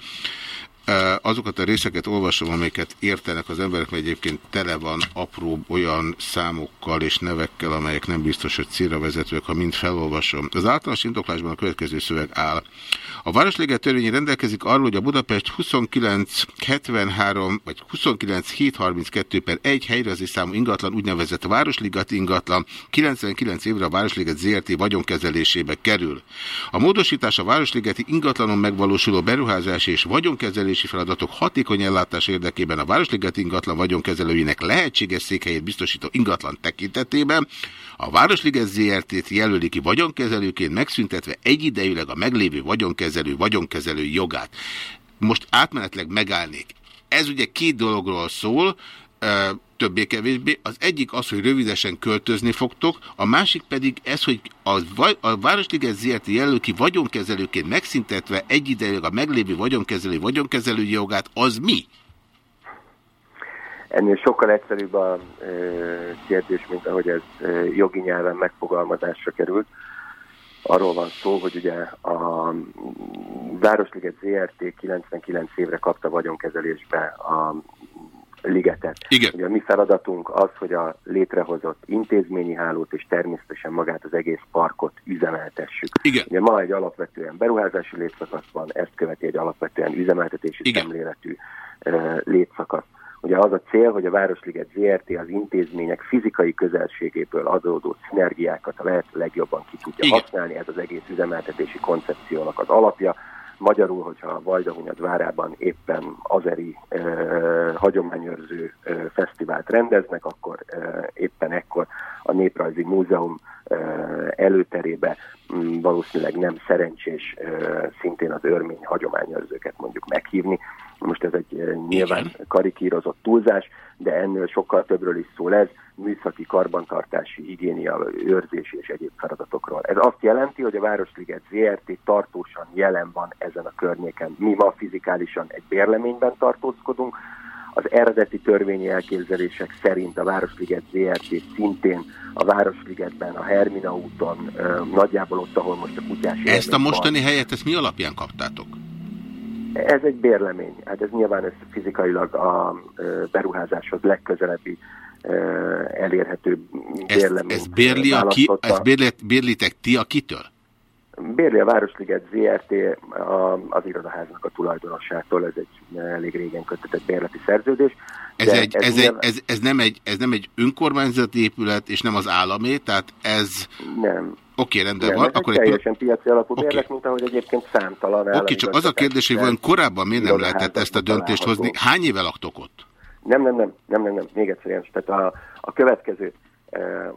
Azokat a részeket olvasom, amelyeket értenek az emberek, mert egyébként tele van apró olyan számokkal és nevekkel, amelyek nem biztos, hogy célra vezetők, ha mind felolvasom. Az általános indoklásban a következő szöveg áll. A Városliget törvényi rendelkezik arról, hogy a Budapest 2973 vagy 29732 per 1 helyrezi számú ingatlan úgynevezett Városligat ingatlan 99 évre a Városliget ZRT vagyonkezelésébe kerül. A módosítás a Városligeti ingatlanon megvalósuló beruházási és vagyonkezelési feladatok hatékony ellátás érdekében a Városligeti ingatlan vagyonkezelőinek lehetséges székhelyét biztosító ingatlan tekintetében a Városliget ZRT-t jelöli ki vagyonkezelőként megszüntetve egyidejűleg a meglévő vagyonkezelő vagyonkezelő jogát. Most átmenetleg megállnék. Ez ugye két dologról szól, többé-kevésbé. Az egyik az, hogy rövidesen költözni fogtok, a másik pedig ez, hogy a, a Városliget ZRT jelöl ki vagyonkezelőként megszintetve egyidejűleg a meglévő vagyonkezelő vagyonkezelő jogát, az mi? Ennél sokkal egyszerűbb a kérdés, mint ahogy ez jogi nyelven megfogalmazásra került. Arról van szó, hogy ugye a Városliget ZRT 99 évre kapta vagyonkezelésbe a ligetet. Igen. Ugye a mi feladatunk az, hogy a létrehozott intézményi hálót és természetesen magát az egész parkot üzemeltessük. Igen. Ugye ma egy alapvetően beruházási létszakasz van, ezt követi egy alapvetően üzemeltetési Igen. szemléletű uh, létszakasz. Ugye az a cél, hogy a Városliget ZRT az intézmények fizikai közelségéből adódó szinergiákat a lehető legjobban ki tudja Igen. használni, ez az egész üzemeltetési koncepciónak az alapja. Magyarul, hogyha a Vajdahunyad várában éppen azeri e, hagyományőrző e, fesztivált rendeznek, akkor e, éppen ekkor a Néprajzi Múzeum e, előterébe m, valószínűleg nem szerencsés e, szintén az örmény hagyományőrzőket mondjuk meghívni. Most ez egy nyilván karikírozott túlzás, de ennél sokkal többről is szól ez, műszaki, karbantartási, higiénia, őrzési és egyéb feladatokról. Ez azt jelenti, hogy a Városliget ZRT tartósan jelen van ezen a környéken. Mi ma fizikálisan egy bérleményben tartózkodunk, az eredeti törvényi elképzelések szerint a Városliget ZRT szintén a Városligetben, a Hermina úton, nagyjából ott, ahol most a kutyás Ezt a mostani van. helyet, ezt mi alapján kaptátok? Ez egy bérlemény. Hát ez nyilván ez fizikailag a beruházáshoz legközelebbi elérhető bérleményt ezt, ezt bérli a ki, ezt bérli, bérlitek ti a kitől? Bérli a Városliget ZRT az irodaháznak a tulajdonosától, ez egy elég régen kötetett bérleti szerződés. Ez, egy, ez, ez, egy, ez, ez, nem egy, ez nem egy önkormányzati épület, és nem az államé, tehát ez... Nem. Oké, okay, rendben van. Akkor egy teljesen piaci alapú okay. bérlet, mint ahogy egyébként számtalan Oké, okay, csak az a kérdés, hogy vajon korábban miért nem lehetett ezt a döntést hozni? Hány éve laktok ott? Nem, nem, nem, nem, nem, nem. még egyszer Jens. Tehát a, a következő.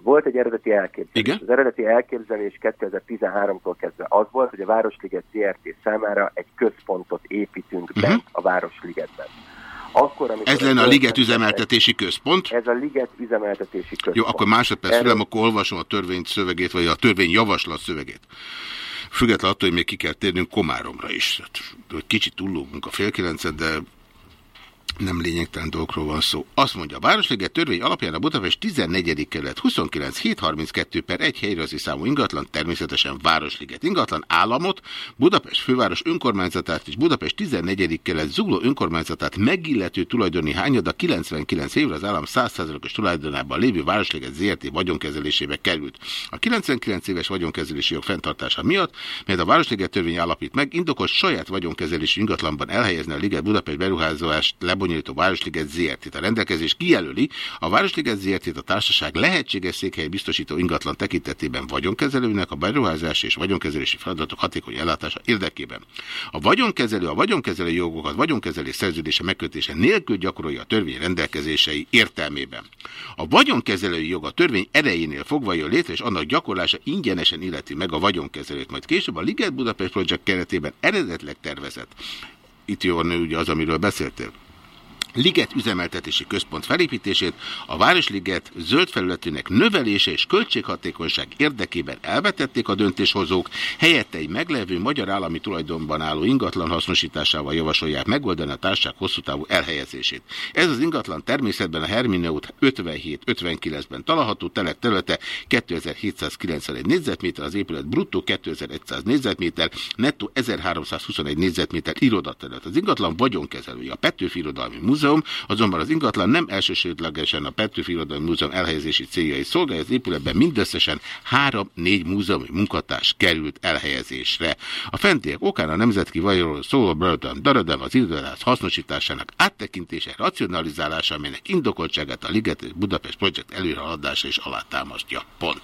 Volt egy eredeti elképzelés. Igen? Az eredeti elképzelés 2013-tól kezdve az volt, hogy a Városliget ZRT számára egy központot építünk uh -huh. bent a Városligetben. Akkor, ez lenne a liget üzemeltetési központ? Ez a liget üzemeltetési központ. Jó, akkor másodperc Erről... akkor olvasom a törvény szövegét, vagy a törvény javaslat szövegét. Függetlenül attól, hogy még ki kell térnünk Komáromra is. Kicsit túllógunk a fél kilencet, de nem lényegtelen dolgokról van szó. Azt mondja, a Városliget törvény alapján a Budapest 14. kerület 29 732 per egy helyrajzi számú ingatlan, természetesen Városliget ingatlan államot, Budapest főváros önkormányzatát és Budapest 14. kerület Zugló önkormányzatát megillető tulajdoni hányada 99 évre az állam 100%-os tulajdonában lévő Városliget ZRT vagyonkezelésébe került. A 99 éves vagyonkezelési jog fenntartása miatt, mert a Városliget törvény alapít meg, indokos saját vagyonkezelési ingatlanban elhelyezni a Liget Budapest beruházást lebonyolító Városliget ZRT-t. A rendelkezés kijelöli, a Városliget ZRT-t a társaság lehetséges székhely biztosító ingatlan tekintetében vagyonkezelőnek a beruházási és vagyonkezelési feladatok hatékony ellátása érdekében. A vagyonkezelő a vagyonkezelő jogokat vagyonkezelés szerződése megkötése nélkül gyakorolja a törvény rendelkezései értelmében. A vagyonkezelői jog a törvény erejénél fogva jön létre, és annak gyakorlása ingyenesen illeti meg a vagyonkezelőt. Majd később a Liget Budapest Project keretében eredetleg tervezett. Itt jön ugye az, amiről beszéltél. Liget üzemeltetési központ felépítését a Városliget zöld felületének növelése és költséghatékonyság érdekében elvetették a döntéshozók, helyette egy meglevő magyar állami tulajdonban álló ingatlan hasznosításával javasolják megoldani a társaság hosszú távú elhelyezését. Ez az ingatlan természetben a Hermine út 57-59-ben található, telek területe 2791 négyzetméter, az épület bruttó 2100 négyzetméter, nettó 1321 négyzetméter irodaterület. Az ingatlan vagyonkezelője, a Petőfi Irodalmi Múzeum, Múzeum, azonban az ingatlan nem elsősődlegesen a Petőfi Irodalmi Múzeum elhelyezési céljai szolgálja, az épületben mindösszesen három-négy múzeumi munkatárs került elhelyezésre. A fentiek okán a nemzetki vajról szóló Bröldön Daradem az irodalás hasznosításának áttekintése, racionalizálása, amelynek indokoltságát a Liget és Budapest projekt előrehaladása is alátámasztja. Pont.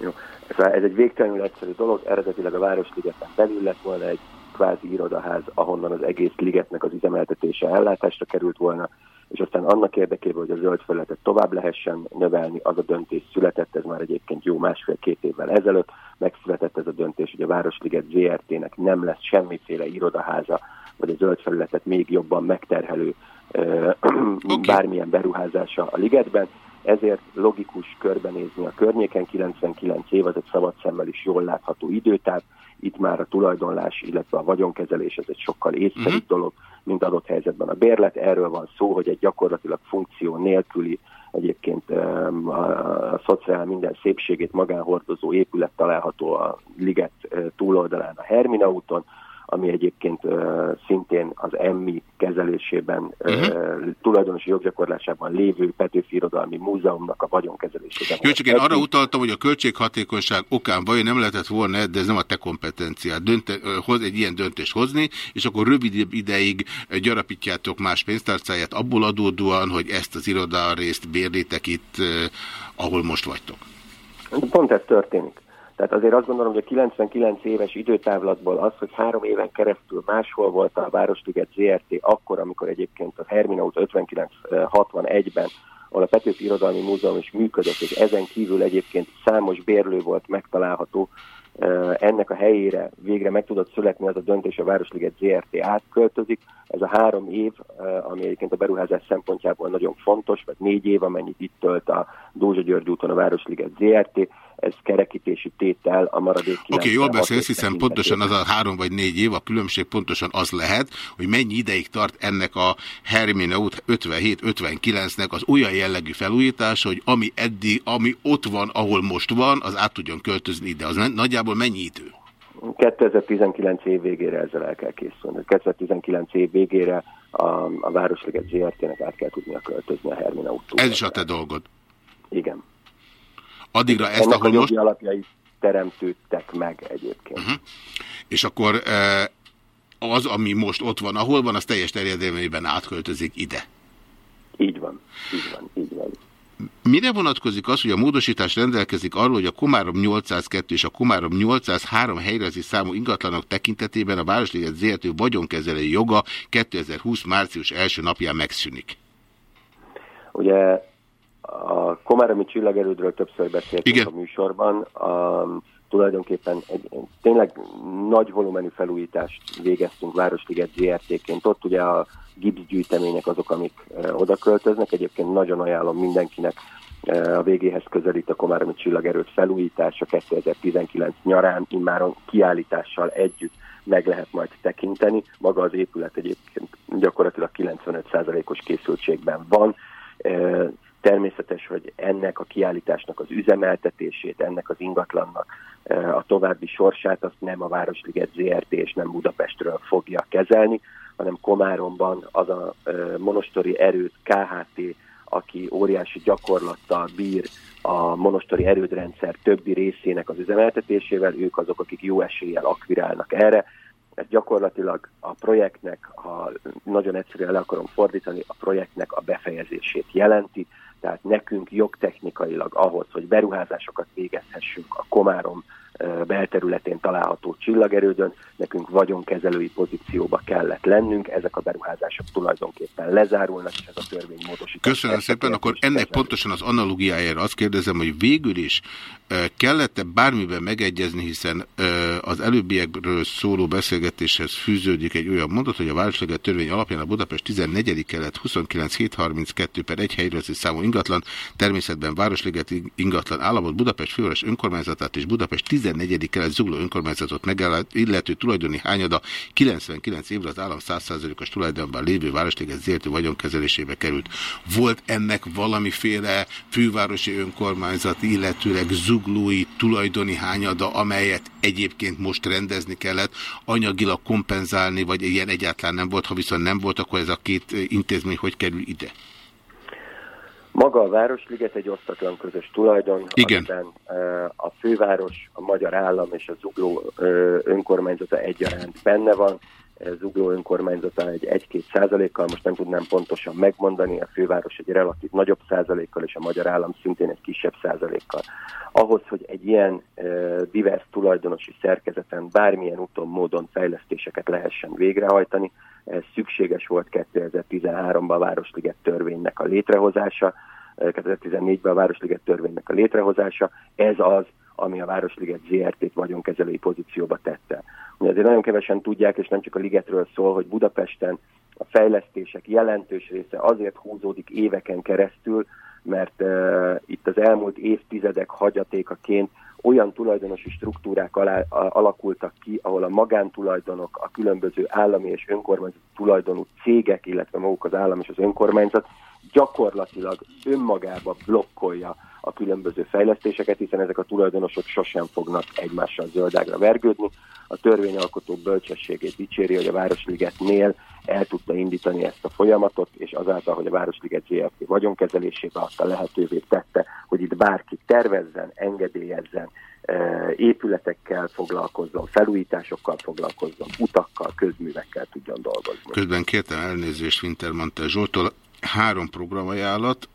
Jó. Ez egy végtelenül egyszerű dolog, eredetileg a Városligeten belül lett volna egy kvázi irodaház, ahonnan az egész ligetnek az üzemeltetése ellátásra került volna, és aztán annak érdekében, hogy a zöld felületet tovább lehessen növelni, az a döntés született, ez már egyébként jó másfél-két évvel ezelőtt, megszületett ez a döntés, hogy a Városliget ZRT-nek nem lesz semmiféle irodaháza, vagy a zöld felületet még jobban megterhelő okay. bármilyen beruházása a ligetben, ezért logikus körbenézni a környéken, 99 év az egy szabad szemmel is jól látható időtáv, itt már a tulajdonlás, illetve a vagyonkezelés ez egy sokkal észszerűbb uh-huh. dolog, mint adott helyzetben a bérlet. Erről van szó, hogy egy gyakorlatilag funkció nélküli, egyébként a, a szociál minden szépségét magánhordozó épület található a liget túloldalán a Hermina úton, ami egyébként szintén az emmi kezelésében, uh -huh. uh, tulajdonosi joggyakorlásában lévő Petőfi Irodalmi Múzeumnak a vagyonkezelésében. Jó, csak én arra utaltam, hogy a költséghatékonyság okán vajon nem lehetett volna, de ez nem a te kompetenciád, dönte, hoz, egy ilyen döntést hozni, és akkor rövidebb ideig gyarapítjátok más pénztárcáját abból adódóan, hogy ezt az iroda részt bérlétek itt, ahol most vagytok. Pont ez történik. Tehát azért azt gondolom, hogy a 99 éves időtávlatból az, hogy három éven keresztül máshol volt a Városliget ZRT, akkor, amikor egyébként a Hermina út 59-61-ben, ahol a Petőfi Irodalmi Múzeum is működött, és ezen kívül egyébként számos bérlő volt megtalálható, ennek a helyére végre meg tudott születni az a döntés, a Városliget ZRT átköltözik. Ez a három év, ami egyébként a beruházás szempontjából nagyon fontos, vagy négy év, amennyit itt tölt a Dózsa György úton a Városliget ZRT, ez kerekítési tétel a maradék Oké, okay, jól beszélsz, hiszen pontosan az a három vagy négy év, a különbség pontosan az lehet, hogy mennyi ideig tart ennek a Hermine út 57-59-nek az olyan jellegű felújítás, hogy ami eddig, ami ott van, ahol most van, az át tudjon költözni ide. Az nagyjából mennyi idő? 2019 év végére ezzel el kell készülni. 2019 év végére a, a Városliget ZRT-nek át kell tudnia költözni a Hermina úttól. Ez is a te dolgod. Igen. Addigra ezt, ahol a most... alapjai teremtődtek meg egyébként. Uh -huh. És akkor az, ami most ott van, ahol van, az teljes terjedelmében átköltözik ide. Így van, így van, így van. Mire vonatkozik az, hogy a módosítás rendelkezik arról, hogy a Komárom 802 és a Komárom 803 helyrezi számú ingatlanok tekintetében a Városliget ZRT vagyonkezelői joga 2020. március első napján megszűnik? Ugye a Komáromi csillagerődről többször beszéltünk Igen. a műsorban. A, tulajdonképpen egy, tényleg nagy volumenű felújítást végeztünk Városliget ZRT-ként. Ott ugye a gipszgyűjtemények azok, amik e, oda költöznek. Egyébként nagyon ajánlom mindenkinek e, a végéhez közelít a Komáromi csillagerőt felújítása 2019 nyarán, immáron kiállítással együtt meg lehet majd tekinteni. Maga az épület egyébként gyakorlatilag 95%-os készültségben van. E, természetes, hogy ennek a kiállításnak az üzemeltetését, ennek az ingatlannak a további sorsát azt nem a Városliget ZRT és nem Budapestről fogja kezelni, hanem Komáromban az a monostori erőt KHT, aki óriási gyakorlattal bír a monostori erődrendszer többi részének az üzemeltetésével, ők azok, akik jó eséllyel akvirálnak erre. Ez gyakorlatilag a projektnek, ha nagyon egyszerűen le akarom fordítani, a projektnek a befejezését jelenti, tehát nekünk jogtechnikailag ahhoz, hogy beruházásokat végezhessünk a Komárom belterületén található csillagerődön, nekünk vagyonkezelői pozícióba kellett lennünk, ezek a beruházások tulajdonképpen lezárulnak, és ez a törvény módosítás. Köszönöm szépen, akkor ennek pontosan az analogiájára azt kérdezem, hogy végül is kellett-e bármiben megegyezni, hiszen az előbbiekről szóló beszélgetéshez fűződik egy olyan mondat, hogy a Városleget törvény alapján a Budapest 14. kelet 29 732 per egy helyrezi számú ingatlan, természetben Városleget ingatlan államot Budapest főváros önkormányzatát és Budapest 14. kelet zugló önkormányzatot illető tulajdoni hányada 99 évre az állam 100%-os tulajdonban lévő Városliget ZRT vagyonkezelésébe került. Volt ennek valamiféle fővárosi önkormányzat, illetőleg zuglói tulajdoni hányada, amelyet egyébként most rendezni kellett, anyagilag kompenzálni, vagy ilyen egyáltalán nem volt, ha viszont nem volt, akkor ez a két intézmény hogy kerül ide? Maga a Városliget egy osztatlan közös tulajdon, Igen. amiben a főváros, a magyar állam és a Zugló önkormányzata egyaránt benne van. Zugló önkormányzata egy 1-2 százalékkal, most nem tudnám pontosan megmondani, a főváros egy relatív nagyobb százalékkal, és a magyar állam szintén egy kisebb százalékkal. Ahhoz, hogy egy ilyen divers tulajdonosi szerkezeten bármilyen úton, módon fejlesztéseket lehessen végrehajtani, ez szükséges volt 2013-ban a Városliget törvénynek a létrehozása, 2014-ben a Városliget törvénynek a létrehozása, ez az, ami a Városliget ZRT-t vagyonkezelői pozícióba tette. Azért nagyon kevesen tudják, és nem csak a ligetről szól, hogy Budapesten a fejlesztések jelentős része azért húzódik éveken keresztül, mert uh, itt az elmúlt évtizedek hagyatékaként olyan tulajdonosi struktúrák alá, a, alakultak ki, ahol a magántulajdonok, a különböző állami és önkormányzati tulajdonú cégek, illetve maguk az állam és az önkormányzat gyakorlatilag önmagába blokkolja a különböző fejlesztéseket, hiszen ezek a tulajdonosok sosem fognak egymással zöldágra vergődni. A törvényalkotó bölcsességét dicséri, hogy a Városligetnél el tudta indítani ezt a folyamatot, és azáltal, hogy a Városliget ZFT vagyonkezelésébe adta lehetővé tette, hogy itt bárki tervezzen, engedélyezzen, e, épületekkel foglalkozzon, felújításokkal foglalkozzon, utakkal, közművekkel tudjon dolgozni. Közben kértem elnézést Wintermantel Zsoltól, három programajánlat.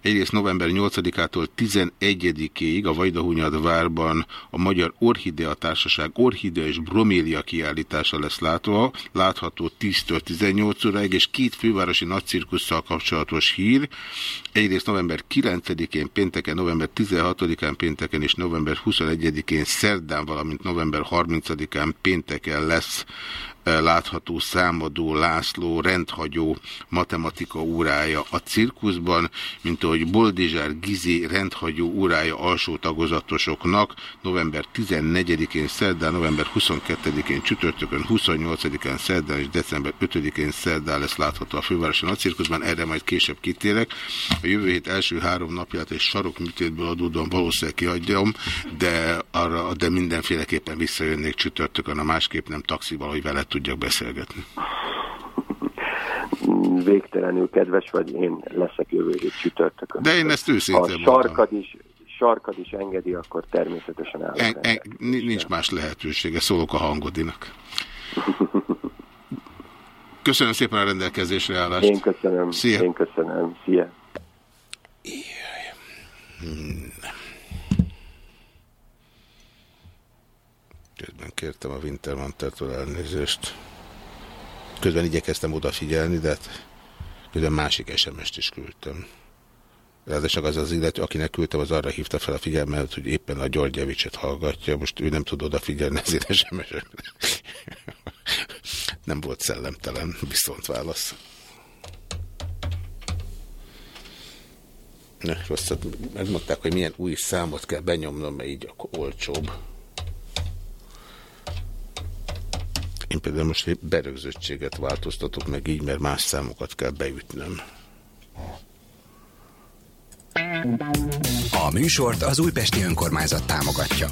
Egyrészt november 8-ától 11-ig a Vajdahunyad várban a Magyar Orchidea Társaság Orchidea és Bromélia kiállítása lesz látva, látható 10-től 18 óráig, és két fővárosi nagycirkusszal kapcsolatos hír. Egyrészt november 9-én pénteken, november 16-án pénteken és november 21-én szerdán, valamint november 30-án pénteken lesz látható számadó László rendhagyó matematika órája a cirkuszban, mint ahogy Boldizsár Gizi rendhagyó órája alsó tagozatosoknak november 14-én szerdán, november 22-én csütörtökön, 28-án szerdán és december 5-én szerdán lesz látható a fővárosi nagycirkuszban, erre majd később kitérek. A jövő hét első három napját egy sarokműtétből adódóan valószínűleg kiadjam, de arra, de mindenféleképpen visszajönnék csütörtökön, a másképp nem taxival, hogy vele tudjak beszélgetni. Végtelenül kedves vagy, én leszek jövő hét csütörtökön. De én ezt őszintén Ha sarkad is, sarkad is engedi, akkor természetesen állok. En, en, nincs más lehetősége, szólok a hangodinak. Köszönöm szépen a rendelkezésre állást. Én köszönöm. Szia. Én köszönöm. Szia. Hmm. Közben kértem a Wintermanteltől elnézést. Közben igyekeztem odafigyelni, de hát közben másik SMS-t is küldtem. Ráadásul az az illető, akinek küldtem, az arra hívta fel a figyelmet, hogy éppen a Györgyevicset hallgatja. Most ő nem tud odafigyelni ezért sms -et. Nem volt szellemtelen, viszont válasz. Ne, rosszat, megmondták, hogy milyen új számot kell benyomnom, mert így olcsóbb. Én például most berögzöttséget változtatok meg így, mert más számokat kell beütnöm. A műsort az Újpesti Önkormányzat támogatja.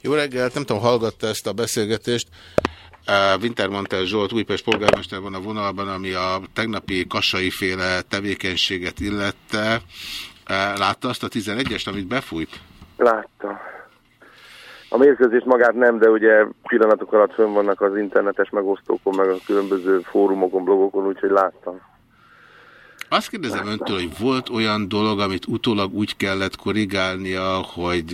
Jó reggelt, nem tudom, hallgatta ezt a beszélgetést. Wintermantel Zsolt, Újpest polgármester van a vonalban, ami a tegnapi kassai féle tevékenységet illette. Látta azt a 11-est, amit befújt? Láttam. A mérkőzés magát nem, de ugye pillanatok alatt fönn vannak az internetes megosztókon, meg a különböző fórumokon, blogokon, úgyhogy láttam. Azt kérdezem öntől, hogy volt olyan dolog, amit utólag úgy kellett korrigálnia, hogy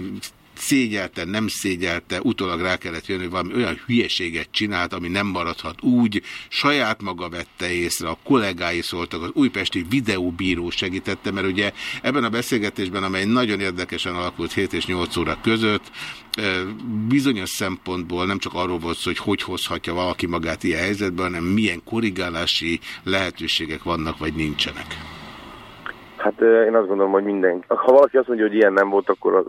szégyelte, nem szégyelte, utólag rá kellett jönni, hogy valami olyan hülyeséget csinált, ami nem maradhat úgy, saját maga vette észre, a kollégái szóltak, az újpesti videóbíró segítette, mert ugye ebben a beszélgetésben, amely nagyon érdekesen alakult 7 és 8 óra között, bizonyos szempontból nem csak arról volt szó, hogy hogy hozhatja valaki magát ilyen helyzetben, hanem milyen korrigálási lehetőségek vannak, vagy nincsenek. Hát én azt gondolom, hogy mindenki. Ha valaki azt mondja, hogy ilyen nem volt, akkor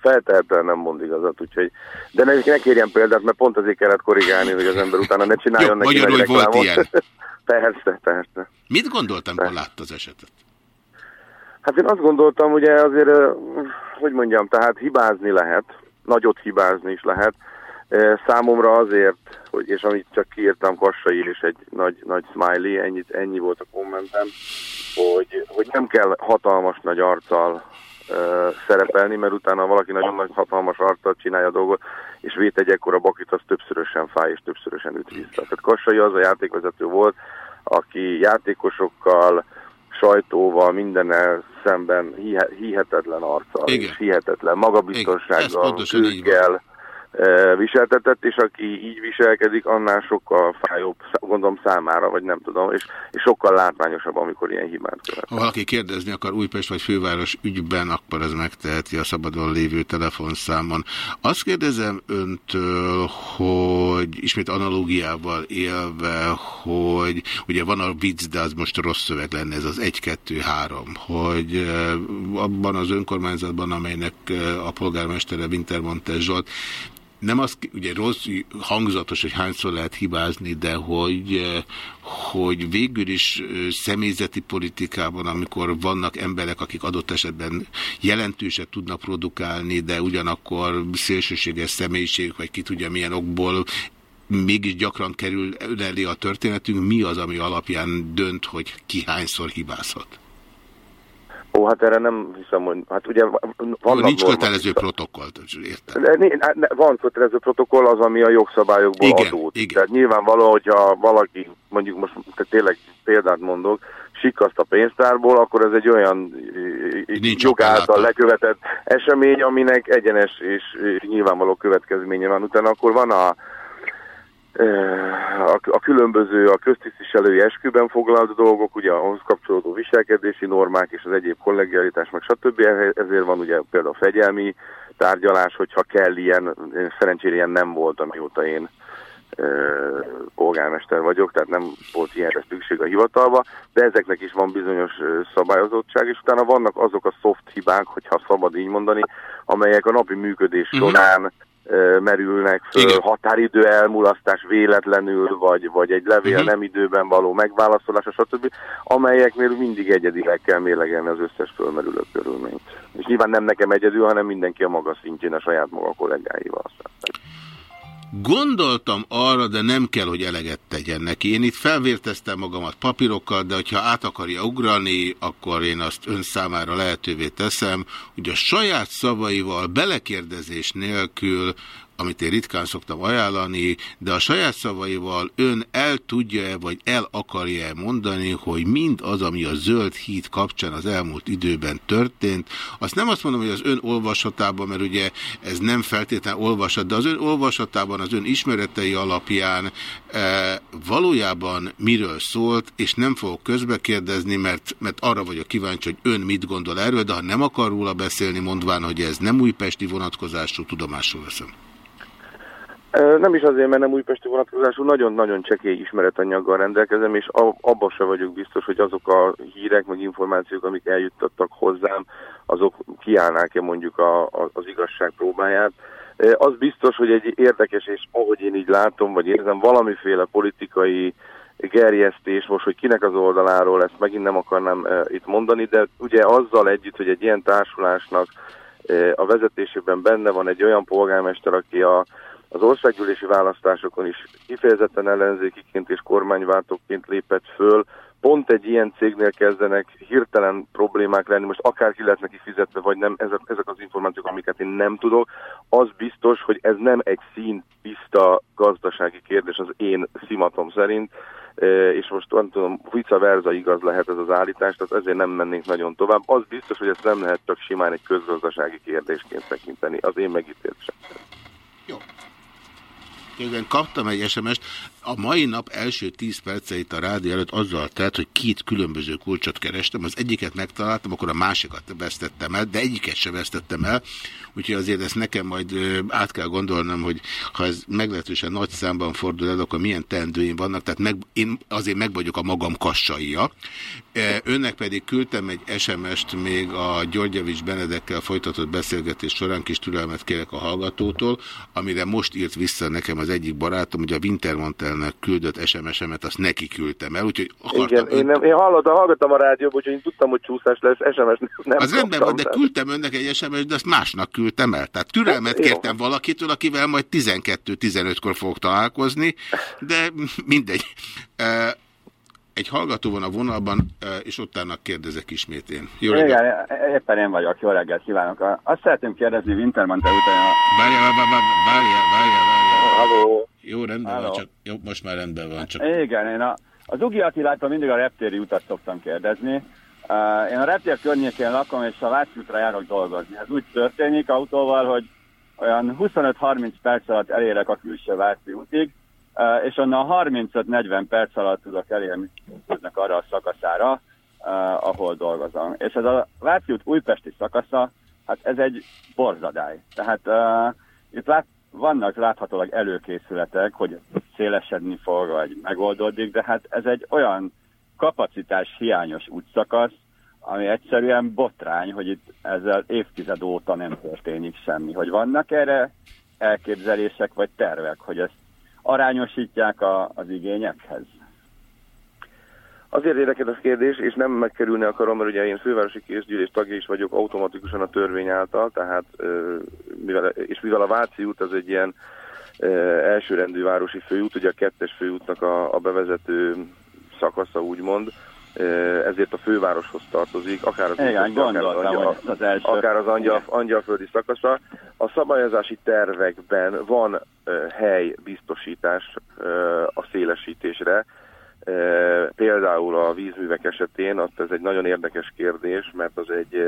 feltehetően nem mond igazat, úgyhogy... De ne, ne kérjen példát, mert pont azért kellett korrigálni, hogy az ember utána ne csináljon Jó, neki magyarul, hogy volt ilyen. persze, persze. Mit gondoltam, amikor látta az esetet? Hát én azt gondoltam, ugye azért, hogy mondjam, tehát hibázni lehet, nagyot hibázni is lehet. Számomra azért, hogy, és amit csak kiírtam Kassai és egy nagy, nagy smiley, ennyi, ennyi volt a kommentem, hogy, hogy nem kell hatalmas nagy arccal ö, szerepelni, mert utána valaki nagyon nagy hatalmas arccal csinálja a dolgot, és vét egy ekkora bakit, az többszörösen fáj, és többszörösen üt vissza. Tehát Kassai az a játékvezető volt, aki játékosokkal, sajtóval, mindennel szemben hihetetlen arccal, Igen. és hihetetlen magabiztossággal, küzdgel, viseltetett, és aki így viselkedik, annál sokkal fájóbb, gondolom számára, vagy nem tudom, és, és sokkal látványosabb, amikor ilyen hibát követ. Ha valaki kérdezni akar Újpest vagy főváros ügyben, akkor ez megteheti a szabadon lévő telefonszámon. Azt kérdezem öntől, hogy ismét analógiával élve, hogy ugye van a vicc, de az most rossz szöveg lenne, ez az 1-2-3, hogy abban az önkormányzatban, amelynek a polgármestere Wintermontes Zsolt, nem az, ugye rossz, hangzatos, hogy hányszor lehet hibázni, de hogy, eh, hogy végül is eh, személyzeti politikában, amikor vannak emberek, akik adott esetben jelentőset tudnak produkálni, de ugyanakkor szélsőséges személyiség, vagy ki tudja milyen okból mégis gyakran kerül elé a történetünk, mi az, ami alapján dönt, hogy ki hányszor hibázhat? Ó, hát erre nem hiszem, hogy... Hát ugye vannak Nincs kötelező protokoll, értem. Ne, van kötelező protokoll az, ami a jogszabályokból igen, adód. Igen. Tehát nyilvánvaló, hogyha valaki, mondjuk most tehát tényleg példát mondok, sikaszt a pénztárból, akkor ez egy olyan Nincs jog által lekövetett esemény, aminek egyenes és nyilvánvaló következménye van. Utána akkor van a a, a különböző, a köztisztviselői esküben foglalt dolgok, ugye ahhoz kapcsolódó viselkedési normák és az egyéb kollegialitás, meg stb. Ezért van ugye például a fegyelmi tárgyalás, hogyha kell ilyen, szerencsére ilyen nem volt, amióta én polgármester vagyok, tehát nem volt ilyenre szükség a hivatalba, de ezeknek is van bizonyos szabályozottság, és utána vannak azok a soft hibák, hogyha szabad így mondani, amelyek a napi működés mhm. során merülnek föl, Igen. határidő elmulasztás véletlenül, vagy, vagy egy levél uh-huh. nem időben való megválaszolása, stb., amelyeknél mindig egyedileg kell mélegelni az összes fölmerülő körülményt. És nyilván nem nekem egyedül, hanem mindenki a maga szintjén, a saját maga kollégáival. Gondoltam arra, de nem kell, hogy eleget tegyen neki. Én itt felvérteztem magamat papírokkal, de hogyha át akarja ugrani, akkor én azt ön számára lehetővé teszem, hogy a saját szavaival belekérdezés nélkül amit én ritkán szoktam ajánlani, de a saját szavaival ön el tudja-e, vagy el akarja-e mondani, hogy mind az, ami a zöld híd kapcsán az elmúlt időben történt, azt nem azt mondom, hogy az ön olvasatában, mert ugye ez nem feltétlenül olvasat, de az ön olvasatában, az ön ismeretei alapján e, valójában miről szólt, és nem fogok közbe kérdezni, mert, mert arra vagyok kíváncsi, hogy ön mit gondol erről, de ha nem akar róla beszélni, mondván, hogy ez nem újpesti vonatkozású, tudomásul veszem. Nem is azért, mert nem újpesti vonatkozású, nagyon-nagyon csekély ismeretanyaggal rendelkezem, és abban sem vagyok biztos, hogy azok a hírek, meg információk, amik eljuttattak hozzám, azok kiállnák-e mondjuk a, a, az igazság próbáját. Az biztos, hogy egy érdekes, és ahogy én így látom, vagy érzem, valamiféle politikai gerjesztés, most, hogy kinek az oldaláról, ezt megint nem akarnám itt mondani, de ugye azzal együtt, hogy egy ilyen társulásnak a vezetésében benne van egy olyan polgármester, aki a az országgyűlési választásokon is kifejezetten ellenzékiként és kormányváltóként lépett föl, pont egy ilyen cégnél kezdenek hirtelen problémák lenni, most akár ki lehet neki fizetve, vagy nem, ezek, ezek az információk, amiket én nem tudok, az biztos, hogy ez nem egy szín tiszta gazdasági kérdés az én szimatom szerint, e, és most nem tudom, vice versa igaz lehet ez az állítás, tehát ezért nem mennénk nagyon tovább. Az biztos, hogy ezt nem lehet csak simán egy közgazdasági kérdésként tekinteni, az én megítélésem. Jó. Igen, kaptam egy SMS-t. A mai nap első 10 perceit a rádió előtt azzal telt, hogy két különböző kulcsot kerestem. Az egyiket megtaláltam, akkor a másikat vesztettem el, de egyiket sem vesztettem el. Úgyhogy azért ezt nekem majd át kell gondolnom, hogy ha ez meglehetősen nagy számban fordul el, akkor milyen teendőim vannak. Tehát meg, én azért meg vagyok a magam kassaia. Önnek pedig küldtem egy SMS-t még a Györgyevics Benedekkel folytatott beszélgetés során, kis türelmet kérek a hallgatótól, amire most írt vissza nekem az egyik barátom, hogy a Wintermantelnek küldött SMS-emet, azt neki küldtem el, úgyhogy akartam... Igen, én, nem, én hallottam, hallgattam a rádióban, úgyhogy én tudtam, hogy csúszás lesz, SMS nem Az rendben van, de küldtem önnek egy SMS, de azt másnak küldtem el. Tehát türelmet hát, kértem jó. valakitől, akivel majd 12-15-kor fogok találkozni, de mindegy egy hallgató van a vonalban, és ottának kérdezek ismét én. Jó reggelt. Igen, éppen én vagyok. Jó reggelt kívánok. Azt szeretném kérdezni Wintermantel után. Várja, várja, várja, várja, várja. Halló. Jó, rendben Halló. van, csak jó, most már rendben van. Csak... Igen, én a, az Ugi Attilától mindig a reptéri utat szoktam kérdezni. Uh, én a reptér környékén lakom, és a Váci útra járok dolgozni. Ez úgy történik autóval, hogy olyan 25-30 perc alatt elérek a külső Váci útig, és onnan 35-40 perc alatt tudok elérni arra a szakaszára, ahol dolgozom. És ez a Váci út újpesti szakasza, hát ez egy borzadály. Tehát uh, itt lát, vannak láthatólag előkészületek, hogy szélesedni fog, vagy megoldódik, de hát ez egy olyan kapacitás hiányos útszakasz, ami egyszerűen botrány, hogy itt ezzel évtized óta nem történik semmi. Hogy vannak erre elképzelések vagy tervek, hogy ezt arányosítják a, az igényekhez? Azért érdekes kérdés, és nem megkerülni akarom, mert ugye én fővárosi készgyűlés tagja is vagyok automatikusan a törvény által, tehát mivel, és mivel a Váci út az egy ilyen elsőrendű városi főút, ugye a kettes főútnak a, a bevezető szakasza úgymond, ezért a fővároshoz tartozik, akár az, Igen, akár az, angyal, az, első. akár az angyal, angyalföldi szakasza. A szabályozási tervekben van hely biztosítás a szélesítésre, például a vízművek esetén, ott ez egy nagyon érdekes kérdés, mert az egy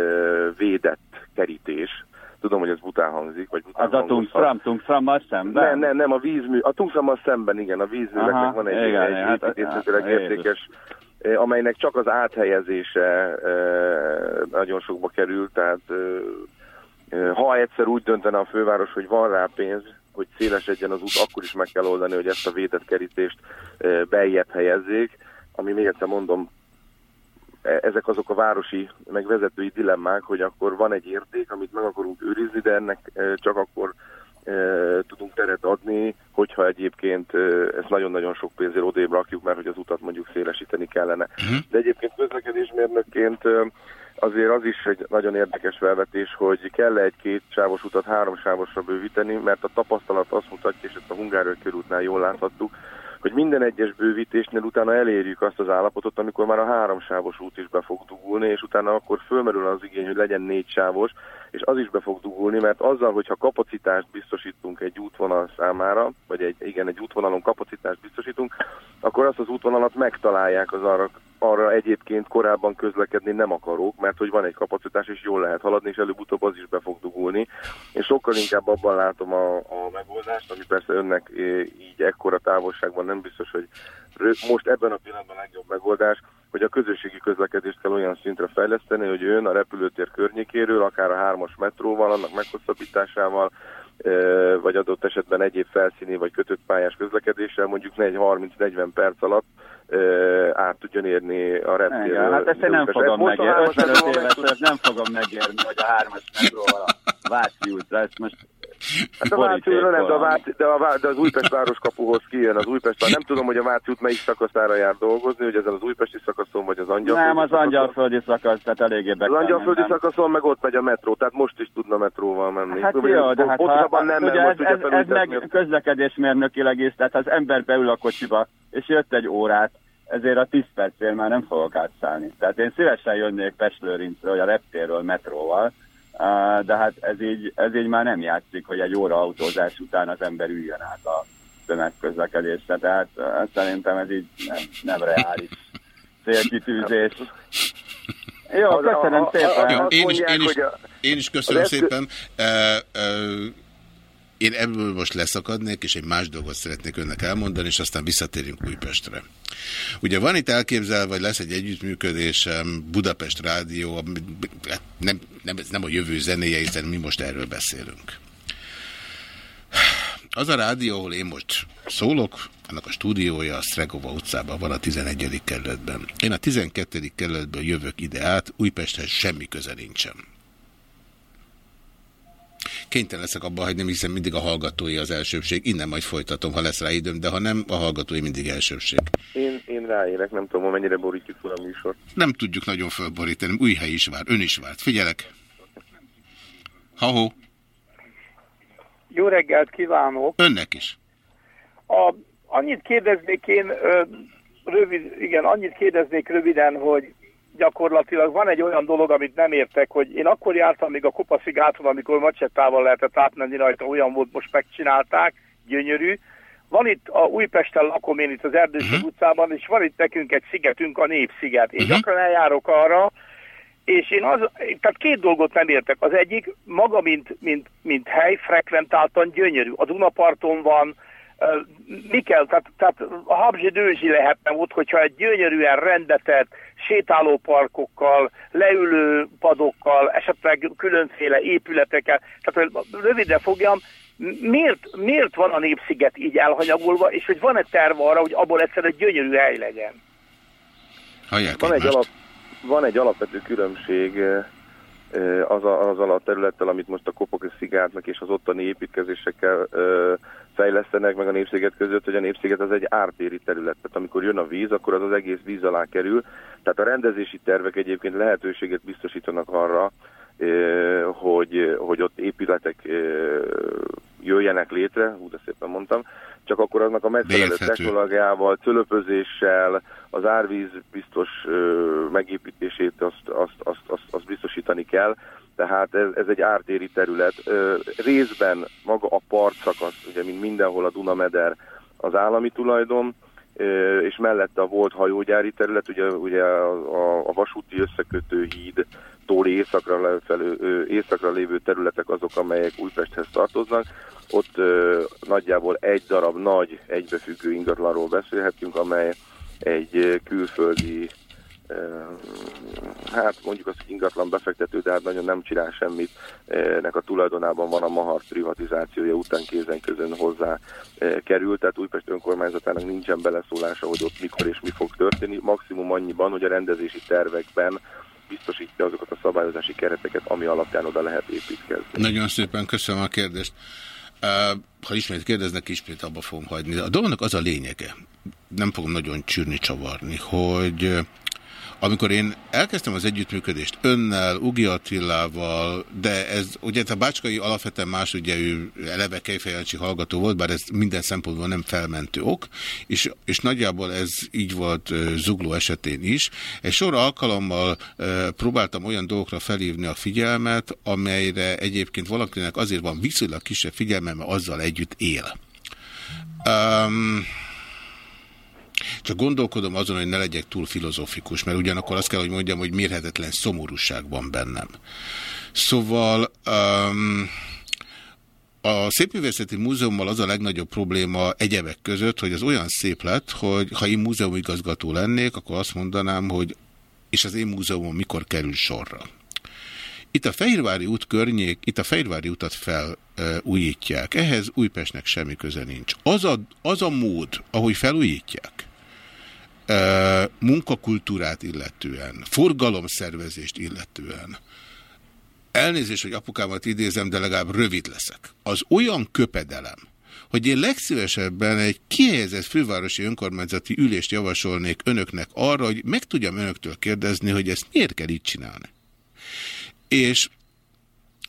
védett kerítés, tudom, hogy ez bután hangzik, vagy bután Az a Tungstram, Tungstrammal szemben? Nem, nem, nem, a vízmű, a Tungstrammal szemben, igen, a vízműveknek Aha, van egy, igen, egy, hát, értékes amelynek csak az áthelyezése nagyon sokba kerül, tehát eh, ha egyszer úgy döntene a főváros, hogy van rá pénz, hogy szélesedjen az út, akkor is meg kell oldani, hogy ezt a védett kerítést beljebb helyezzék, ami még egyszer mondom, e, ezek azok a városi megvezetői dilemmák, hogy akkor van egy érték, amit meg akarunk őrizni, de ennek csak akkor tudunk teret adni, hogyha egyébként ezt nagyon-nagyon sok pénzért odébb rakjuk, mert hogy az utat mondjuk szélesíteni kellene. Uh-huh. De egyébként közlekedésmérnökként azért az is egy nagyon érdekes felvetés, hogy kell -e egy két sávos utat három sávosra bővíteni, mert a tapasztalat azt mutatja, és ezt a Hungária körútnál jól láthattuk, hogy minden egyes bővítésnél utána elérjük azt az állapotot, amikor már a háromsávos út is be fog dugulni, és utána akkor fölmerül az igény, hogy legyen négy sávos, és az is be fog dugulni, mert azzal, hogyha kapacitást biztosítunk egy útvonal számára, vagy egy, igen, egy útvonalon kapacitást biztosítunk, akkor azt az útvonalat megtalálják az arra, arra egyébként korábban közlekedni nem akarók, mert hogy van egy kapacitás, és jól lehet haladni, és előbb-utóbb az is be fog dugulni. Én sokkal inkább abban látom a, a megoldást, ami persze önnek így ekkora távolságban nem biztos, hogy most ebben a pillanatban legjobb megoldás, hogy a közösségi közlekedést kell olyan szintre fejleszteni, hogy ön a repülőtér környékéről, akár a hármas metróval, annak meghosszabbításával, vagy adott esetben egyéb felszíni vagy kötött pályás közlekedéssel mondjuk 30-40 perc alatt át tudjon érni a reptér. hát ezt én nem fogom megérni, 55 éves, nem fogom megérni, hogy a hármas metróval a Váci útra, ezt most Hát a Váci nem, de, a Váci, de, a, de az Újpest városkapuhoz kijön az Újpest. Nem tudom, hogy a Váci út melyik szakaszára jár dolgozni, hogy ezen az újpesti szakaszon, vagy az angyalföldi Nem, az angyalföldi szakasz, tehát eléggé be Az angyalföldi szakaszon meg ott megy a metró, tehát most is tudna metróval menni. Hát jó, de hát ha, nem, ugye ez, ez, ez meg közlekedésmérnökileg is, tehát ha az ember beül a kocsiba, és jött egy órát, ezért a 10 percért már nem fogok átszállni. Tehát én szívesen jönnék Pestlőrincről, vagy a reptérről metróval, de hát ez így, ez így már nem játszik, hogy egy óra autózás után az ember üljön át a tömegközlekedésre, tehát szerintem ez így nem, nem reális célkitűzés. Jó, köszönöm szépen. Jó, én, is, én, is, én is köszönöm szépen. Uh, uh, én ebből most leszakadnék, és egy más dolgot szeretnék önnek elmondani, és aztán visszatérünk Újpestre. Ugye van itt elképzelve, vagy lesz egy együttműködésem, Budapest Rádió, hát nem, nem, ez nem a jövő zenéje, hiszen mi most erről beszélünk. Az a rádió, ahol én most szólok, annak a stúdiója a Stregova utcában van a 11. kerületben. Én a 12. kerületből jövök ide át, Újpesthez semmi köze nincsen. Kénytelen leszek abba hagyni, hiszen mindig a hallgatói az elsőbség. Innen majd folytatom, ha lesz rá időm, de ha nem, a hallgatói mindig elsőbség. Én, én ráérek, nem tudom, mennyire borítjuk fel a műsor. Nem tudjuk nagyon fölborítani. Új hely is vár, ön is várt. Figyelek. Ha-ho. Jó reggelt kívánok! Önnek is. A, annyit kérdeznék én, ö, rövid, igen, annyit kérdeznék röviden, hogy gyakorlatilag van egy olyan dolog, amit nem értek, hogy én akkor jártam még a Kopaszigáton, amikor macsettával lehetett átmenni rajta, olyan volt, most megcsinálták, gyönyörű. Van itt a Újpesten lakom én itt az Erdőség uh mhm. -huh. utcában, és van itt nekünk egy szigetünk, a Népsziget. Én uh mhm. -huh. gyakran eljárok arra, és én az, tehát két dolgot nem értek. Az egyik, maga, mint, mint, mint hely, frekventáltan gyönyörű. A Dunaparton van, mi kell, tehát, tehát a Habzsi Dőzsi lehetne ott, hogyha egy gyönyörűen rendetett sétálóparkokkal, leülő padokkal, esetleg különféle épületekkel, tehát röviden fogjam, miért, miért van a Népsziget így elhanyagolva, és hogy van-e terv arra, hogy abból egyszer egy gyönyörű hely legyen? van, egy alap, van egy alapvető különbség az a, az a területtel, amit most a Kopok szigátnak és az ottani építkezésekkel fejlesztenek meg a népsziget között, hogy a népsziget az egy ártéri terület. Tehát amikor jön a víz, akkor az az egész víz alá kerül. Tehát a rendezési tervek egyébként lehetőséget biztosítanak arra, hogy, hogy ott épületek jöjjenek létre, úgy de szépen mondtam, csak akkor aznak a megfelelő technológiával, cölöpözéssel, az árvíz biztos megépítését azt, azt, azt, azt, azt biztosítani kell, tehát ez, ez egy ártéri terület. Részben maga a partszakasz, ugye mint mindenhol a Dunameder az állami tulajdon, és mellette a volt hajógyári terület, ugye, ugye a, a, vasúti összekötő híd tól északra, északra lévő területek azok, amelyek Újpesthez tartoznak. Ott ö, nagyjából egy darab nagy egybefüggő ingatlanról beszélhetünk, amely egy külföldi hát mondjuk az ingatlan befektető, de hát nagyon nem csinál semmit, nek a tulajdonában van a Mahar privatizációja után kézen közön hozzá került, tehát Újpest önkormányzatának nincsen beleszólása, hogy ott mikor és mi fog történni, maximum annyiban, hogy a rendezési tervekben biztosítja azokat a szabályozási kereteket, ami alapján oda lehet építkezni. Nagyon szépen köszönöm a kérdést. Ha ismét kérdeznek, ismét abba fogom hagyni. A dolognak az a lényege, nem fogom nagyon csűrni, csavarni, hogy amikor én elkezdtem az együttműködést önnel, Ugi Attilával, de ez ugye a Bácskai alapvetően más, ugye ő eleve Kejfejancsi hallgató volt, bár ez minden szempontból nem felmentő ok, és, és nagyjából ez így volt Zugló esetén is. Egy sor alkalommal próbáltam olyan dolgokra felhívni a figyelmet, amelyre egyébként valakinek azért van viszonylag kisebb figyelme, mert azzal együtt él. Um, csak gondolkodom azon, hogy ne legyek túl filozofikus, mert ugyanakkor azt kell, hogy mondjam, hogy mérhetetlen szomorúság van bennem. Szóval... Um, a Szépművészeti Múzeummal az a legnagyobb probléma egyebek között, hogy az olyan szép lett, hogy ha én múzeumigazgató lennék, akkor azt mondanám, hogy és az én múzeumom mikor kerül sorra. Itt a Fehérvári út környék, itt a Fehérvári utat felújítják. Ehhez Újpestnek semmi köze nincs. Az a, az a mód, ahogy felújítják, munkakultúrát illetően, forgalomszervezést illetően, elnézést, hogy apukámat idézem, de legalább rövid leszek. Az olyan köpedelem, hogy én legszívesebben egy kihelyezett fővárosi önkormányzati ülést javasolnék önöknek arra, hogy meg tudjam önöktől kérdezni, hogy ezt miért kell így csinálni. És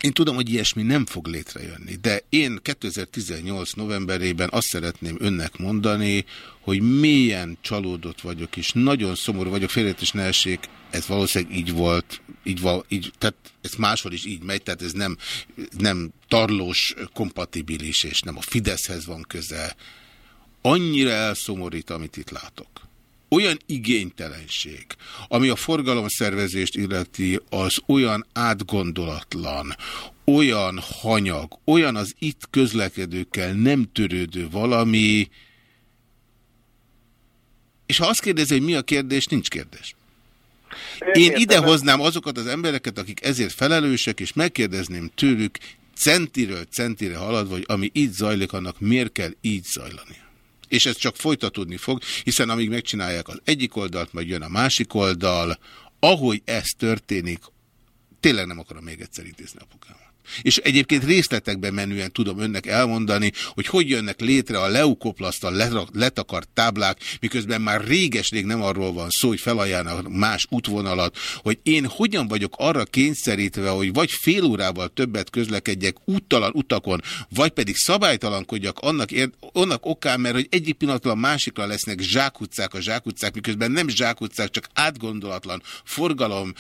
én tudom, hogy ilyesmi nem fog létrejönni, de én 2018 novemberében azt szeretném önnek mondani, hogy mélyen csalódott vagyok, és nagyon szomorú vagyok, félret ne essék, ez valószínűleg így volt, így, val, így, tehát ez máshol is így megy, tehát ez nem, nem tarlós kompatibilis, és nem a Fideszhez van köze. Annyira elszomorít, amit itt látok olyan igénytelenség, ami a forgalomszervezést illeti, az olyan átgondolatlan, olyan hanyag, olyan az itt közlekedőkkel nem törődő valami, és ha azt kérdezi, hogy mi a kérdés, nincs kérdés. Én idehoznám azokat az embereket, akik ezért felelősek, és megkérdezném tőlük, centiről centire haladva, hogy ami így zajlik, annak miért kell így zajlani. És ez csak folytatódni fog, hiszen amíg megcsinálják az egyik oldalt, majd jön a másik oldal, ahogy ez történik, tényleg nem akarom még egyszer idézni apukámat. És egyébként részletekben menően tudom önnek elmondani, hogy hogy jönnek létre a leukoplasztal letakart táblák, miközben már réges-rég nem arról van szó, hogy felajánlnak más útvonalat, hogy én hogyan vagyok arra kényszerítve, hogy vagy fél órával többet közlekedjek úttalan utakon, vagy pedig szabálytalankodjak annak, annak okán, mert hogy egyik pillanatban a másikra lesznek zsákutcák a zsákutcák, miközben nem zsákutcák, csak átgondolatlan forgalom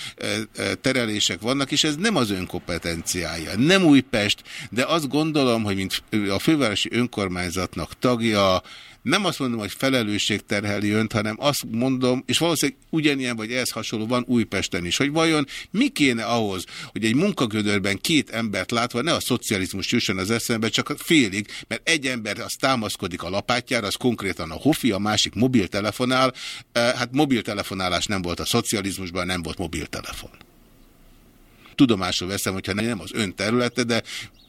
terelések vannak, és ez nem az önkompetenciája nem Újpest, de azt gondolom, hogy mint a fővárosi önkormányzatnak tagja, nem azt mondom, hogy felelősség terheli önt, hanem azt mondom, és valószínűleg ugyanilyen vagy ehhez hasonló van Újpesten is, hogy vajon mi kéne ahhoz, hogy egy munkagödörben két embert látva ne a szocializmus jusson az eszembe, csak félig, mert egy ember az támaszkodik a lapátjára, az konkrétan a hofi, a másik mobiltelefonál, hát mobiltelefonálás nem volt a szocializmusban, nem volt mobiltelefon tudomásul veszem, hogyha nem az ön területe, de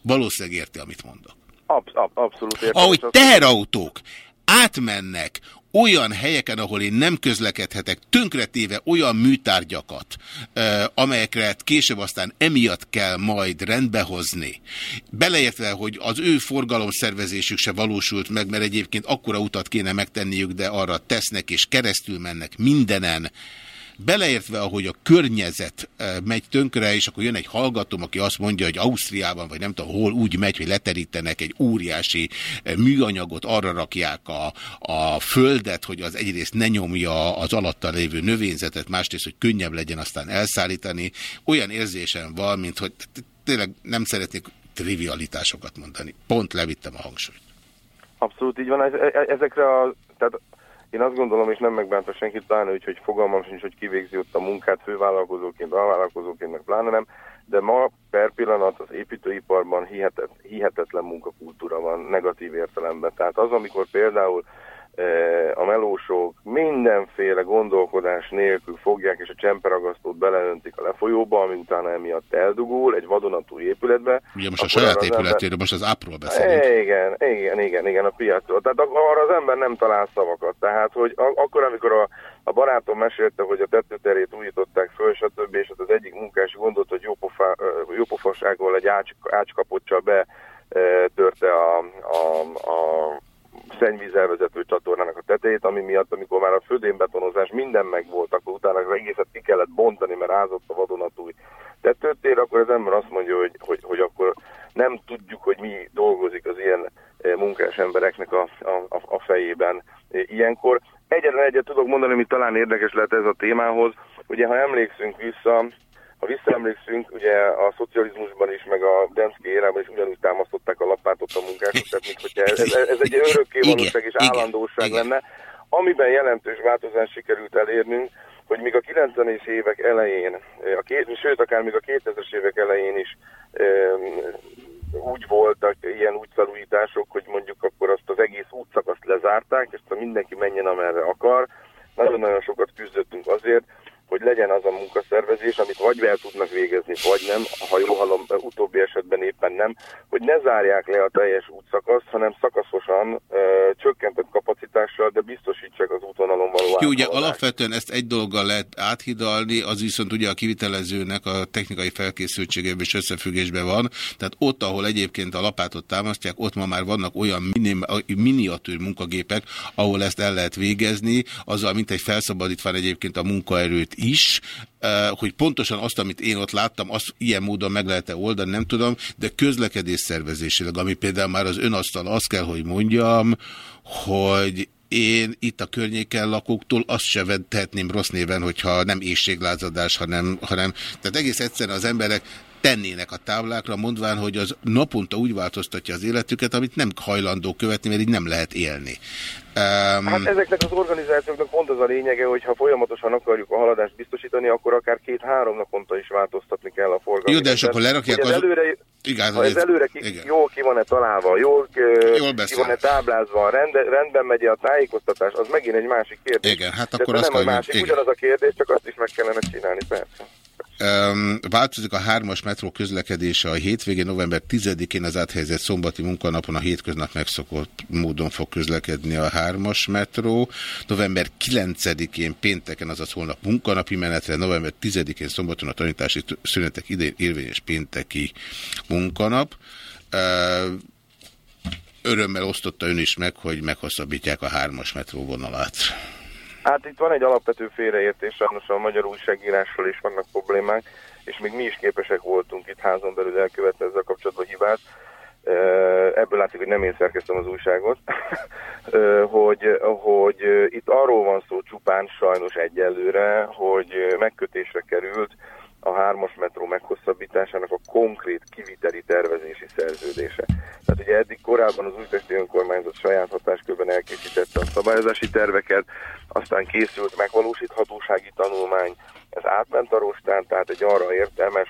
valószínűleg érti, amit mondok. Absz ab abszolút értem. Ahogy teherautók átmennek olyan helyeken, ahol én nem közlekedhetek, tönkretéve olyan műtárgyakat, amelyekre később aztán emiatt kell majd rendbehozni. Beleértve, hogy az ő forgalomszervezésük se valósult meg, mert egyébként akkora utat kéne megtenniük, de arra tesznek és keresztül mennek mindenen beleértve, ahogy a környezet eh, megy tönkre, és akkor jön egy hallgatóm, aki azt mondja, hogy Ausztriában, vagy nem tudom hol úgy megy, hogy leterítenek egy óriási eh, műanyagot, arra rakják a, a földet, hogy az egyrészt ne nyomja az alatta lévő növényzetet, másrészt, hogy könnyebb legyen aztán elszállítani. Olyan érzésem van, mint hogy tényleg nem szeretnék trivialitásokat mondani. Pont levittem a hangsúlyt. Abszolút így van. E- e- ezekre a, tehát én azt gondolom, és nem megbántva senkit, pláne úgy, hogy fogalmam sincs, hogy kivégzi ott a munkát fővállalkozóként, alvállalkozóként, meg pláne nem, de ma per pillanat az építőiparban hihetet, hihetetlen munkakultúra van negatív értelemben. Tehát az, amikor például a melósok mindenféle gondolkodás nélkül fogják, és a csemperagasztót beleöntik a lefolyóba, ami utána emiatt eldugul egy vadonatúj épületbe. Ugye most a saját épületéről, ember... most az ápról beszélünk. Igen, igen, igen, igen, a piacról. Tehát arra az ember nem talál szavakat. Tehát, hogy akkor, amikor a, a barátom mesélte, hogy a tetőterét újították föl, stb., és az egyik munkás gondolt, hogy jópofa, jópofasággal egy ács, ácskapocsal be törte a, a, a szennyvízelvezető csatornának a tetejét, ami miatt, amikor már a födénbetonozás minden megvolt, akkor utána az egészet ki kellett bontani, mert ázott a vadonatúj tetőtér, akkor az ember azt mondja, hogy, hogy, hogy akkor nem tudjuk, hogy mi dolgozik az ilyen munkás embereknek a, a, a fejében ilyenkor. Egyetlen egyet tudok mondani, ami talán érdekes lehet ez a témához. Ugye, ha emlékszünk vissza, ha visszaemlékszünk, ugye a szocializmusban is, meg a Demszki érában is ugyanúgy támasztották a lapátot a munkások, tehát mint hogyha ez, ez egy örökké valóság és állandóság igen, lenne. Amiben jelentős változás sikerült elérnünk, hogy még a 90-es évek elején, a két, sőt akár még a 2000-es évek elején is úgy voltak ilyen útfelújítások, hogy mondjuk akkor azt az egész útszakaszt lezárták, és mindenki menjen amerre akar. Nagyon-nagyon sokat küzdöttünk azért, hogy legyen az a munkaszervezés, amit vagy el tudnak végezni, vagy nem, ha jól hallom, utóbbi esetben éppen nem, hogy ne zárják le a teljes útszakaszt, hanem szakaszosan ö, csökkentett kapacitással, de biztosítsák az útvonalon való Jó, ugye alapvetően ezt egy dologgal lehet áthidalni, az viszont ugye a kivitelezőnek a technikai felkészültségében és összefüggésben van, tehát ott, ahol egyébként a lapátot támasztják, ott ma már vannak olyan minim, miniatűr munkagépek, ahol ezt el lehet végezni, azzal mint egy felszabadítva egyébként a munkaerőt is, hogy pontosan azt, amit én ott láttam, azt ilyen módon meg lehet-e oldani, nem tudom, de közlekedés szervezésileg, ami például már az önasztal, azt kell, hogy mondjam, hogy én itt a környéken lakóktól azt se tehetném rossz néven, hogyha nem éjséglázadás, hanem, hanem tehát egész egyszerűen az emberek tennének a táblákra, mondván, hogy az naponta úgy változtatja az életüket, amit nem hajlandó követni, mert így nem lehet élni. Um... Hát ezeknek az organizációknak pont az a lényege, hogy ha folyamatosan akarjuk a haladást biztosítani, akkor akár két-három naponta is változtatni kell a forgalmat. Jó, de és akkor lerakják az... Előre, igen, ha ez előre ki, igen. jól ki van-e találva, jól, jól ki van-e táblázva, rend, rendben megy -e a tájékoztatás, az megint egy másik kérdés. Igen, hát akkor de azt nem a másik, igen. ugyanaz a kérdés, csak azt is meg kellene csinálni, persze. Um, változik a hármas metró közlekedése a hétvégén, november 10-én az áthelyezett szombati munkanapon a hétköznap megszokott módon fog közlekedni a hármas metró. November 9-én pénteken, azaz holnap munkanapi menetre, november 10-én szombaton a tanítási szünetek idén érvényes pénteki munkanap. Örömmel osztotta ön is meg, hogy meghosszabbítják a hármas metró vonalát. Hát itt van egy alapvető félreértés, sajnos a magyar újságírásról is vannak problémák, és még mi is képesek voltunk itt házon belül elkövetni ezzel kapcsolatban hibát. Ebből látszik, hogy nem én szerkeztem az újságot, hogy, hogy itt arról van szó csupán sajnos egyelőre, hogy megkötésre került a hármas metró meghosszabbításának a konkrét kiviteli tervezési szerződése. Tehát ugye eddig korábban az újpesti önkormányzat saját hatáskörben elkészítette a szabályozási terveket, aztán készült megvalósíthatósági tanulmány, ez átment a rostán, tehát egy arra értelmes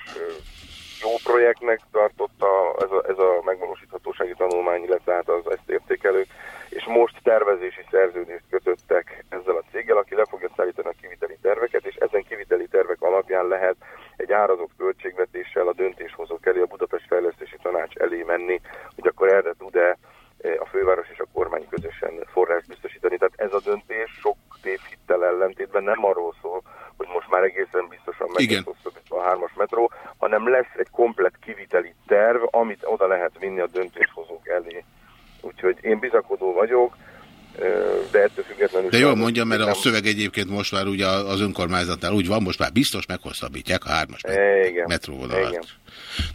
jó projektnek tartotta ez a, ez a megvalósíthatósági tanulmány, illetve hát az ezt értékelők, és most tervezési szerződést kötöttek ezzel a céggel, aki le fogja szállítani a kiviteli terveket, és ezen kiviteli tervek alapján lehet egy árazott költségvetéssel a döntéshozók elé, a Budapest Fejlesztési Tanács elé menni, hogy akkor erre tud-e a főváros és a kormány közösen forrás biztosítani. Tehát ez a döntés sok tévhittel ellentétben nem arról szól, hogy most már egészen biztosan meghosszabbítva a hármas metró, hanem lesz egy komplet kiviteli terv, amit oda lehet vinni a döntéshozók elé. Úgyhogy én bizakodó vagyok, de ettől függetlenül... De jól mondja, mert nem... a szöveg egyébként most már ugye az önkormányzatnál úgy van, most már biztos meghosszabbítják a hármas metróvonalat.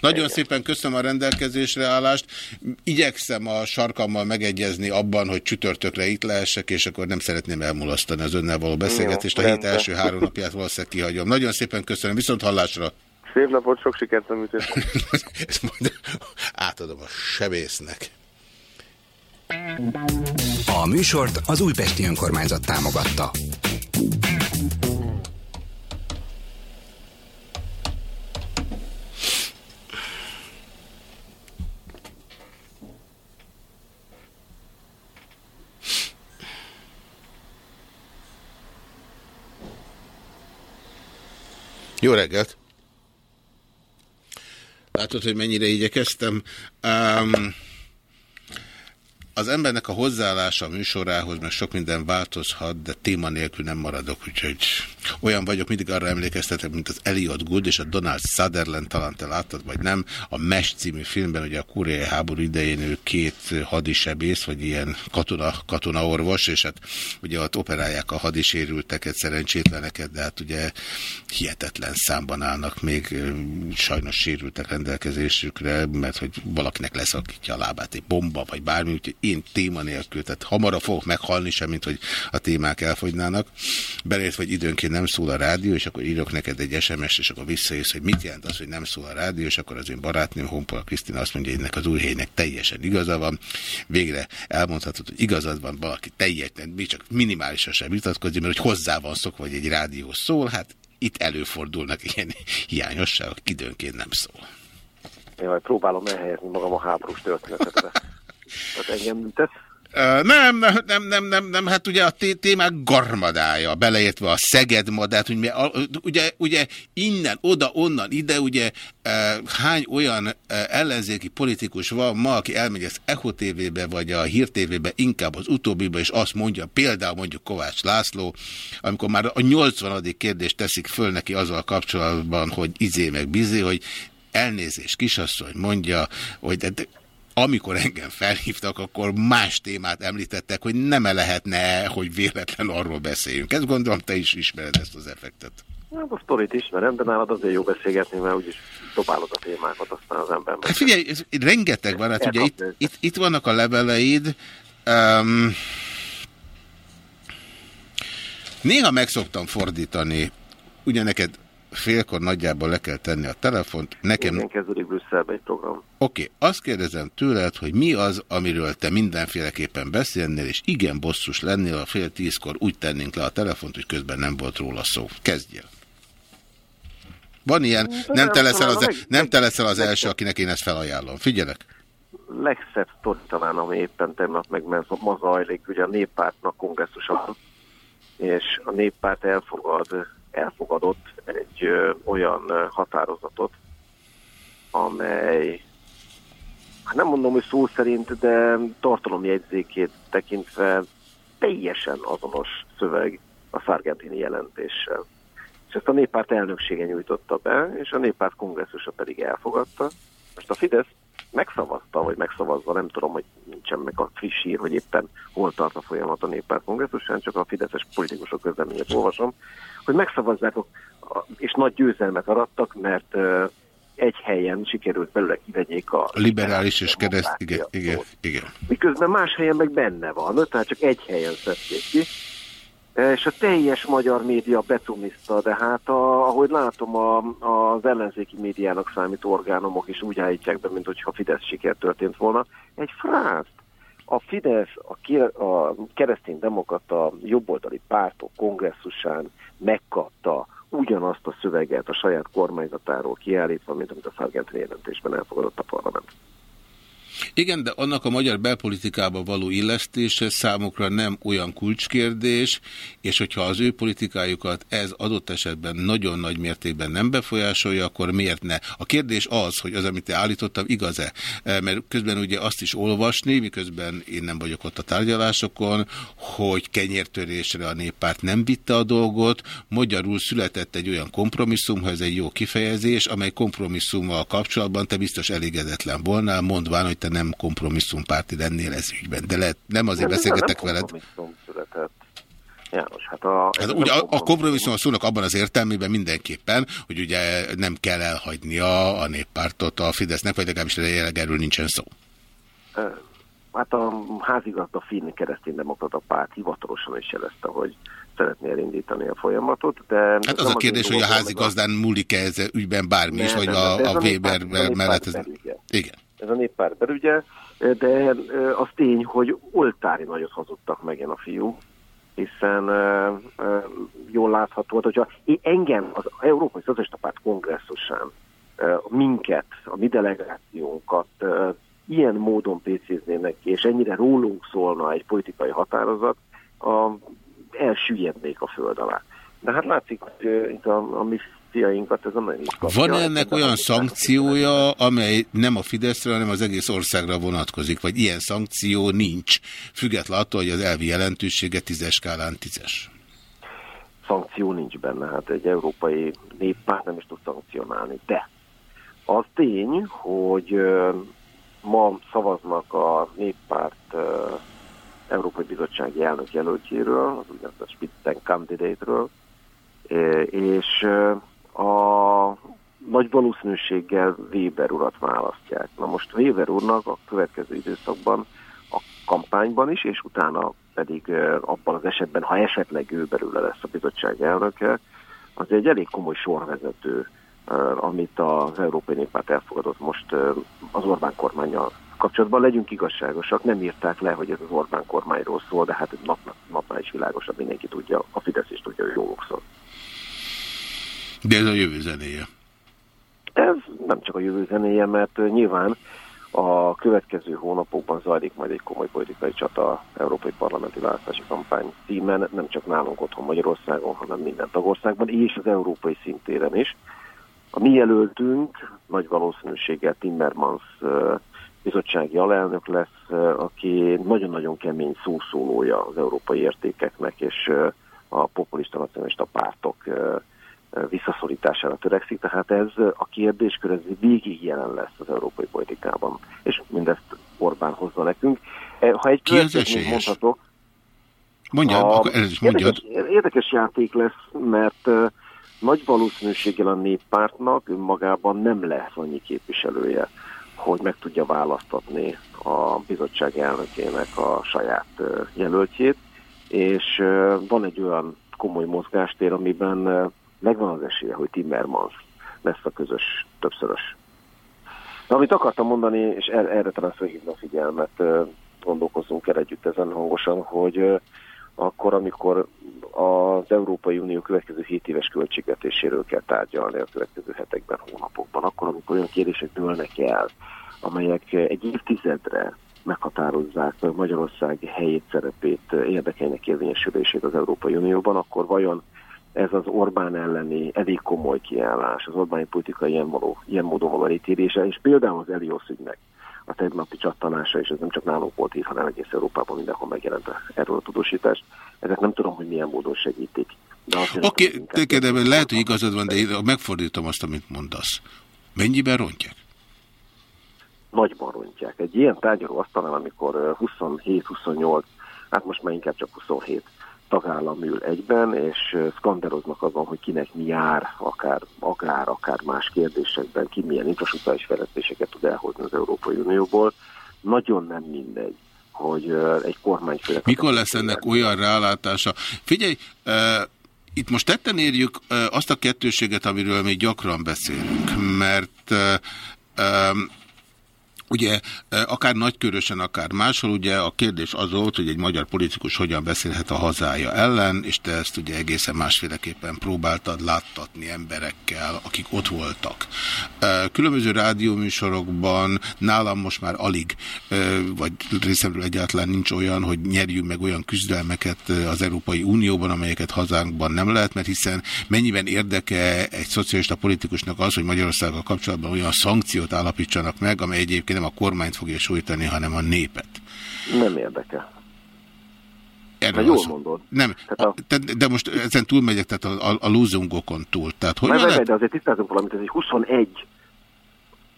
Nagyon Igen. szépen köszönöm a rendelkezésre állást. Igyekszem a sarkammal megegyezni abban, hogy csütörtökre itt lehessek, és akkor nem szeretném elmulasztani az önnel való beszélgetést. A hét első három napját valószínűleg kihagyom. Nagyon szépen köszönöm, viszont hallásra! Szép napot, sok sikert a Ezt majd átadom a sebésznek. A műsort az Újpesti Önkormányzat támogatta. Jó reggelt! Látod, hogy mennyire igyekeztem. Um, az embernek a hozzáállása a műsorához, meg sok minden változhat, de téma nélkül nem maradok, úgyhogy olyan vagyok, mindig arra emlékeztetek, mint az Elliot Gould és a Donald Sutherland, talán te láttad, vagy nem, a Mesh című filmben, ugye a koreai háború idején ő két hadisebész, vagy ilyen katona, katonaorvos, és hát ugye ott operálják a hadisérülteket, szerencsétleneket, de hát ugye hihetetlen számban állnak még sajnos sérültek rendelkezésükre, mert hogy valakinek leszakítja a lábát egy bomba, vagy bármi, úgyhogy én téma nélkül, tehát hamarabb fogok meghalni sem, mint hogy a témák elfogynának. Belért, hogy időnként nem szól a rádió, és akkor írok neked egy SMS-t, és akkor visszajössz, hogy mit jelent az, hogy nem szól a rádió, és akkor az én barátnőm, Honpola Krisztina azt mondja, hogy ennek az új helynek teljesen igaza van. Végre elmondhatod, hogy igazad van, valaki teljesen, még csak minimálisan sem vitatkozik, mert hogy hozzá van szokva, hogy egy rádió szól, hát itt előfordulnak ilyen hiányosságok, időnként nem szól. Jaj, próbálom elhelyezni magam a háborús történetekre. Tehát engem tesz? Nem, nem, nem, nem, nem, hát ugye a témák garmadája, beleértve a Szegedmadát, ugye, ugye, ugye innen, oda, onnan, ide, ugye hány olyan ellenzéki politikus van ma, aki elmegy az Echo TV-be, vagy a Hír TV-be, inkább az utóbbiba, és azt mondja, például mondjuk Kovács László, amikor már a 80. kérdést teszik föl neki azzal kapcsolatban, hogy izé meg bizé, hogy elnézést, kisasszony mondja, hogy amikor engem felhívtak, akkor más témát említettek, hogy nem -e lehetne, hogy véletlen arról beszéljünk. Ezt gondolom, te is ismered ezt az effektet. Na, most sztorit ismerem, de nálad azért jó beszélgetni, mert úgyis dobálod a témákat aztán az ember. Hát figyelj, ez, rengeteg van, hát ugye itt, itt, itt vannak a leveleid. Um, néha megszoktam fordítani, ugye neked félkor nagyjából le kell tenni a telefont. Nekem... Igen, kezdődik Brüsszelbe egy program. Oké, okay. azt kérdezem tőled, hogy mi az, amiről te mindenféleképpen beszélnél, és igen bosszus lennél, a fél tízkor úgy tennénk le a telefont, hogy közben nem volt róla szó. Kezdjél. Van ilyen, nem te leszel az, e- nem te leszel az első, akinek én ezt felajánlom. Figyelek! Legszebb sztori talán, ami éppen tegnap meg ma zajlik, ugye a néppártnak kongresszusa és a néppárt elfogad elfogadott egy olyan határozatot, amely, hát nem mondom, hogy szó szerint, de tartalomjegyzékét tekintve teljesen azonos szöveg a szargentini jelentéssel. És ezt a néppárt elnöksége nyújtotta be, és a néppárt kongresszusa pedig elfogadta. Most a Fidesz megszavazta, vagy megszavazza, nem tudom, hogy nincsen meg a friss hír, hogy éppen hol tart a folyamat a néppárt kongresszusán, csak a fideszes politikusok közleményét olvasom, hogy megszavazzák, és nagy győzelmet arattak, mert egy helyen sikerült belőle kivegyék a... Liberális és kereszt, igen, igen, igen. Miközben más helyen meg benne van, tehát csak egy helyen szedték ki. És a teljes magyar média becumiszta, de hát a, ahogy látom, a, az ellenzéki médiának számít orgánumok is úgy állítják be, mint hogyha Fidesz siker történt volna. Egy frászt. A Fidesz, a, a kereszténydemokrata jobboldali pártok kongresszusán megkapta ugyanazt a szöveget a saját kormányzatáról kiállítva, mint amit a Sargentini jelentésben elfogadott a parlament. Igen, de annak a magyar belpolitikába való illesztése számukra nem olyan kulcskérdés, és hogyha az ő politikájukat ez adott esetben nagyon nagy mértékben nem befolyásolja, akkor miért ne? A kérdés az, hogy az, amit te állítottam, igaz-e? E, mert közben ugye azt is olvasni, miközben én nem vagyok ott a tárgyalásokon, hogy kenyértörésre a néppárt nem vitte a dolgot, magyarul született egy olyan kompromisszum, ha ez egy jó kifejezés, amely kompromisszummal kapcsolatban te biztos elégedetlen volnál, mondván, hogy te nem kompromisszumpárti lennél ez ügyben, de lehet, nem azért nem, beszélgetek nem veled. János, hát a, hát ugye a, a kompromisszum. a szónak abban az értelmében mindenképpen, hogy ugye nem kell elhagynia a néppártot a Fidesznek, vagy legalábbis jelenleg erről nincsen szó. Hát a házigazda finn kereszténydemokrata párt hivatalosan is jelezte, hogy szeretné elindítani a folyamatot, de... Hát az a kérdés, hogy a házigazdán múlik-e ez ügyben bármi is, vagy a, a Weber mellett... Ez... Igen ez a néppárt belügye, de az tény, hogy oltári nagyot hazudtak meg a fiú, hiszen jól látható, hogyha engem az Európai Szocialista kongresszusán minket, a mi delegációnkat ilyen módon pécéznének ki, és ennyire rólunk szólna egy politikai határozat, a, elsüllyednék a föld alá. De hát látszik, hogy uh, itt a, a mi fiainkat, ez a Van -e ennek olyan szankciója, amely nem a Fideszre, hanem az egész országra vonatkozik, vagy ilyen szankció nincs, független attól, hogy az elvi jelentősége tízes skálán tízes? Szankció nincs benne, hát egy európai néppárt nem is tud szankcionálni, de az tény, hogy ma szavaznak a néppárt Európai Bizottsági elnök jelöltjéről, az úgynevezett Spitzen candidate és a nagy valószínűséggel Weber urat választják. Na most Weber úrnak a következő időszakban a kampányban is, és utána pedig abban az esetben, ha esetleg ő belőle lesz a bizottság elnöke, az egy elég komoly sorvezető, amit az Európai Néppárt elfogadott most az Orbán kormányjal kapcsolatban. Legyünk igazságosak, nem írták le, hogy ez az Orbán kormányról szól, de hát nap, napnál is világosabb, mindenki tudja, a Fidesz is tudja, hogy jól szól. De ez a jövő zenéje. Ez nem csak a jövő zenéje, mert nyilván a következő hónapokban zajlik majd egy komoly politikai csata Európai Parlamenti Választási Kampány címen, nem csak nálunk otthon Magyarországon, hanem minden tagországban, és az európai szintéren is. A mi jelöltünk nagy valószínűséggel Timmermans bizottsági alelnök lesz, aki nagyon-nagyon kemény szószólója az európai értékeknek, és a populista nacionalista pártok visszaszorítására törekszik, tehát ez a kérdéskör ez végig jelen lesz az európai politikában, és mindezt Orbán hozza nekünk. E, ha egy következményt mondhatok, Mondja, a, akkor ez is mondjad. Érdekes, érdekes játék lesz, mert uh, nagy valószínűséggel a néppártnak önmagában nem lesz annyi képviselője, hogy meg tudja választatni a bizottság elnökének a saját uh, jelöltjét, és uh, van egy olyan komoly mozgástér, amiben megvan az esélye, hogy Timmermans lesz a közös többszörös. De amit akartam mondani, és er, erre talán felhívna a figyelmet, gondolkozzunk el együtt ezen hangosan, hogy akkor, amikor az Európai Unió következő 7 éves költségvetéséről kell tárgyalni a következő hetekben, hónapokban, akkor, amikor olyan kérdések dőlnek el, amelyek egy évtizedre meghatározzák Magyarország helyét, szerepét, érdekeinek érvényesülését az Európai Unióban, akkor vajon ez az Orbán elleni elég komoly kiállás, az Orbáni politika ilyen, való, ilyen módon való elítélése, és például az Elios ügynek a tegnapi csattanása, és ez nem csak nálunk volt így, hanem egész Európában mindenhol megjelent erről a tudósítás. Ezek nem tudom, hogy milyen módon segítik. Oké, okay, de lehet, hogy igazad van, de én megfordítom azt, amit mondasz. Mennyiben rontják? Nagyban rontják. Egy ilyen tárgyaló asztalán, amikor 27-28, hát most már inkább csak 27 tagállam ül egyben, és szkanderoznak azon, hogy kinek mi jár, akár agrár, akár más kérdésekben, ki milyen infrastruktúrális fejlesztéseket tud elhozni az Európai Unióból. Nagyon nem mindegy hogy egy kormányfőle... Mikor lesz ennek olyan rálátása? Figyelj, uh, itt most tetten érjük uh, azt a kettőséget, amiről még gyakran beszélünk, mert uh, um, Ugye akár nagykörösen, akár máshol, ugye a kérdés az volt, hogy egy magyar politikus hogyan beszélhet a hazája ellen, és te ezt ugye egészen másféleképpen próbáltad láttatni emberekkel, akik ott voltak. Különböző rádióműsorokban nálam most már alig, vagy részemről egyáltalán nincs olyan, hogy nyerjünk meg olyan küzdelmeket az Európai Unióban, amelyeket hazánkban nem lehet, mert hiszen mennyiben érdeke egy szocialista politikusnak az, hogy Magyarországgal kapcsolatban olyan szankciót állapítsanak meg, amely egyébként nem a kormányt fogja sújtani, hanem a népet. Nem érdekel. Erről jól mondod. Nem, a... de, de most ezen túlmegyek, tehát a, a, a lúzungokon túl. Tehát hogy lehet... De azért tisztázunk valamit, ez egy 21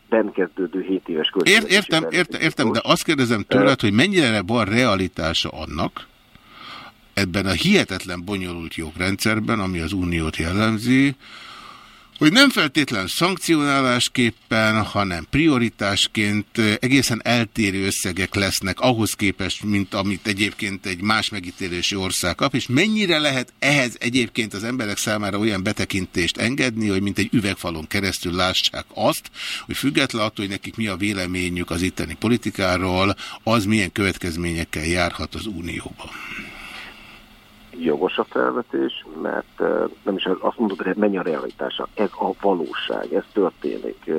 ben kezdődő 7 éves Ért, Értem, értem, értem, de azt kérdezem tőled, hogy mennyire van realitása annak, ebben a hihetetlen bonyolult jogrendszerben, ami az uniót jellemzi, hogy nem feltétlen szankcionálásképpen, hanem prioritásként egészen eltérő összegek lesznek ahhoz képest, mint amit egyébként egy más megítélési ország kap, és mennyire lehet ehhez egyébként az emberek számára olyan betekintést engedni, hogy mint egy üvegfalon keresztül lássák azt, hogy független attól, hogy nekik mi a véleményük az itteni politikáról, az milyen következményekkel járhat az Unióban jogos a felvetés, mert nem is azt mondod, hogy mennyi a realitása. Ez a valóság, ez történik.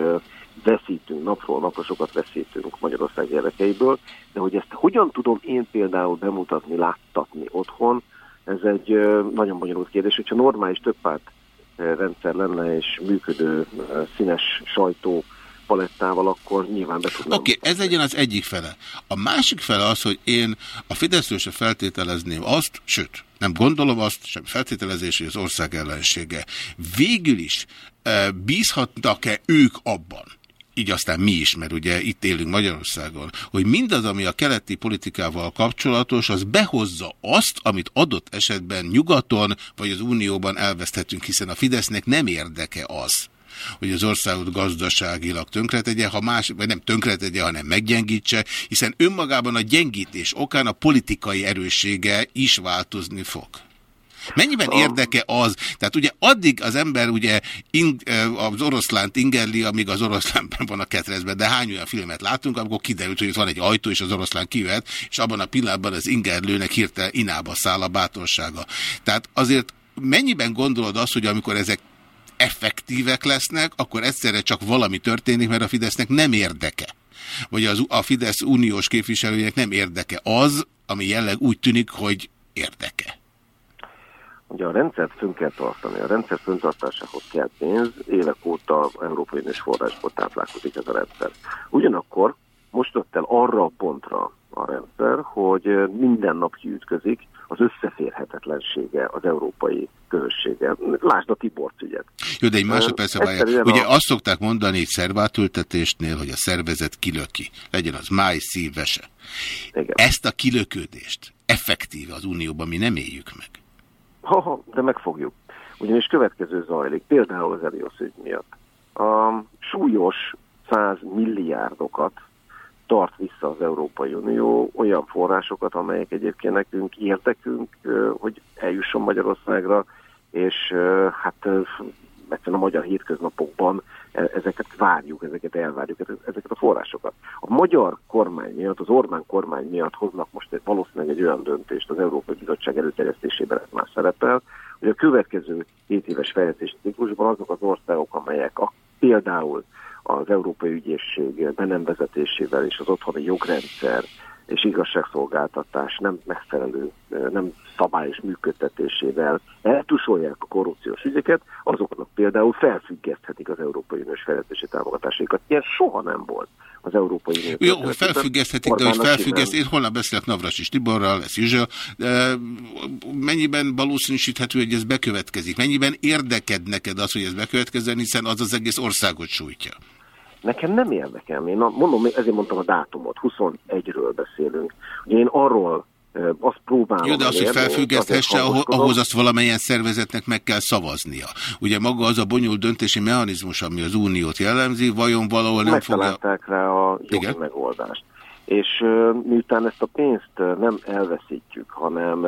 Veszítünk, napról napra sokat veszítünk Magyarország érdekeiből, de hogy ezt hogyan tudom én például bemutatni, láttatni otthon, ez egy nagyon bonyolult kérdés. Hogyha normális több párt rendszer lenne, és működő színes sajtó palettával, akkor nyilván be tudnám. Oké, okay, ez legyen az egyik fele. A másik fele az, hogy én a Fideszről se feltételezném azt, sőt, nem gondolom azt, sem feltételezés, hogy az ország ellensége. Végül is bízhatnak-e ők abban, így aztán mi is, mert ugye itt élünk Magyarországon, hogy mindaz, ami a keleti politikával kapcsolatos, az behozza azt, amit adott esetben nyugaton vagy az Unióban elveszthetünk, hiszen a Fidesznek nem érdeke az, hogy az országot gazdaságilag tönkretegye, ha más, vagy nem tönkretegye, hanem meggyengítse, hiszen önmagában a gyengítés okán a politikai erőssége is változni fog. Mennyiben érdeke az? Tehát ugye addig az ember ugye ing, az oroszlánt ingerli, amíg az oroszlánban van a ketrezben, de hány olyan filmet látunk, amikor kiderült, hogy itt van egy ajtó, és az oroszlán kivet, és abban a pillanatban az ingerlőnek hirtelen inába száll a bátorsága. Tehát azért mennyiben gondolod azt, hogy amikor ezek effektívek lesznek, akkor egyszerre csak valami történik, mert a Fidesznek nem érdeke. Vagy az, a Fidesz uniós képviselőjének nem érdeke az, ami jelleg úgy tűnik, hogy érdeke. Ugye a rendszert fönn kell tartani, a rendszer föntartásához kell pénz, évek óta Európai Uniós forrásból táplálkozik ez a rendszer. Ugyanakkor most ott el arra a pontra a rendszer, hogy minden nap kiütközik az összeférhetetlensége az európai közössége. Lásd a Tiborc ügyet. Jó, de egy másodpercre várjál. Ugye a... azt szokták mondani egy szervátültetésnél, hogy a szervezet kilöki. Legyen az máj, szív, vese. Igen. Ezt a kilöködést effektíve az Unióban mi nem éljük meg. Ha, ha, de megfogjuk. Ugyanis következő zajlik, például az Elios ügy miatt. A súlyos 100 milliárdokat tart vissza az Európai Unió olyan forrásokat, amelyek egyébként nekünk érdekünk, hogy eljusson Magyarországra, és hát egyszerűen a magyar hétköznapokban e, ezeket várjuk, ezeket elvárjuk, ezeket a forrásokat. A magyar kormány miatt, az Orbán kormány miatt hoznak most egy, valószínűleg egy olyan döntést az Európai Bizottság előterjesztésében, ez már szerepel, hogy a következő 7 éves fejlesztési ciklusban azok az országok, amelyek a, például az Európai Ügyészség be nem vezetésével és az otthoni jogrendszer és igazságszolgáltatás nem megfelelő, nem szabályos működtetésével eltusolják a korrupciós ügyeket, azoknak például felfüggeszthetik az Európai Uniós fejlesztési támogatásaikat. Ilyen soha nem volt az Európai Unió. Jó, hogy felfüggeszthetik, de hogy felfüggeszt, én holnap beszélek Navras és Tiborral, lesz Juzsa, de mennyiben valószínűsíthető, hogy ez bekövetkezik? Mennyiben érdeked neked az, hogy ez bekövetkezzen, hiszen az az egész országot sújtja? Nekem nem érdekel. Én mondom, ezért mondtam a dátumot, 21-ről beszélünk. Ugye én arról azt próbálom... Jó, de az, hogy felfüggeszthesse, ahhoz azt valamilyen szervezetnek meg kell szavaznia. Ugye maga az a bonyolult döntési mechanizmus, ami az uniót jellemzi, vajon valahol nem fogja... rá a jogi Igen? megoldást. És miután ezt a pénzt nem elveszítjük, hanem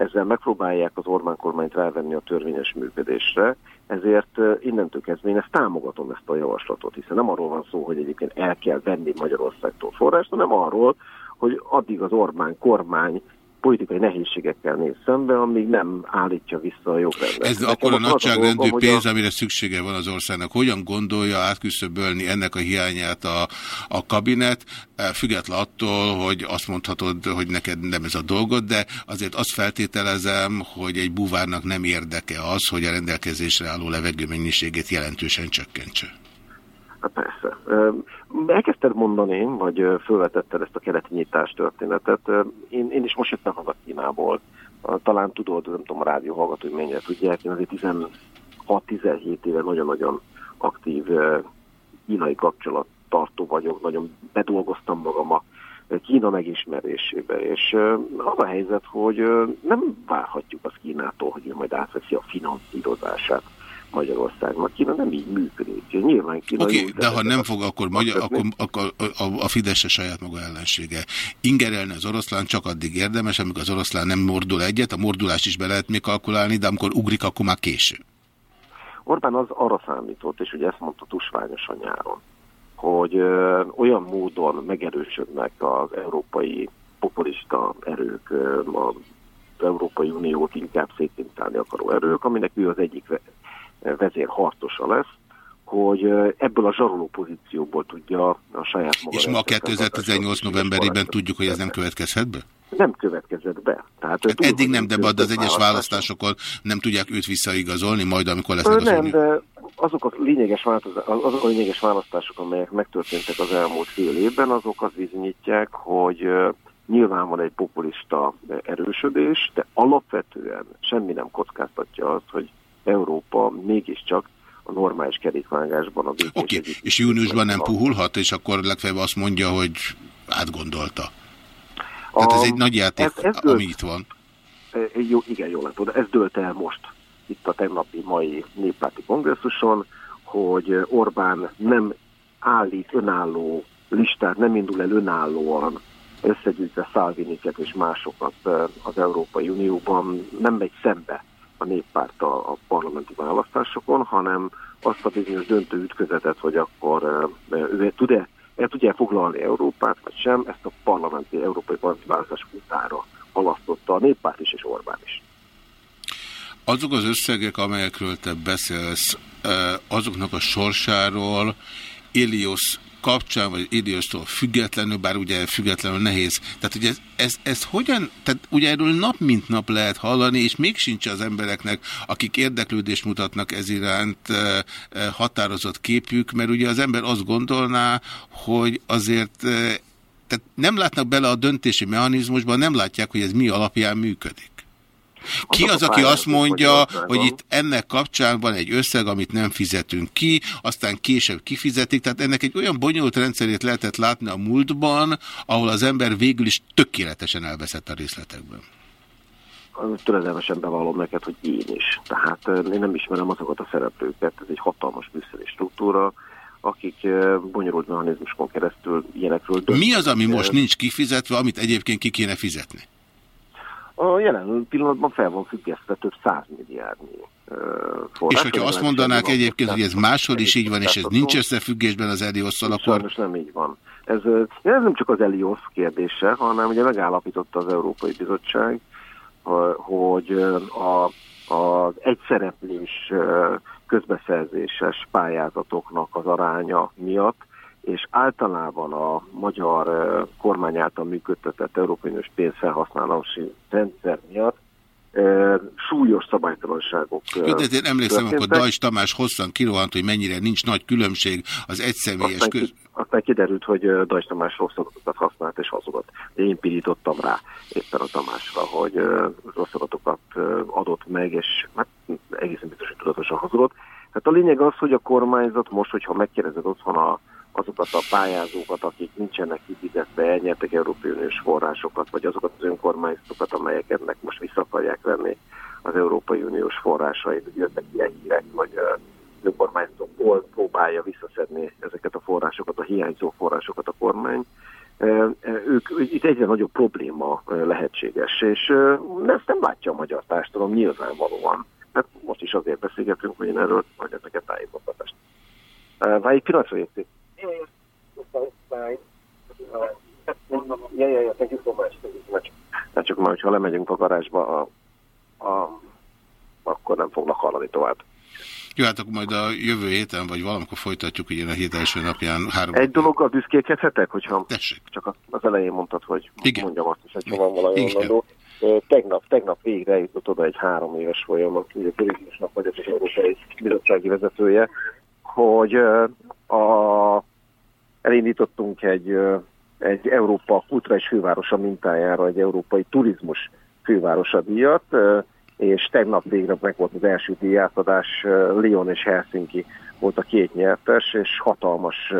ezzel megpróbálják az Orbán kormányt rávenni a törvényes működésre, ezért innentől kezdve én ezt támogatom ezt a javaslatot, hiszen nem arról van szó, hogy egyébként el kell venni Magyarországtól forrást, hanem arról, hogy addig az Orbán kormány politikai nehézségekkel néz szembe, amíg nem állítja vissza a jogrendet. Ez akkor a nagyságrendű pénz, a... amire szüksége van az országnak. Hogyan gondolja átküszöbölni ennek a hiányát a, a kabinet, e, független attól, hogy azt mondhatod, hogy neked nem ez a dolgod, de azért azt feltételezem, hogy egy buvárnak nem érdeke az, hogy a rendelkezésre álló levegő mennyiségét jelentősen csökkentse. Hát persze. Elkezdted mondani, vagy felvetetted ezt a keleti nyitás történetet. Én, én is most jöttem haza Kínából. Talán tudod, nem tudom, a rádió hallgató, hogy mennyire tudják. Én azért 16-17 éve nagyon-nagyon aktív kínai kapcsolat tartó vagyok, nagyon bedolgoztam magam a Kína megismerésébe, és az a helyzet, hogy nem várhatjuk az Kínától, hogy ő majd átveszi a finanszírozását Magyarországnak. Kína nem így működik. Nyilván Kína Oké, okay, de ha nem fog, akkor, magyar, akkor, akkor a, a Fidesz saját maga ellensége. Ingerelni az oroszlán csak addig érdemes, amikor az oroszlán nem mordul egyet, a mordulást is be lehet még kalkulálni, de amikor ugrik, akkor már késő. Orbán az arra számított, és ugye ezt mondta tusványosan nyáron, hogy ö, olyan módon megerősödnek az európai populista erők, ö, az Európai Uniót inkább szétintálni akaró erők, aminek ő az egyik vezérharcosa lesz, hogy ebből a zsaroló pozícióból tudja a saját maga... És ma 2018 novemberében tudjuk, hogy ez nem következhet be? nem következett be. Tehát hát eddig nem, de az egyes választások. választásokon nem tudják őt visszaigazolni, majd amikor lesz az Nem, de azok a, lényeges azok a lényeges választások, amelyek megtörténtek az elmúlt fél évben, azok azt bizonyítják, hogy nyilván van egy populista erősödés, de alapvetően semmi nem kockáztatja azt, hogy Európa mégiscsak a normális kerékvágásban a Oké, okay. és júniusban nem puhulhat, és akkor legfeljebb azt mondja, hogy átgondolta. Tehát ez egy nagy játék, ez, ez dölt, ami itt van. Jó, igen, jól látod, ez dölt el most, itt a tegnapi mai néppárti kongresszuson, hogy Orbán nem állít önálló listát, nem indul el önállóan összegyűjtve Szálviniket és másokat az Európai Unióban, nem megy szembe a a, parlamenti választásokon, hanem azt a bizonyos döntő ütközetet, hogy akkor ő tud-e el tudja foglalni Európát, vagy sem, ezt a parlamenti, európai parlamenti választás utára halasztotta a néppárt is és Orbán is. Azok az összegek, amelyekről te beszélsz, azoknak a sorsáról Ilios kapcsán, vagy Idiosztól függetlenül, bár ugye függetlenül nehéz. Tehát ugye ez, ez, ez hogyan, tehát ugye erről nap mint nap lehet hallani, és még sincs az embereknek, akik érdeklődést mutatnak ez iránt e, e, határozott képük, mert ugye az ember azt gondolná, hogy azért e, tehát nem látnak bele a döntési mechanizmusban, nem látják, hogy ez mi alapján működik. Ki az, aki azt mondja, hogy itt ennek kapcsán van egy összeg, amit nem fizetünk ki, aztán később kifizetik, tehát ennek egy olyan bonyolult rendszerét lehetett látni a múltban, ahol az ember végül is tökéletesen elveszett a részletekben. Töredelmesen bevallom neked, hogy én is. Tehát én nem ismerem azokat a szereplőket, ez egy hatalmas műszeri struktúra, akik bonyolult mechanizmuskon keresztül ilyenekről döntenek. Mi az, ami most nincs kifizetve, amit egyébként ki kéne fizetni? A jelen pillanatban fel van függesztve több százmilliárdnyi forrás. És hogyha azt mondanák egyébként, hogy ez máshol is így van, és ez nincs összefüggésben az Eliosszal, akkor... Sajnos nem így van. Ez, ez nem csak az Eliosz kérdése, hanem ugye megállapította az Európai Bizottság, hogy a, az egyszereplés közbeszerzési pályázatoknak az aránya miatt és általában a magyar kormány által működtetett Európai Uniós pénzfelhasználási rendszer miatt súlyos szabálytalanságok. Jó, de én emlékszem, akkor Dajs Tamás hosszan kirohant, hogy mennyire nincs nagy különbség az egyszemélyes aztán, köz... Aztán kiderült, hogy Dajs Tamás rossz adatokat használt és hazudott. De én pirítottam rá éppen a Tamásra, hogy rossz adatokat adott meg, és hát egészen biztos, hogy tudatosan hazudott. Hát a lényeg az, hogy a kormányzat most, hogyha megkérdezed otthon a azokat a pályázókat, akik nincsenek kifizetve, elnyertek Európai Uniós forrásokat, vagy azokat az önkormányzatokat, amelyek ennek most vissza akarják venni az Európai Uniós forrásait. Jöttek ilyen hírek, az önkormányzatokból próbálja visszaszedni ezeket a forrásokat, a hiányzó forrásokat a kormány. Ők, itt egyre nagyobb probléma lehetséges, és ezt nem látja a magyar társadalom nyilvánvalóan. Hát most is azért beszélgetünk, hogy én erről majd ezeket tájékoztatást. Várj egy pillanatra, Yeah, yeah, yeah. Thank you so much. Thank you so much. Hát csak már, hogyha lemegyünk a garázsba, a, a, akkor nem fognak hallani tovább. Jó, hát akkor majd a jövő héten, vagy valamikor folytatjuk, ugye a hét első napján három... Egy dologgal büszkélkedhetek, hogyha Tessék. csak az elején mondtad, hogy Igen. mondjam azt is, hogy van valami mondandó. Tegnap, tegnap végre jutott oda egy három éves folyamat, ugye turizmusnak vagyok az Európai Bizottsági vezetője, hogy a elindítottunk egy, egy Európa kultúra és fővárosa mintájára egy európai turizmus fővárosa díjat, és tegnap végre meg volt az első díjátadás, Lyon és Helsinki volt a két nyertes, és hatalmas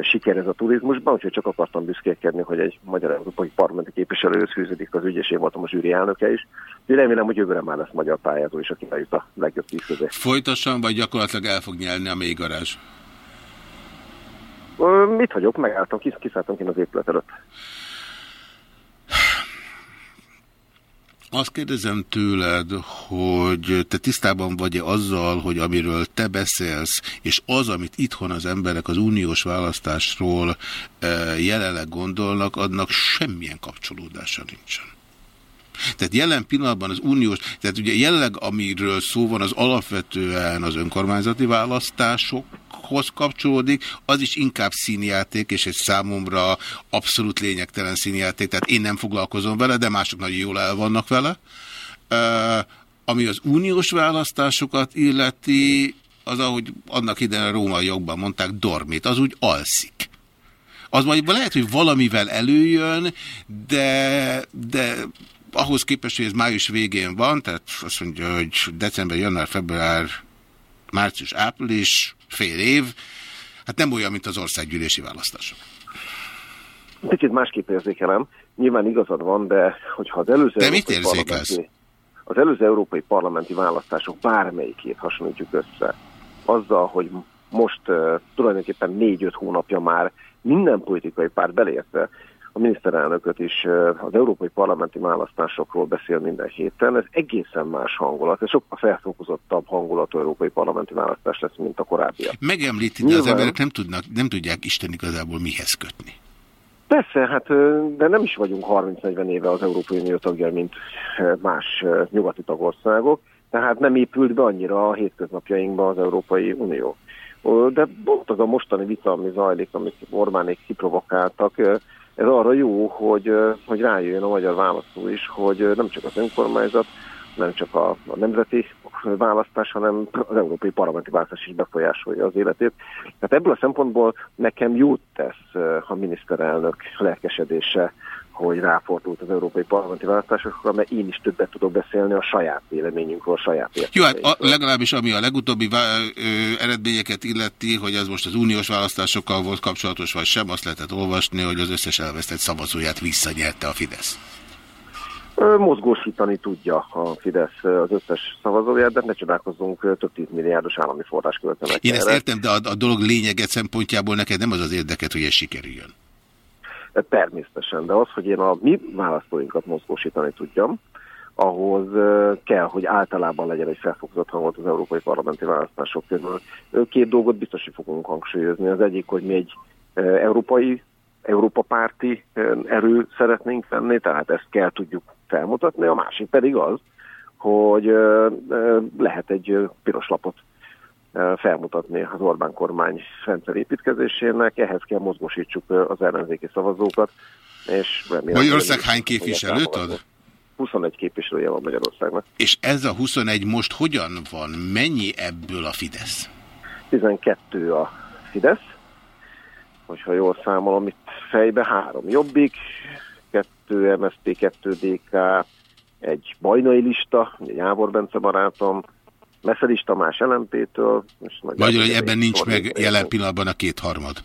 siker ez a turizmusban, úgyhogy csak akartam büszkélkedni, hogy egy magyar európai parlamenti képviselőhöz fűződik az ügy, én voltam a zsűri elnöke is. Én remélem, hogy jövőre már lesz magyar pályázó is, aki eljut a legjobb tíz közé. Folytassam, vagy gyakorlatilag el fog nyelni a mély garázs? Mit hagyok? Megálltam, kis, kiszálltam ki az épület előtt. Azt kérdezem tőled, hogy te tisztában vagy-e azzal, hogy amiről te beszélsz, és az, amit itthon az emberek az uniós választásról jelenleg gondolnak, annak semmilyen kapcsolódása nincsen. Tehát jelen pillanatban az uniós, tehát ugye jelenleg amiről szó van, az alapvetően az önkormányzati választások, hoz kapcsolódik, az is inkább színjáték, és egy számomra abszolút lényegtelen színjáték, tehát én nem foglalkozom vele, de mások nagyon jól el vannak vele. Uh, ami az uniós választásokat illeti, az, ahogy annak idején a római jogban mondták, dormit, az úgy alszik. Az majd lehet, hogy valamivel előjön, de, de ahhoz képest, hogy ez május végén van, tehát azt mondja, hogy december, január, február, március, április, fél év, hát nem olyan, mint az országgyűlési választások. Kicsit másképp érzékelem. Nyilván igazad van, de hogyha az előző... De mit érzékelsz? Az előző európai parlamenti választások bármelyikét hasonlítjuk össze, azzal, hogy most uh, tulajdonképpen négy-öt hónapja már minden politikai párt beleértve a miniszterelnököt is az európai parlamenti választásokról beszél minden héten. Ez egészen más hangulat, ez sokkal felfokozottabb hangulatú európai parlamenti választás lesz, mint a korábbiak. Megemlíti, de Nyilván... az emberek nem, tudnak, nem tudják Isten igazából mihez kötni. Persze, hát, de nem is vagyunk 30-40 éve az Európai Unió tagja, mint más nyugati tagországok, tehát nem épült be annyira a hétköznapjainkba az Európai Unió. De ott az a mostani vita, ami zajlik, amit Orbánék kiprovokáltak, ez arra jó, hogy, hogy rájöjjön a magyar választó is, hogy nem csak az önkormányzat, nem csak a, a nemzeti választás, hanem az európai parlamenti választás is befolyásolja az életét. Tehát ebből a szempontból nekem jót tesz a miniszterelnök lelkesedése hogy ráfordult az európai parlamenti választásokra, mert én is többet tudok beszélni a saját véleményünkről, a saját Jó, hát a, legalábbis ami a legutóbbi ö, eredményeket illeti, hogy az most az uniós választásokkal volt kapcsolatos, vagy sem, azt lehetett olvasni, hogy az összes elvesztett szavazóját visszanyerte a Fidesz. Mozgósítani tudja a Fidesz az összes szavazóját, de ne csodálkozzunk, több tízmilliárdos állami forrás költenek. Én ezt értem, de a, a dolog lényeget szempontjából neked nem az az érdeket, hogy ez sikerüljön. Természetesen, de az, hogy én a mi választóinkat mozgósítani tudjam, ahhoz kell, hogy általában legyen egy felfokozott hangot az európai parlamenti választások közül. Két dolgot biztos, hogy fogunk hangsúlyozni. Az egyik, hogy mi egy európai, Európa párti erő szeretnénk venni, tehát ezt kell tudjuk felmutatni. A másik pedig az, hogy lehet egy piros lapot felmutatni az Orbán kormány rendszer építkezésének, ehhez kell mozgósítsuk az ellenzéki szavazókat. És Magyarország hány képviselőt ad? 21 képviselője van Magyarországnak. És ez a 21 most hogyan van? Mennyi ebből a Fidesz? 12 a Fidesz, hogyha jól számolom itt fejbe, három Jobbik, kettő MSZP, kettő DK, egy bajnai lista, egy Jávor Bence barátom, Meszedis Tamás LMP-től. Magyarul, hogy ebben nincs meg jelen pillanatban a kétharmad.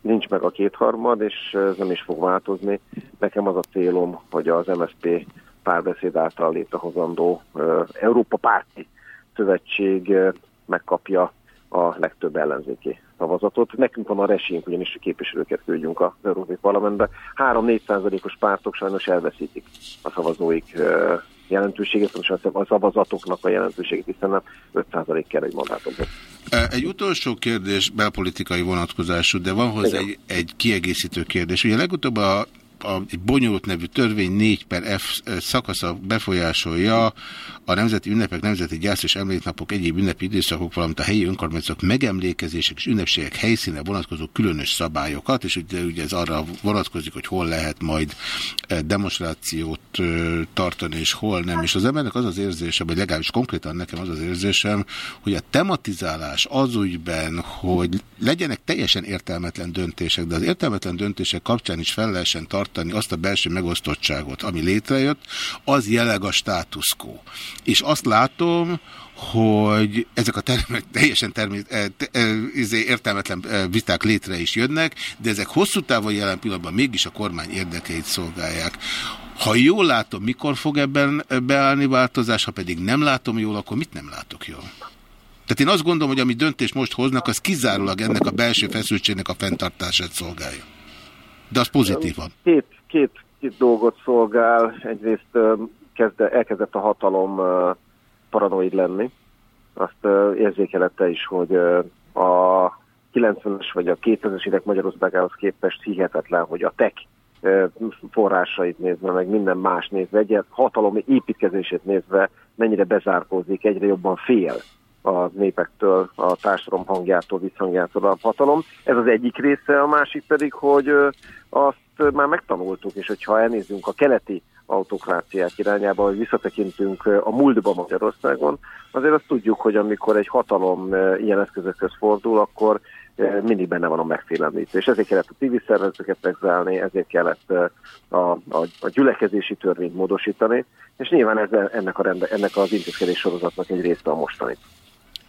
Nincs meg a kétharmad, és ez nem is fog változni. Nekem az a célom, hogy az MSZP párbeszéd által létrehozandó Európa Párti Szövetség megkapja a legtöbb ellenzéki szavazatot. Nekünk van a resénk, ugyanis képviselőket küldjünk az Európai Parlamentbe. 3-4 százalékos pártok sajnos elveszítik a szavazóik jelentőséget, most a szavazatoknak a jelentőséget, hiszen nem 5% kell egy mandátumhoz. Egy utolsó kérdés, belpolitikai vonatkozású, de van hozzá egy, egy kiegészítő kérdés. Ugye legutóbb a a, egy bonyolult nevű törvény 4 per F szakasza befolyásolja a nemzeti ünnepek, nemzeti gyász és emléknapok, egyéb ünnepi időszakok, valamint a helyi önkormányzatok megemlékezések és ünnepségek helyszíne vonatkozó különös szabályokat, és ugye, ugye ez arra vonatkozik, hogy hol lehet majd demonstrációt tartani, és hol nem. És az embernek az az érzése, vagy legalábbis konkrétan nekem az az érzésem, hogy a tematizálás az úgyben, hogy legyenek teljesen értelmetlen döntések, de az értelmetlen döntések kapcsán is fel lehessen tartani tartani azt a belső megosztottságot, ami létrejött, az jeleg a status quo. És azt látom, hogy ezek a termek teljesen termé e, értelmetlen e, viták létre is jönnek, de ezek hosszú távon jelen pillanatban mégis a kormány érdekeit szolgálják. Ha jól látom, mikor fog ebben beállni változás, ha pedig nem látom jól, akkor mit nem látok jól? Tehát én azt gondolom, hogy ami döntést most hoznak, az kizárólag ennek a belső feszültségnek a fenntartását szolgálja. De az pozitív van. Két, két, két dolgot szolgál. Egyrészt kezde, elkezdett a hatalom paranoid lenni. Azt érzékelette is, hogy a 90-es vagy a 2000-es évek Magyarországához képest hihetetlen, hogy a tech forrásait nézve, meg minden más nézve, egy hatalom építkezését nézve mennyire bezárkózik, egyre jobban fél a népektől, a társadalom hangjától, visszhangjától a hatalom. Ez az egyik része, a másik pedig, hogy azt már megtanultuk, és hogyha elnézzünk a keleti autokráciák irányába, hogy visszatekintünk a múltba Magyarországon, azért azt tudjuk, hogy amikor egy hatalom ilyen eszközökhöz fordul, akkor mindig benne van a megfélemlítés. Ezért kellett a TV szervezeteket megzálni, ezért kellett a, a, a gyülekezési törvényt módosítani, és nyilván ez, ennek, a rende, ennek az intézkedés sorozatnak egy része a mostani.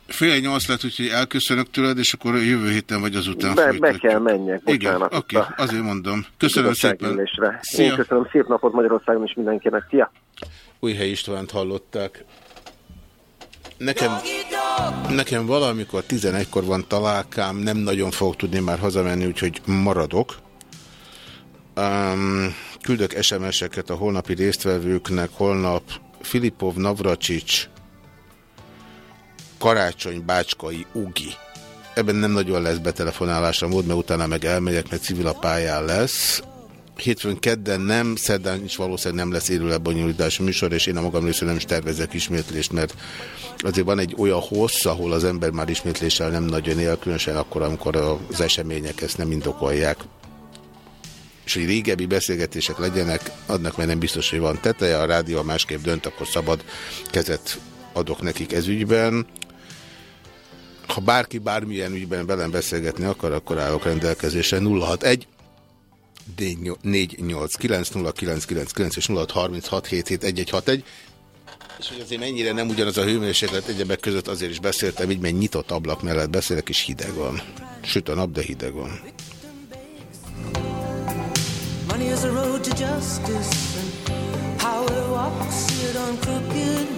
Fél nyolc lett, úgyhogy elköszönök tőled, és akkor jövő héten vagy azután be, be kell menjek. Igen, oké, okay, azért mondom. Köszönöm szépen. Szia. Én köszönöm szép napot Magyarországon is mindenkinek. Szia! Újhely Istvánt hallották. Nekem, nekem valamikor 11-kor van találkám, nem nagyon fogok tudni már hazamenni, úgyhogy maradok. Um, küldök SMS-eket a holnapi résztvevőknek, holnap Filipov, Navracsics, Karácsony, Bácskai, Ugi. Ebben nem nagyon lesz betelefonálásra mód, mert utána meg elmegyek, mert civil a pályán lesz. Hétfőn kedden nem, szerdán is valószínűleg nem lesz élő lebonyolítás műsor, és én a magam részéről nem is tervezek ismétlést, mert azért van egy olyan hossz, ahol az ember már ismétléssel nem nagyon él, különösen akkor, amikor az események ezt nem indokolják. És hogy régebbi beszélgetések legyenek, adnak mert nem biztos, hogy van teteje, a rádió másképp dönt, akkor szabad kezet adok nekik ez ügyben. Ha bárki bármilyen ügyben velem beszélgetni akar, akkor állok rendelkezésre 061 489 és 0636771161 és hogy azért mennyire nem ugyanaz a hőmérséklet egyebek között azért is beszéltem, így mert nyitott ablak mellett beszélek, és hideg van. Süt a nap, de hideg van. Money is a road to justice and it walks it on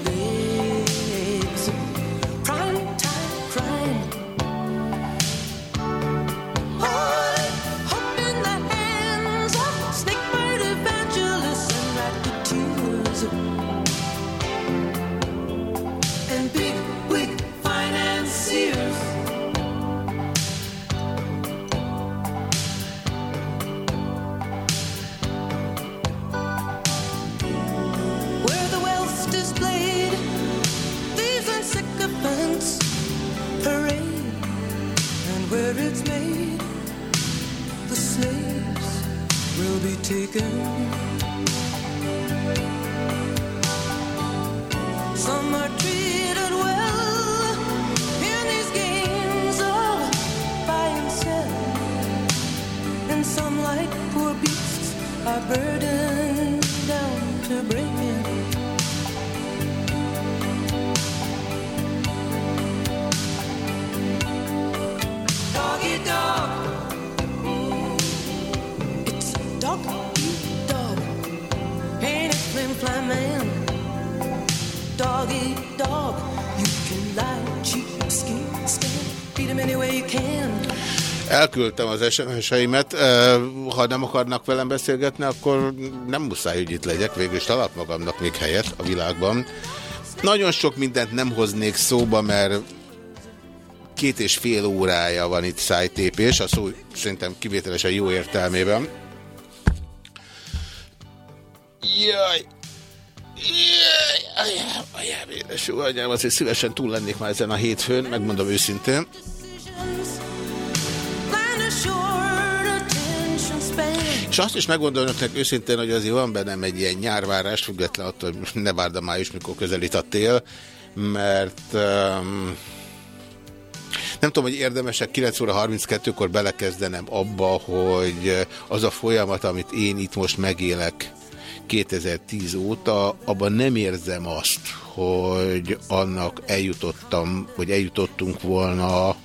taken. Some are treated well in these games all by himself, and some, like poor beasts, are burdened down to breaking. Dog eat dog. You can lie, cheat, skin, skin, beat him any way you can. Elküldtem az SMS-eimet, ha nem akarnak velem beszélgetni, akkor nem muszáj, hogy itt legyek, végül is találok magamnak még helyet a világban. Nagyon sok mindent nem hoznék szóba, mert két és fél órája van itt szájtépés, a szó szerintem kivételesen jó értelmében. Jaj, Ajám, édes jó anyám, azért szívesen túl lennék már ezen a hétfőn, megmondom őszintén. És azt is megmondom önöknek őszintén, hogy azért van bennem egy ilyen nyárvárás, független attól, hogy ne várd a május, mikor közelít a tél, mert um, nem tudom, hogy érdemesek 9 óra 32-kor belekezdenem abba, hogy az a folyamat, amit én itt most megélek, 2010 óta, abban nem érzem azt, hogy annak eljutottam, vagy eljutottunk volna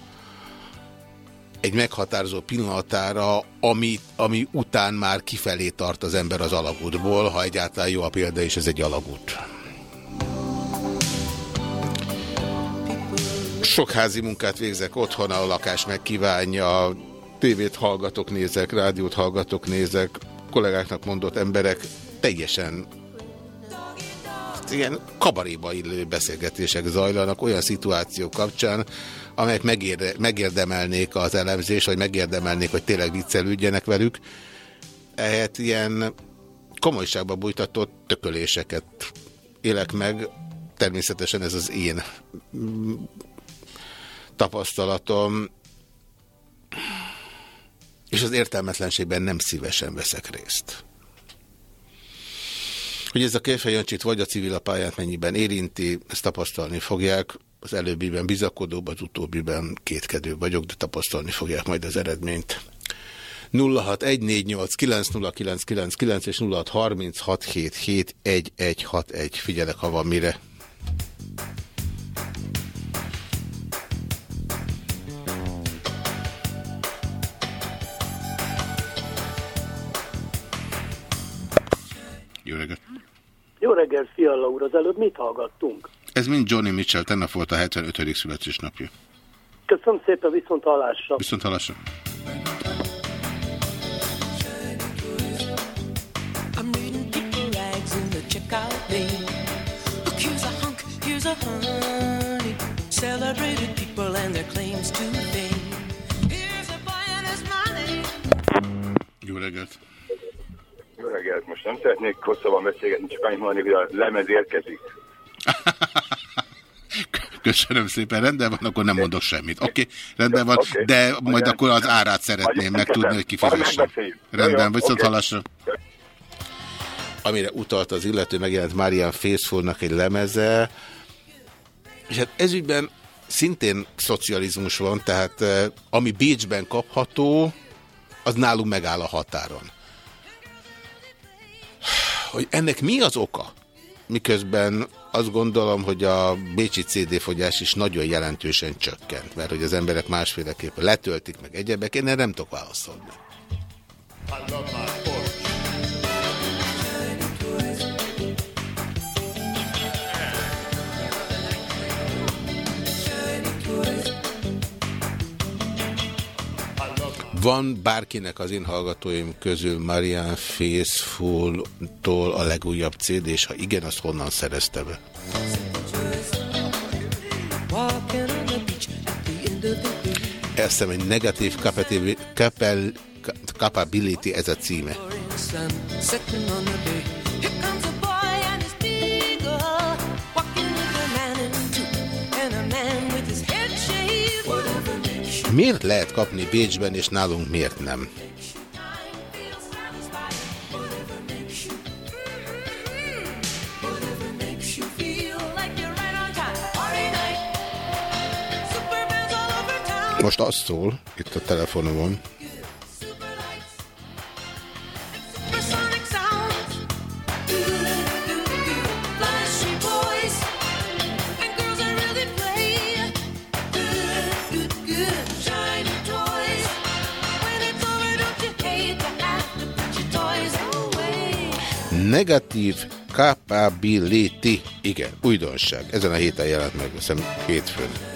egy meghatározó pillanatára, ami, ami után már kifelé tart az ember az alagútból, ha egyáltalán jó a példa, és ez egy alagút. Sok házi munkát végzek otthon, a lakás megkívánja, tévét hallgatok, nézek, rádiót hallgatok, nézek, kollégáknak mondott emberek teljesen ilyen kabaréba illő beszélgetések zajlanak olyan szituációk kapcsán, amelyek megérde, megérdemelnék az elemzést, vagy megérdemelnék, hogy tényleg viccelődjenek velük. Ehhez ilyen komolyságba bújtatott tököléseket élek meg. Természetesen ez az én tapasztalatom, és az értelmetlenségben nem szívesen veszek részt. Hogy ez a Kérfejancsit vagy a civil a pályát mennyiben érinti, ezt tapasztalni fogják. Az előbbiben bizakodóbb, az utóbbiben kétkedő vagyok, de tapasztalni fogják majd az eredményt. 0614890999 és 0636771161. Figyelek, ha van mire. Jó reggelt! Jó reggelt, Fiala úr! Az előbb mit hallgattunk? Ez mind Johnny Mitchell, tennap volt a 75. születésnapja. Köszönöm szépen, viszont hallásra! Viszont hallásra! celebrated people and their claims to fame. Here's a boy and his money. Jó reggelt! Jó reggelt! Most nem szeretnék hosszabban beszélgetni, csak annyit mondani, hogy a lemez érkezik. Köszönöm szépen, rendben van, akkor nem mondok semmit. Oké, okay, rendben van, okay. de majd akkor az árát szeretném megtudni, hogy kifizessem. Rendben, viszont okay. hallásra. Amire utalt az illető, megjelent Marian Faithfulnak egy lemeze, és hát ezügyben szintén szocializmus van, tehát eh, ami Bécsben kapható, az nálunk megáll a határon. Hogy ennek mi az oka? Miközben azt gondolom, hogy a bécsi CD fogyás is nagyon jelentősen csökkent, mert hogy az emberek másféleképpen letöltik meg egyebek, én nem tudok válaszolni. Van bárkinek az én hallgatóim közül Marian Faithful-tól a legújabb CD, és ha igen, azt honnan szerezte be? Ezt egy negatív capability, ez a címe. Miért lehet kapni Bécsben, és nálunk miért nem? Most azt szól, itt a telefonomon, Negatív capability. Igen, újdonság. Ezen a héten jelent meg, hiszem hétfőn.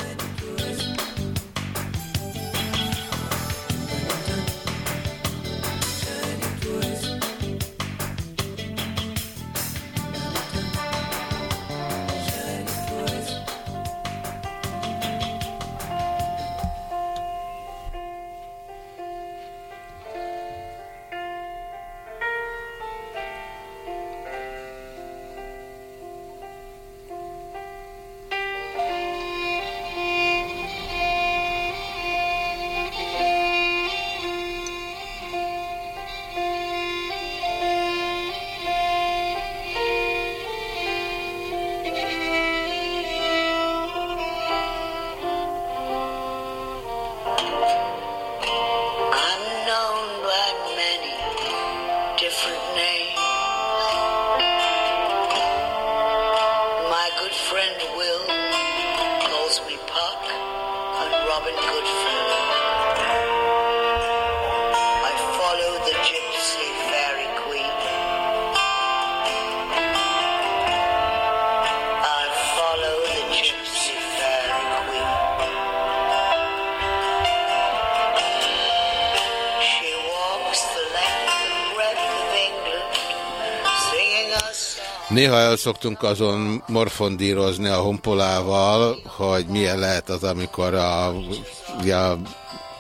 Néha el szoktunk azon morfondírozni a honpolával, hogy milyen lehet az, amikor a, a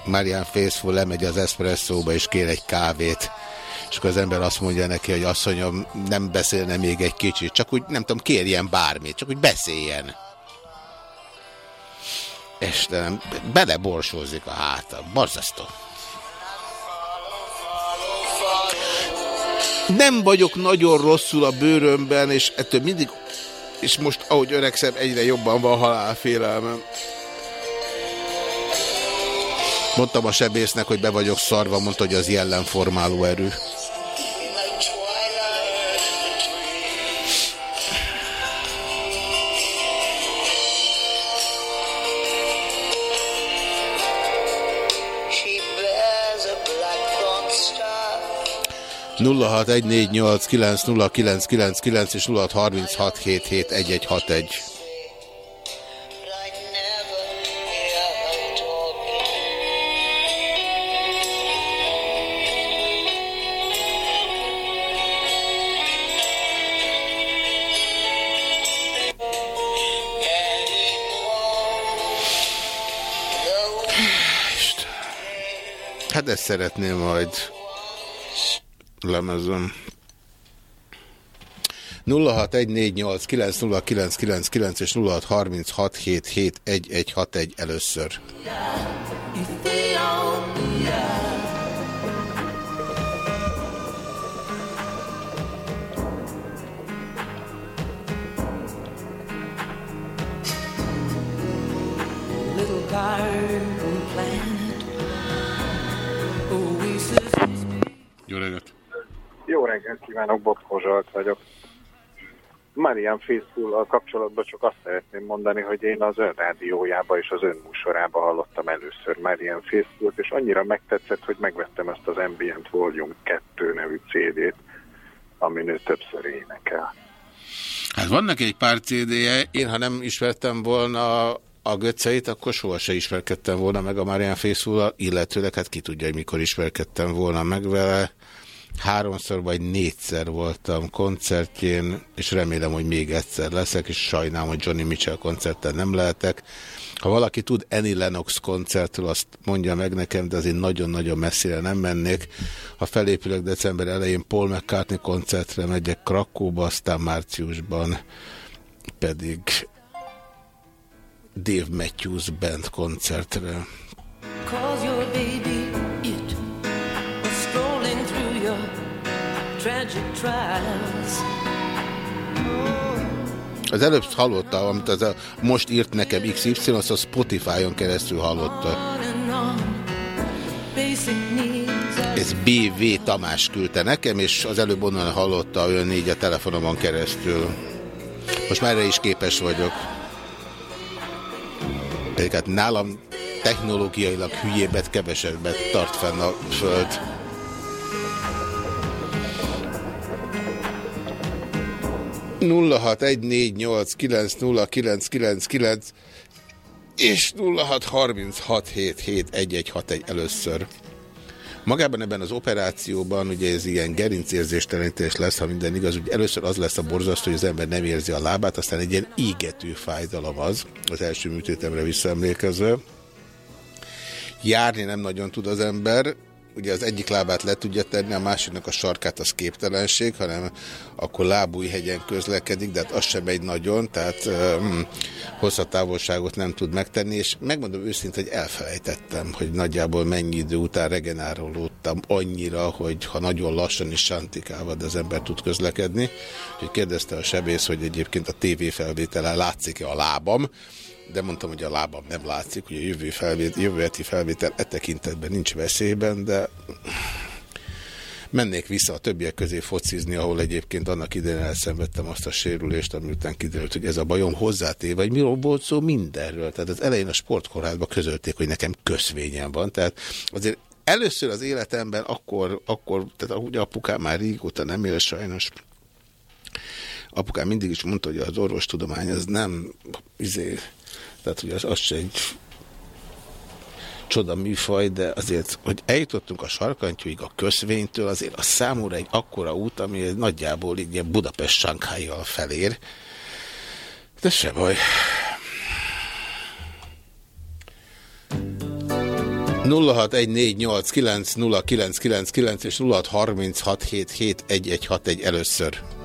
Marian Faithful lemegy az eszpresszóba és kér egy kávét, és akkor az ember azt mondja neki, hogy asszonyom, nem beszélne még egy kicsit, csak úgy nem tudom, kérjen bármit, csak úgy beszéljen. Istenem, beleborsózik a háta. Barzasztó. Nem vagyok nagyon rosszul a bőrömben, és ettől mindig, és most ahogy öregszem, egyre jobban van halálfélelmem. Mondtam a sebésznek, hogy be vagyok szarva, mondta, hogy az jellemformáló erő. 0614890999 és 0636771161. Hát ezt szeretném majd lemezem. 0614890999 és 0636771161 először. Jó reggelt! Jó reggelt kívánok, Bob Zsolt vagyok. Marian Faithfull kapcsolatban csak azt szeretném mondani, hogy én az ön rádiójába és az ön műsorába hallottam először Marian Faithfullt, és annyira megtetszett, hogy megvettem ezt az Ambient Volume 2 nevű CD-t, amin ő többször énekel. Hát vannak egy pár CD-je, én ha nem ismertem volna a göcceit, akkor soha se ismerkedtem volna meg a Marian faithfull illetőleg hát ki tudja, hogy mikor ismerkedtem volna meg vele. Háromszor vagy négyszer voltam koncertjén, és remélem, hogy még egyszer leszek, és sajnálom, hogy Johnny Mitchell koncerten nem lehetek. Ha valaki tud Annie Lennox koncertről, azt mondja meg nekem, de azért nagyon-nagyon messzire nem mennék. Ha felépülök december elején Paul McCartney koncertre megyek Krakóba, aztán márciusban pedig Dave Matthews Band koncertre. Az előbb hallotta, amit az a, most írt nekem XY, azt a Spotify-on keresztül hallotta. Ez BV Tamás küldte nekem, és az előbb onnan hallotta olyan négy a telefonomon keresztül. Most már erre is képes vagyok. Pedig hát nálam technológiailag hülyébet, kevesebbet tart fenn a föld. 0614890999 és 0636771161 először. Magában ebben az operációban, ugye ez ilyen gerincérzéstelenítés lesz, ha minden igaz, ugye először az lesz a borzasztó, hogy az ember nem érzi a lábát, aztán egy ilyen égető fájdalom az, az első műtétemre visszaemlékezve. Járni nem nagyon tud az ember, ugye az egyik lábát le tudja tenni, a másiknak a sarkát az képtelenség, hanem akkor lábújhegyen közlekedik, de hát az sem egy nagyon, tehát um, hosszabb távolságot nem tud megtenni, és megmondom őszintén, hogy elfelejtettem, hogy nagyjából mennyi idő után regenerálódtam annyira, hogy ha nagyon lassan is santikálva, de az ember tud közlekedni. Úgyhogy kérdezte a sebész, hogy egyébként a tévéfelvételen látszik-e a lábam, de mondtam, hogy a lábam nem látszik, hogy a jövő felvét, jövő heti felvétel e tekintetben nincs veszélyben, de mennék vissza a többiek közé focizni, ahol egyébként annak idején elszenvedtem azt a sérülést, ami után kiderült, hogy ez a bajom hozzátéve, vagy miről volt szó mindenről. Tehát az elején a sportkorházban közölték, hogy nekem köszvényem van. Tehát azért először az életemben akkor, akkor tehát ugye apukám már régóta nem él sajnos, apukám mindig is mondta, hogy az orvostudomány az nem izé, tehát hogy az, az se egy csoda műfaj, de azért, hogy eljutottunk a sarkantyúig a köszvénytől, azért a számúra egy akkora út, ami nagyjából így Budapest Sankhájjal felér. De se baj. 0614890999 és 0636771161 először.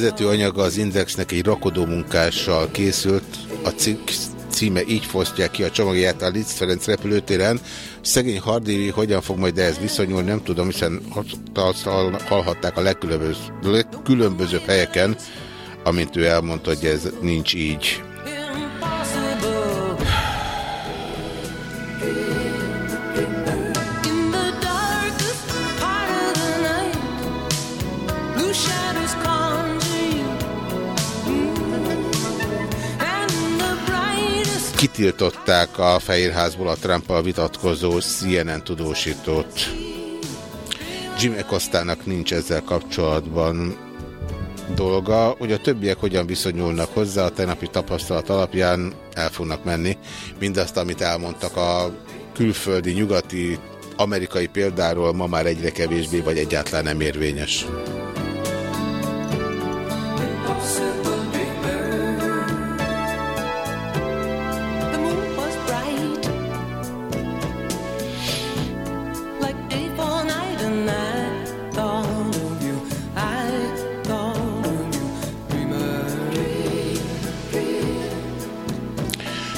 Vezető anyaga az Indexnek egy rakodó munkással készült, a cikk címe így fosztják ki a csomagját a Litz Ferenc repülőtéren. Szegény Hardévi hogyan fog majd ehhez viszonyulni, nem tudom, hiszen hallhatták a legkülönbözőbb helyeken, amint ő elmondta, hogy ez nincs így. Kitiltották a Fehérházból a trump vitatkozó CNN tudósítót. Jim Ekostának nincs ezzel kapcsolatban dolga, hogy a többiek hogyan viszonyulnak hozzá, a tegnapi tapasztalat alapján el fognak menni. Mindazt, amit elmondtak a külföldi, nyugati, amerikai példáról ma már egyre kevésbé, vagy egyáltalán nem érvényes.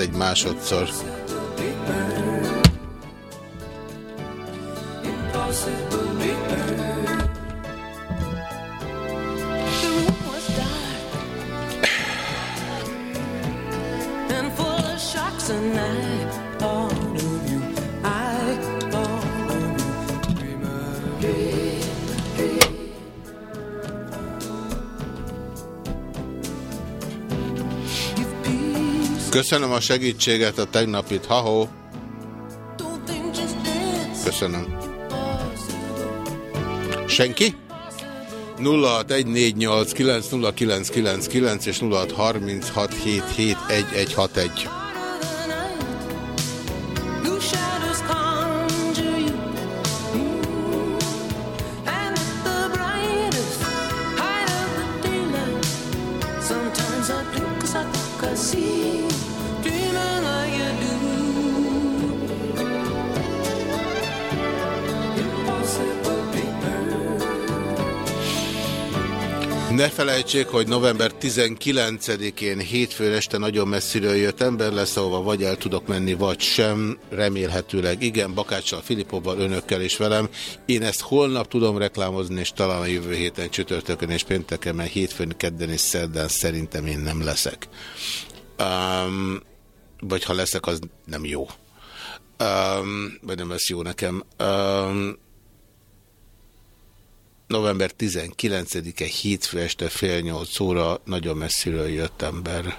Egy másodszor. Köszönöm a segítséget, a tegnapit. Ha-ho! Köszönöm. Senki? 0614890999 és 0636771161. Ne felejtsék, hogy november 19-én hétfőn este nagyon messziről jött ember lesz, ahova vagy el tudok menni, vagy sem. Remélhetőleg igen, Bakáccsal, Filipovval, önökkel és velem. Én ezt holnap tudom reklámozni, és talán a jövő héten csütörtökön és pénteken, mert hétfőn, kedden és szerdán szerintem én nem leszek. Um, vagy ha leszek, az nem jó. Um, vagy nem lesz jó nekem. Um, november 19-e hétfő este fél nyolc óra nagyon messziről jött ember.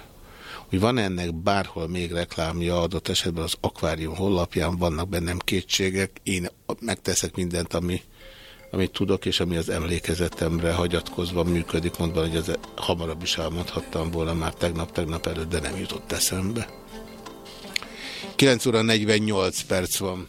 Hogy van ennek bárhol még reklámja adott esetben az akvárium hollapján, vannak bennem kétségek, én megteszek mindent, ami, amit tudok, és ami az emlékezetemre hagyatkozva működik, mondva, hogy ez hamarabb is elmondhattam volna már tegnap-tegnap előtt, de nem jutott eszembe. 9 óra 48 perc van.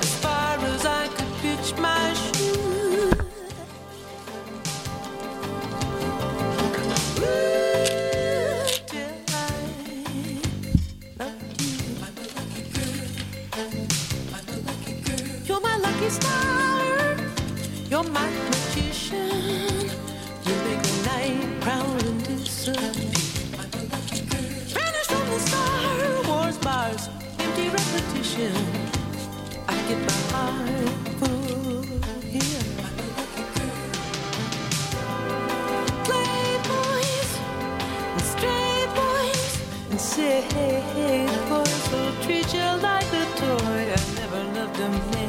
as far as I could pitch my say hey, hey, boys will treat you like a toy. I never loved a man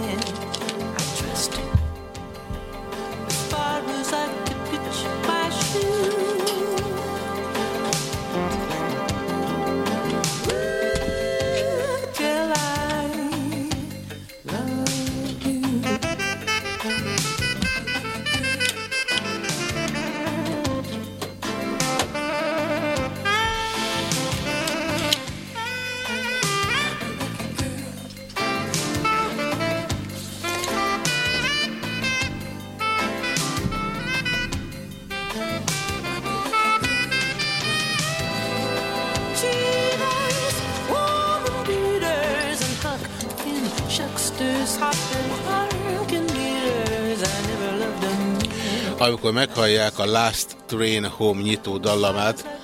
Amikor meghallják a Last Train Home nyitó dallamát,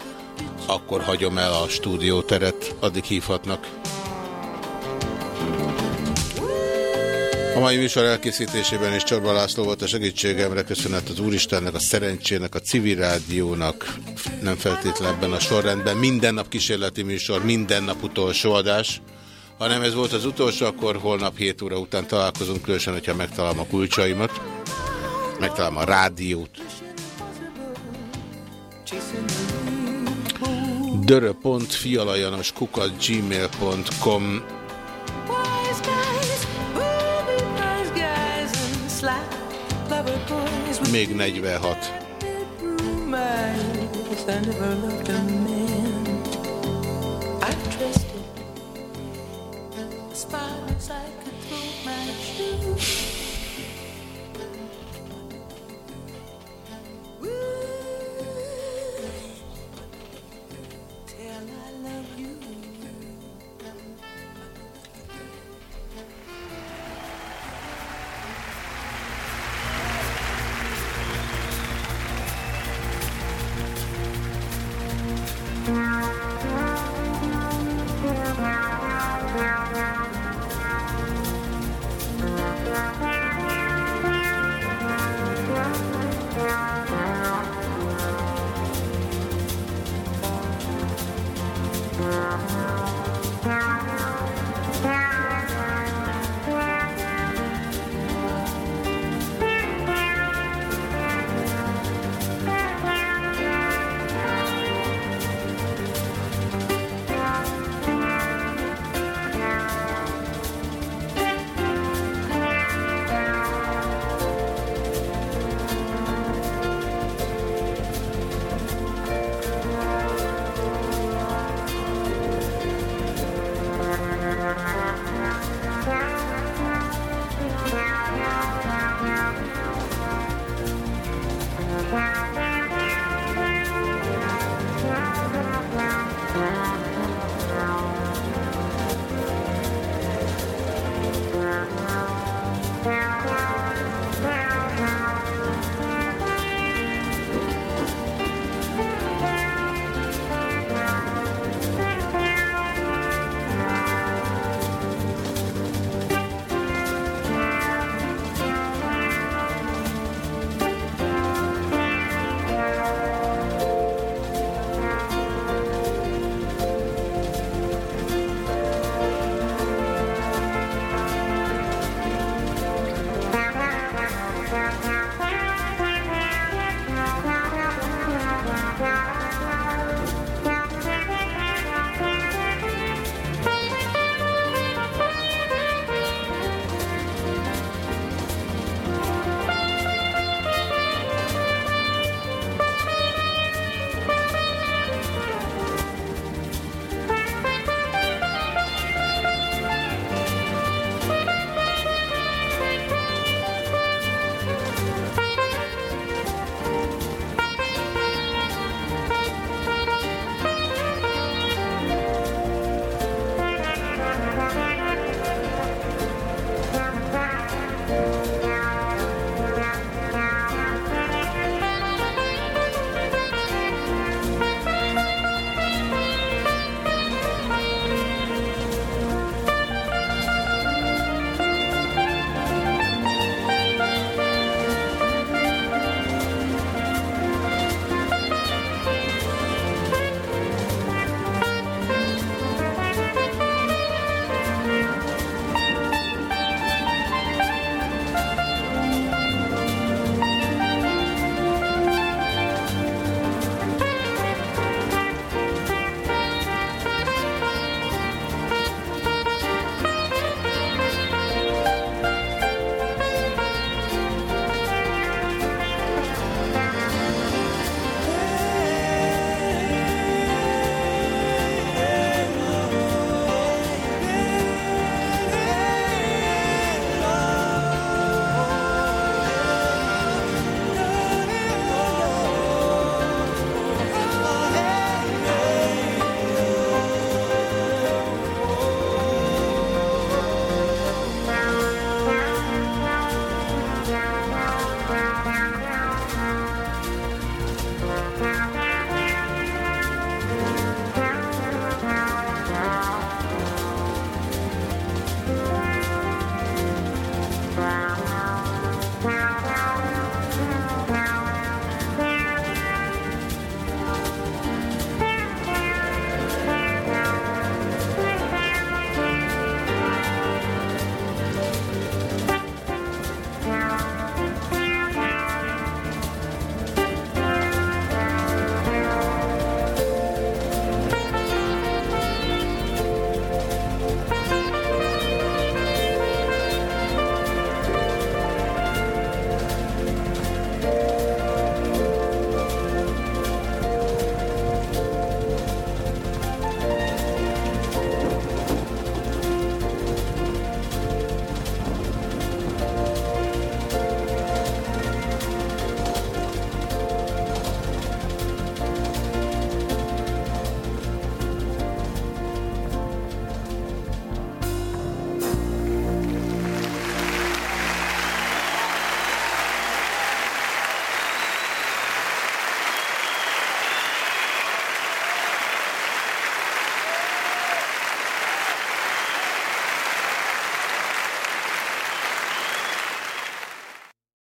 akkor hagyom el a stúdióteret, addig hívhatnak. A mai műsor elkészítésében is Csorba László volt a segítségemre, köszönet az Úristennek, a szerencsének, a civil rádiónak, nem feltétlenül ebben a sorrendben. Minden nap kísérleti műsor, minden nap utolsó adás. Ha nem ez volt az utolsó, akkor holnap 7 óra után találkozunk, különösen, hogyha megtalálom a kulcsaimat, megtalálom a rádiót. dörö.fialajanoskukat.gmail.com booby prize guys, and slack lover Woo!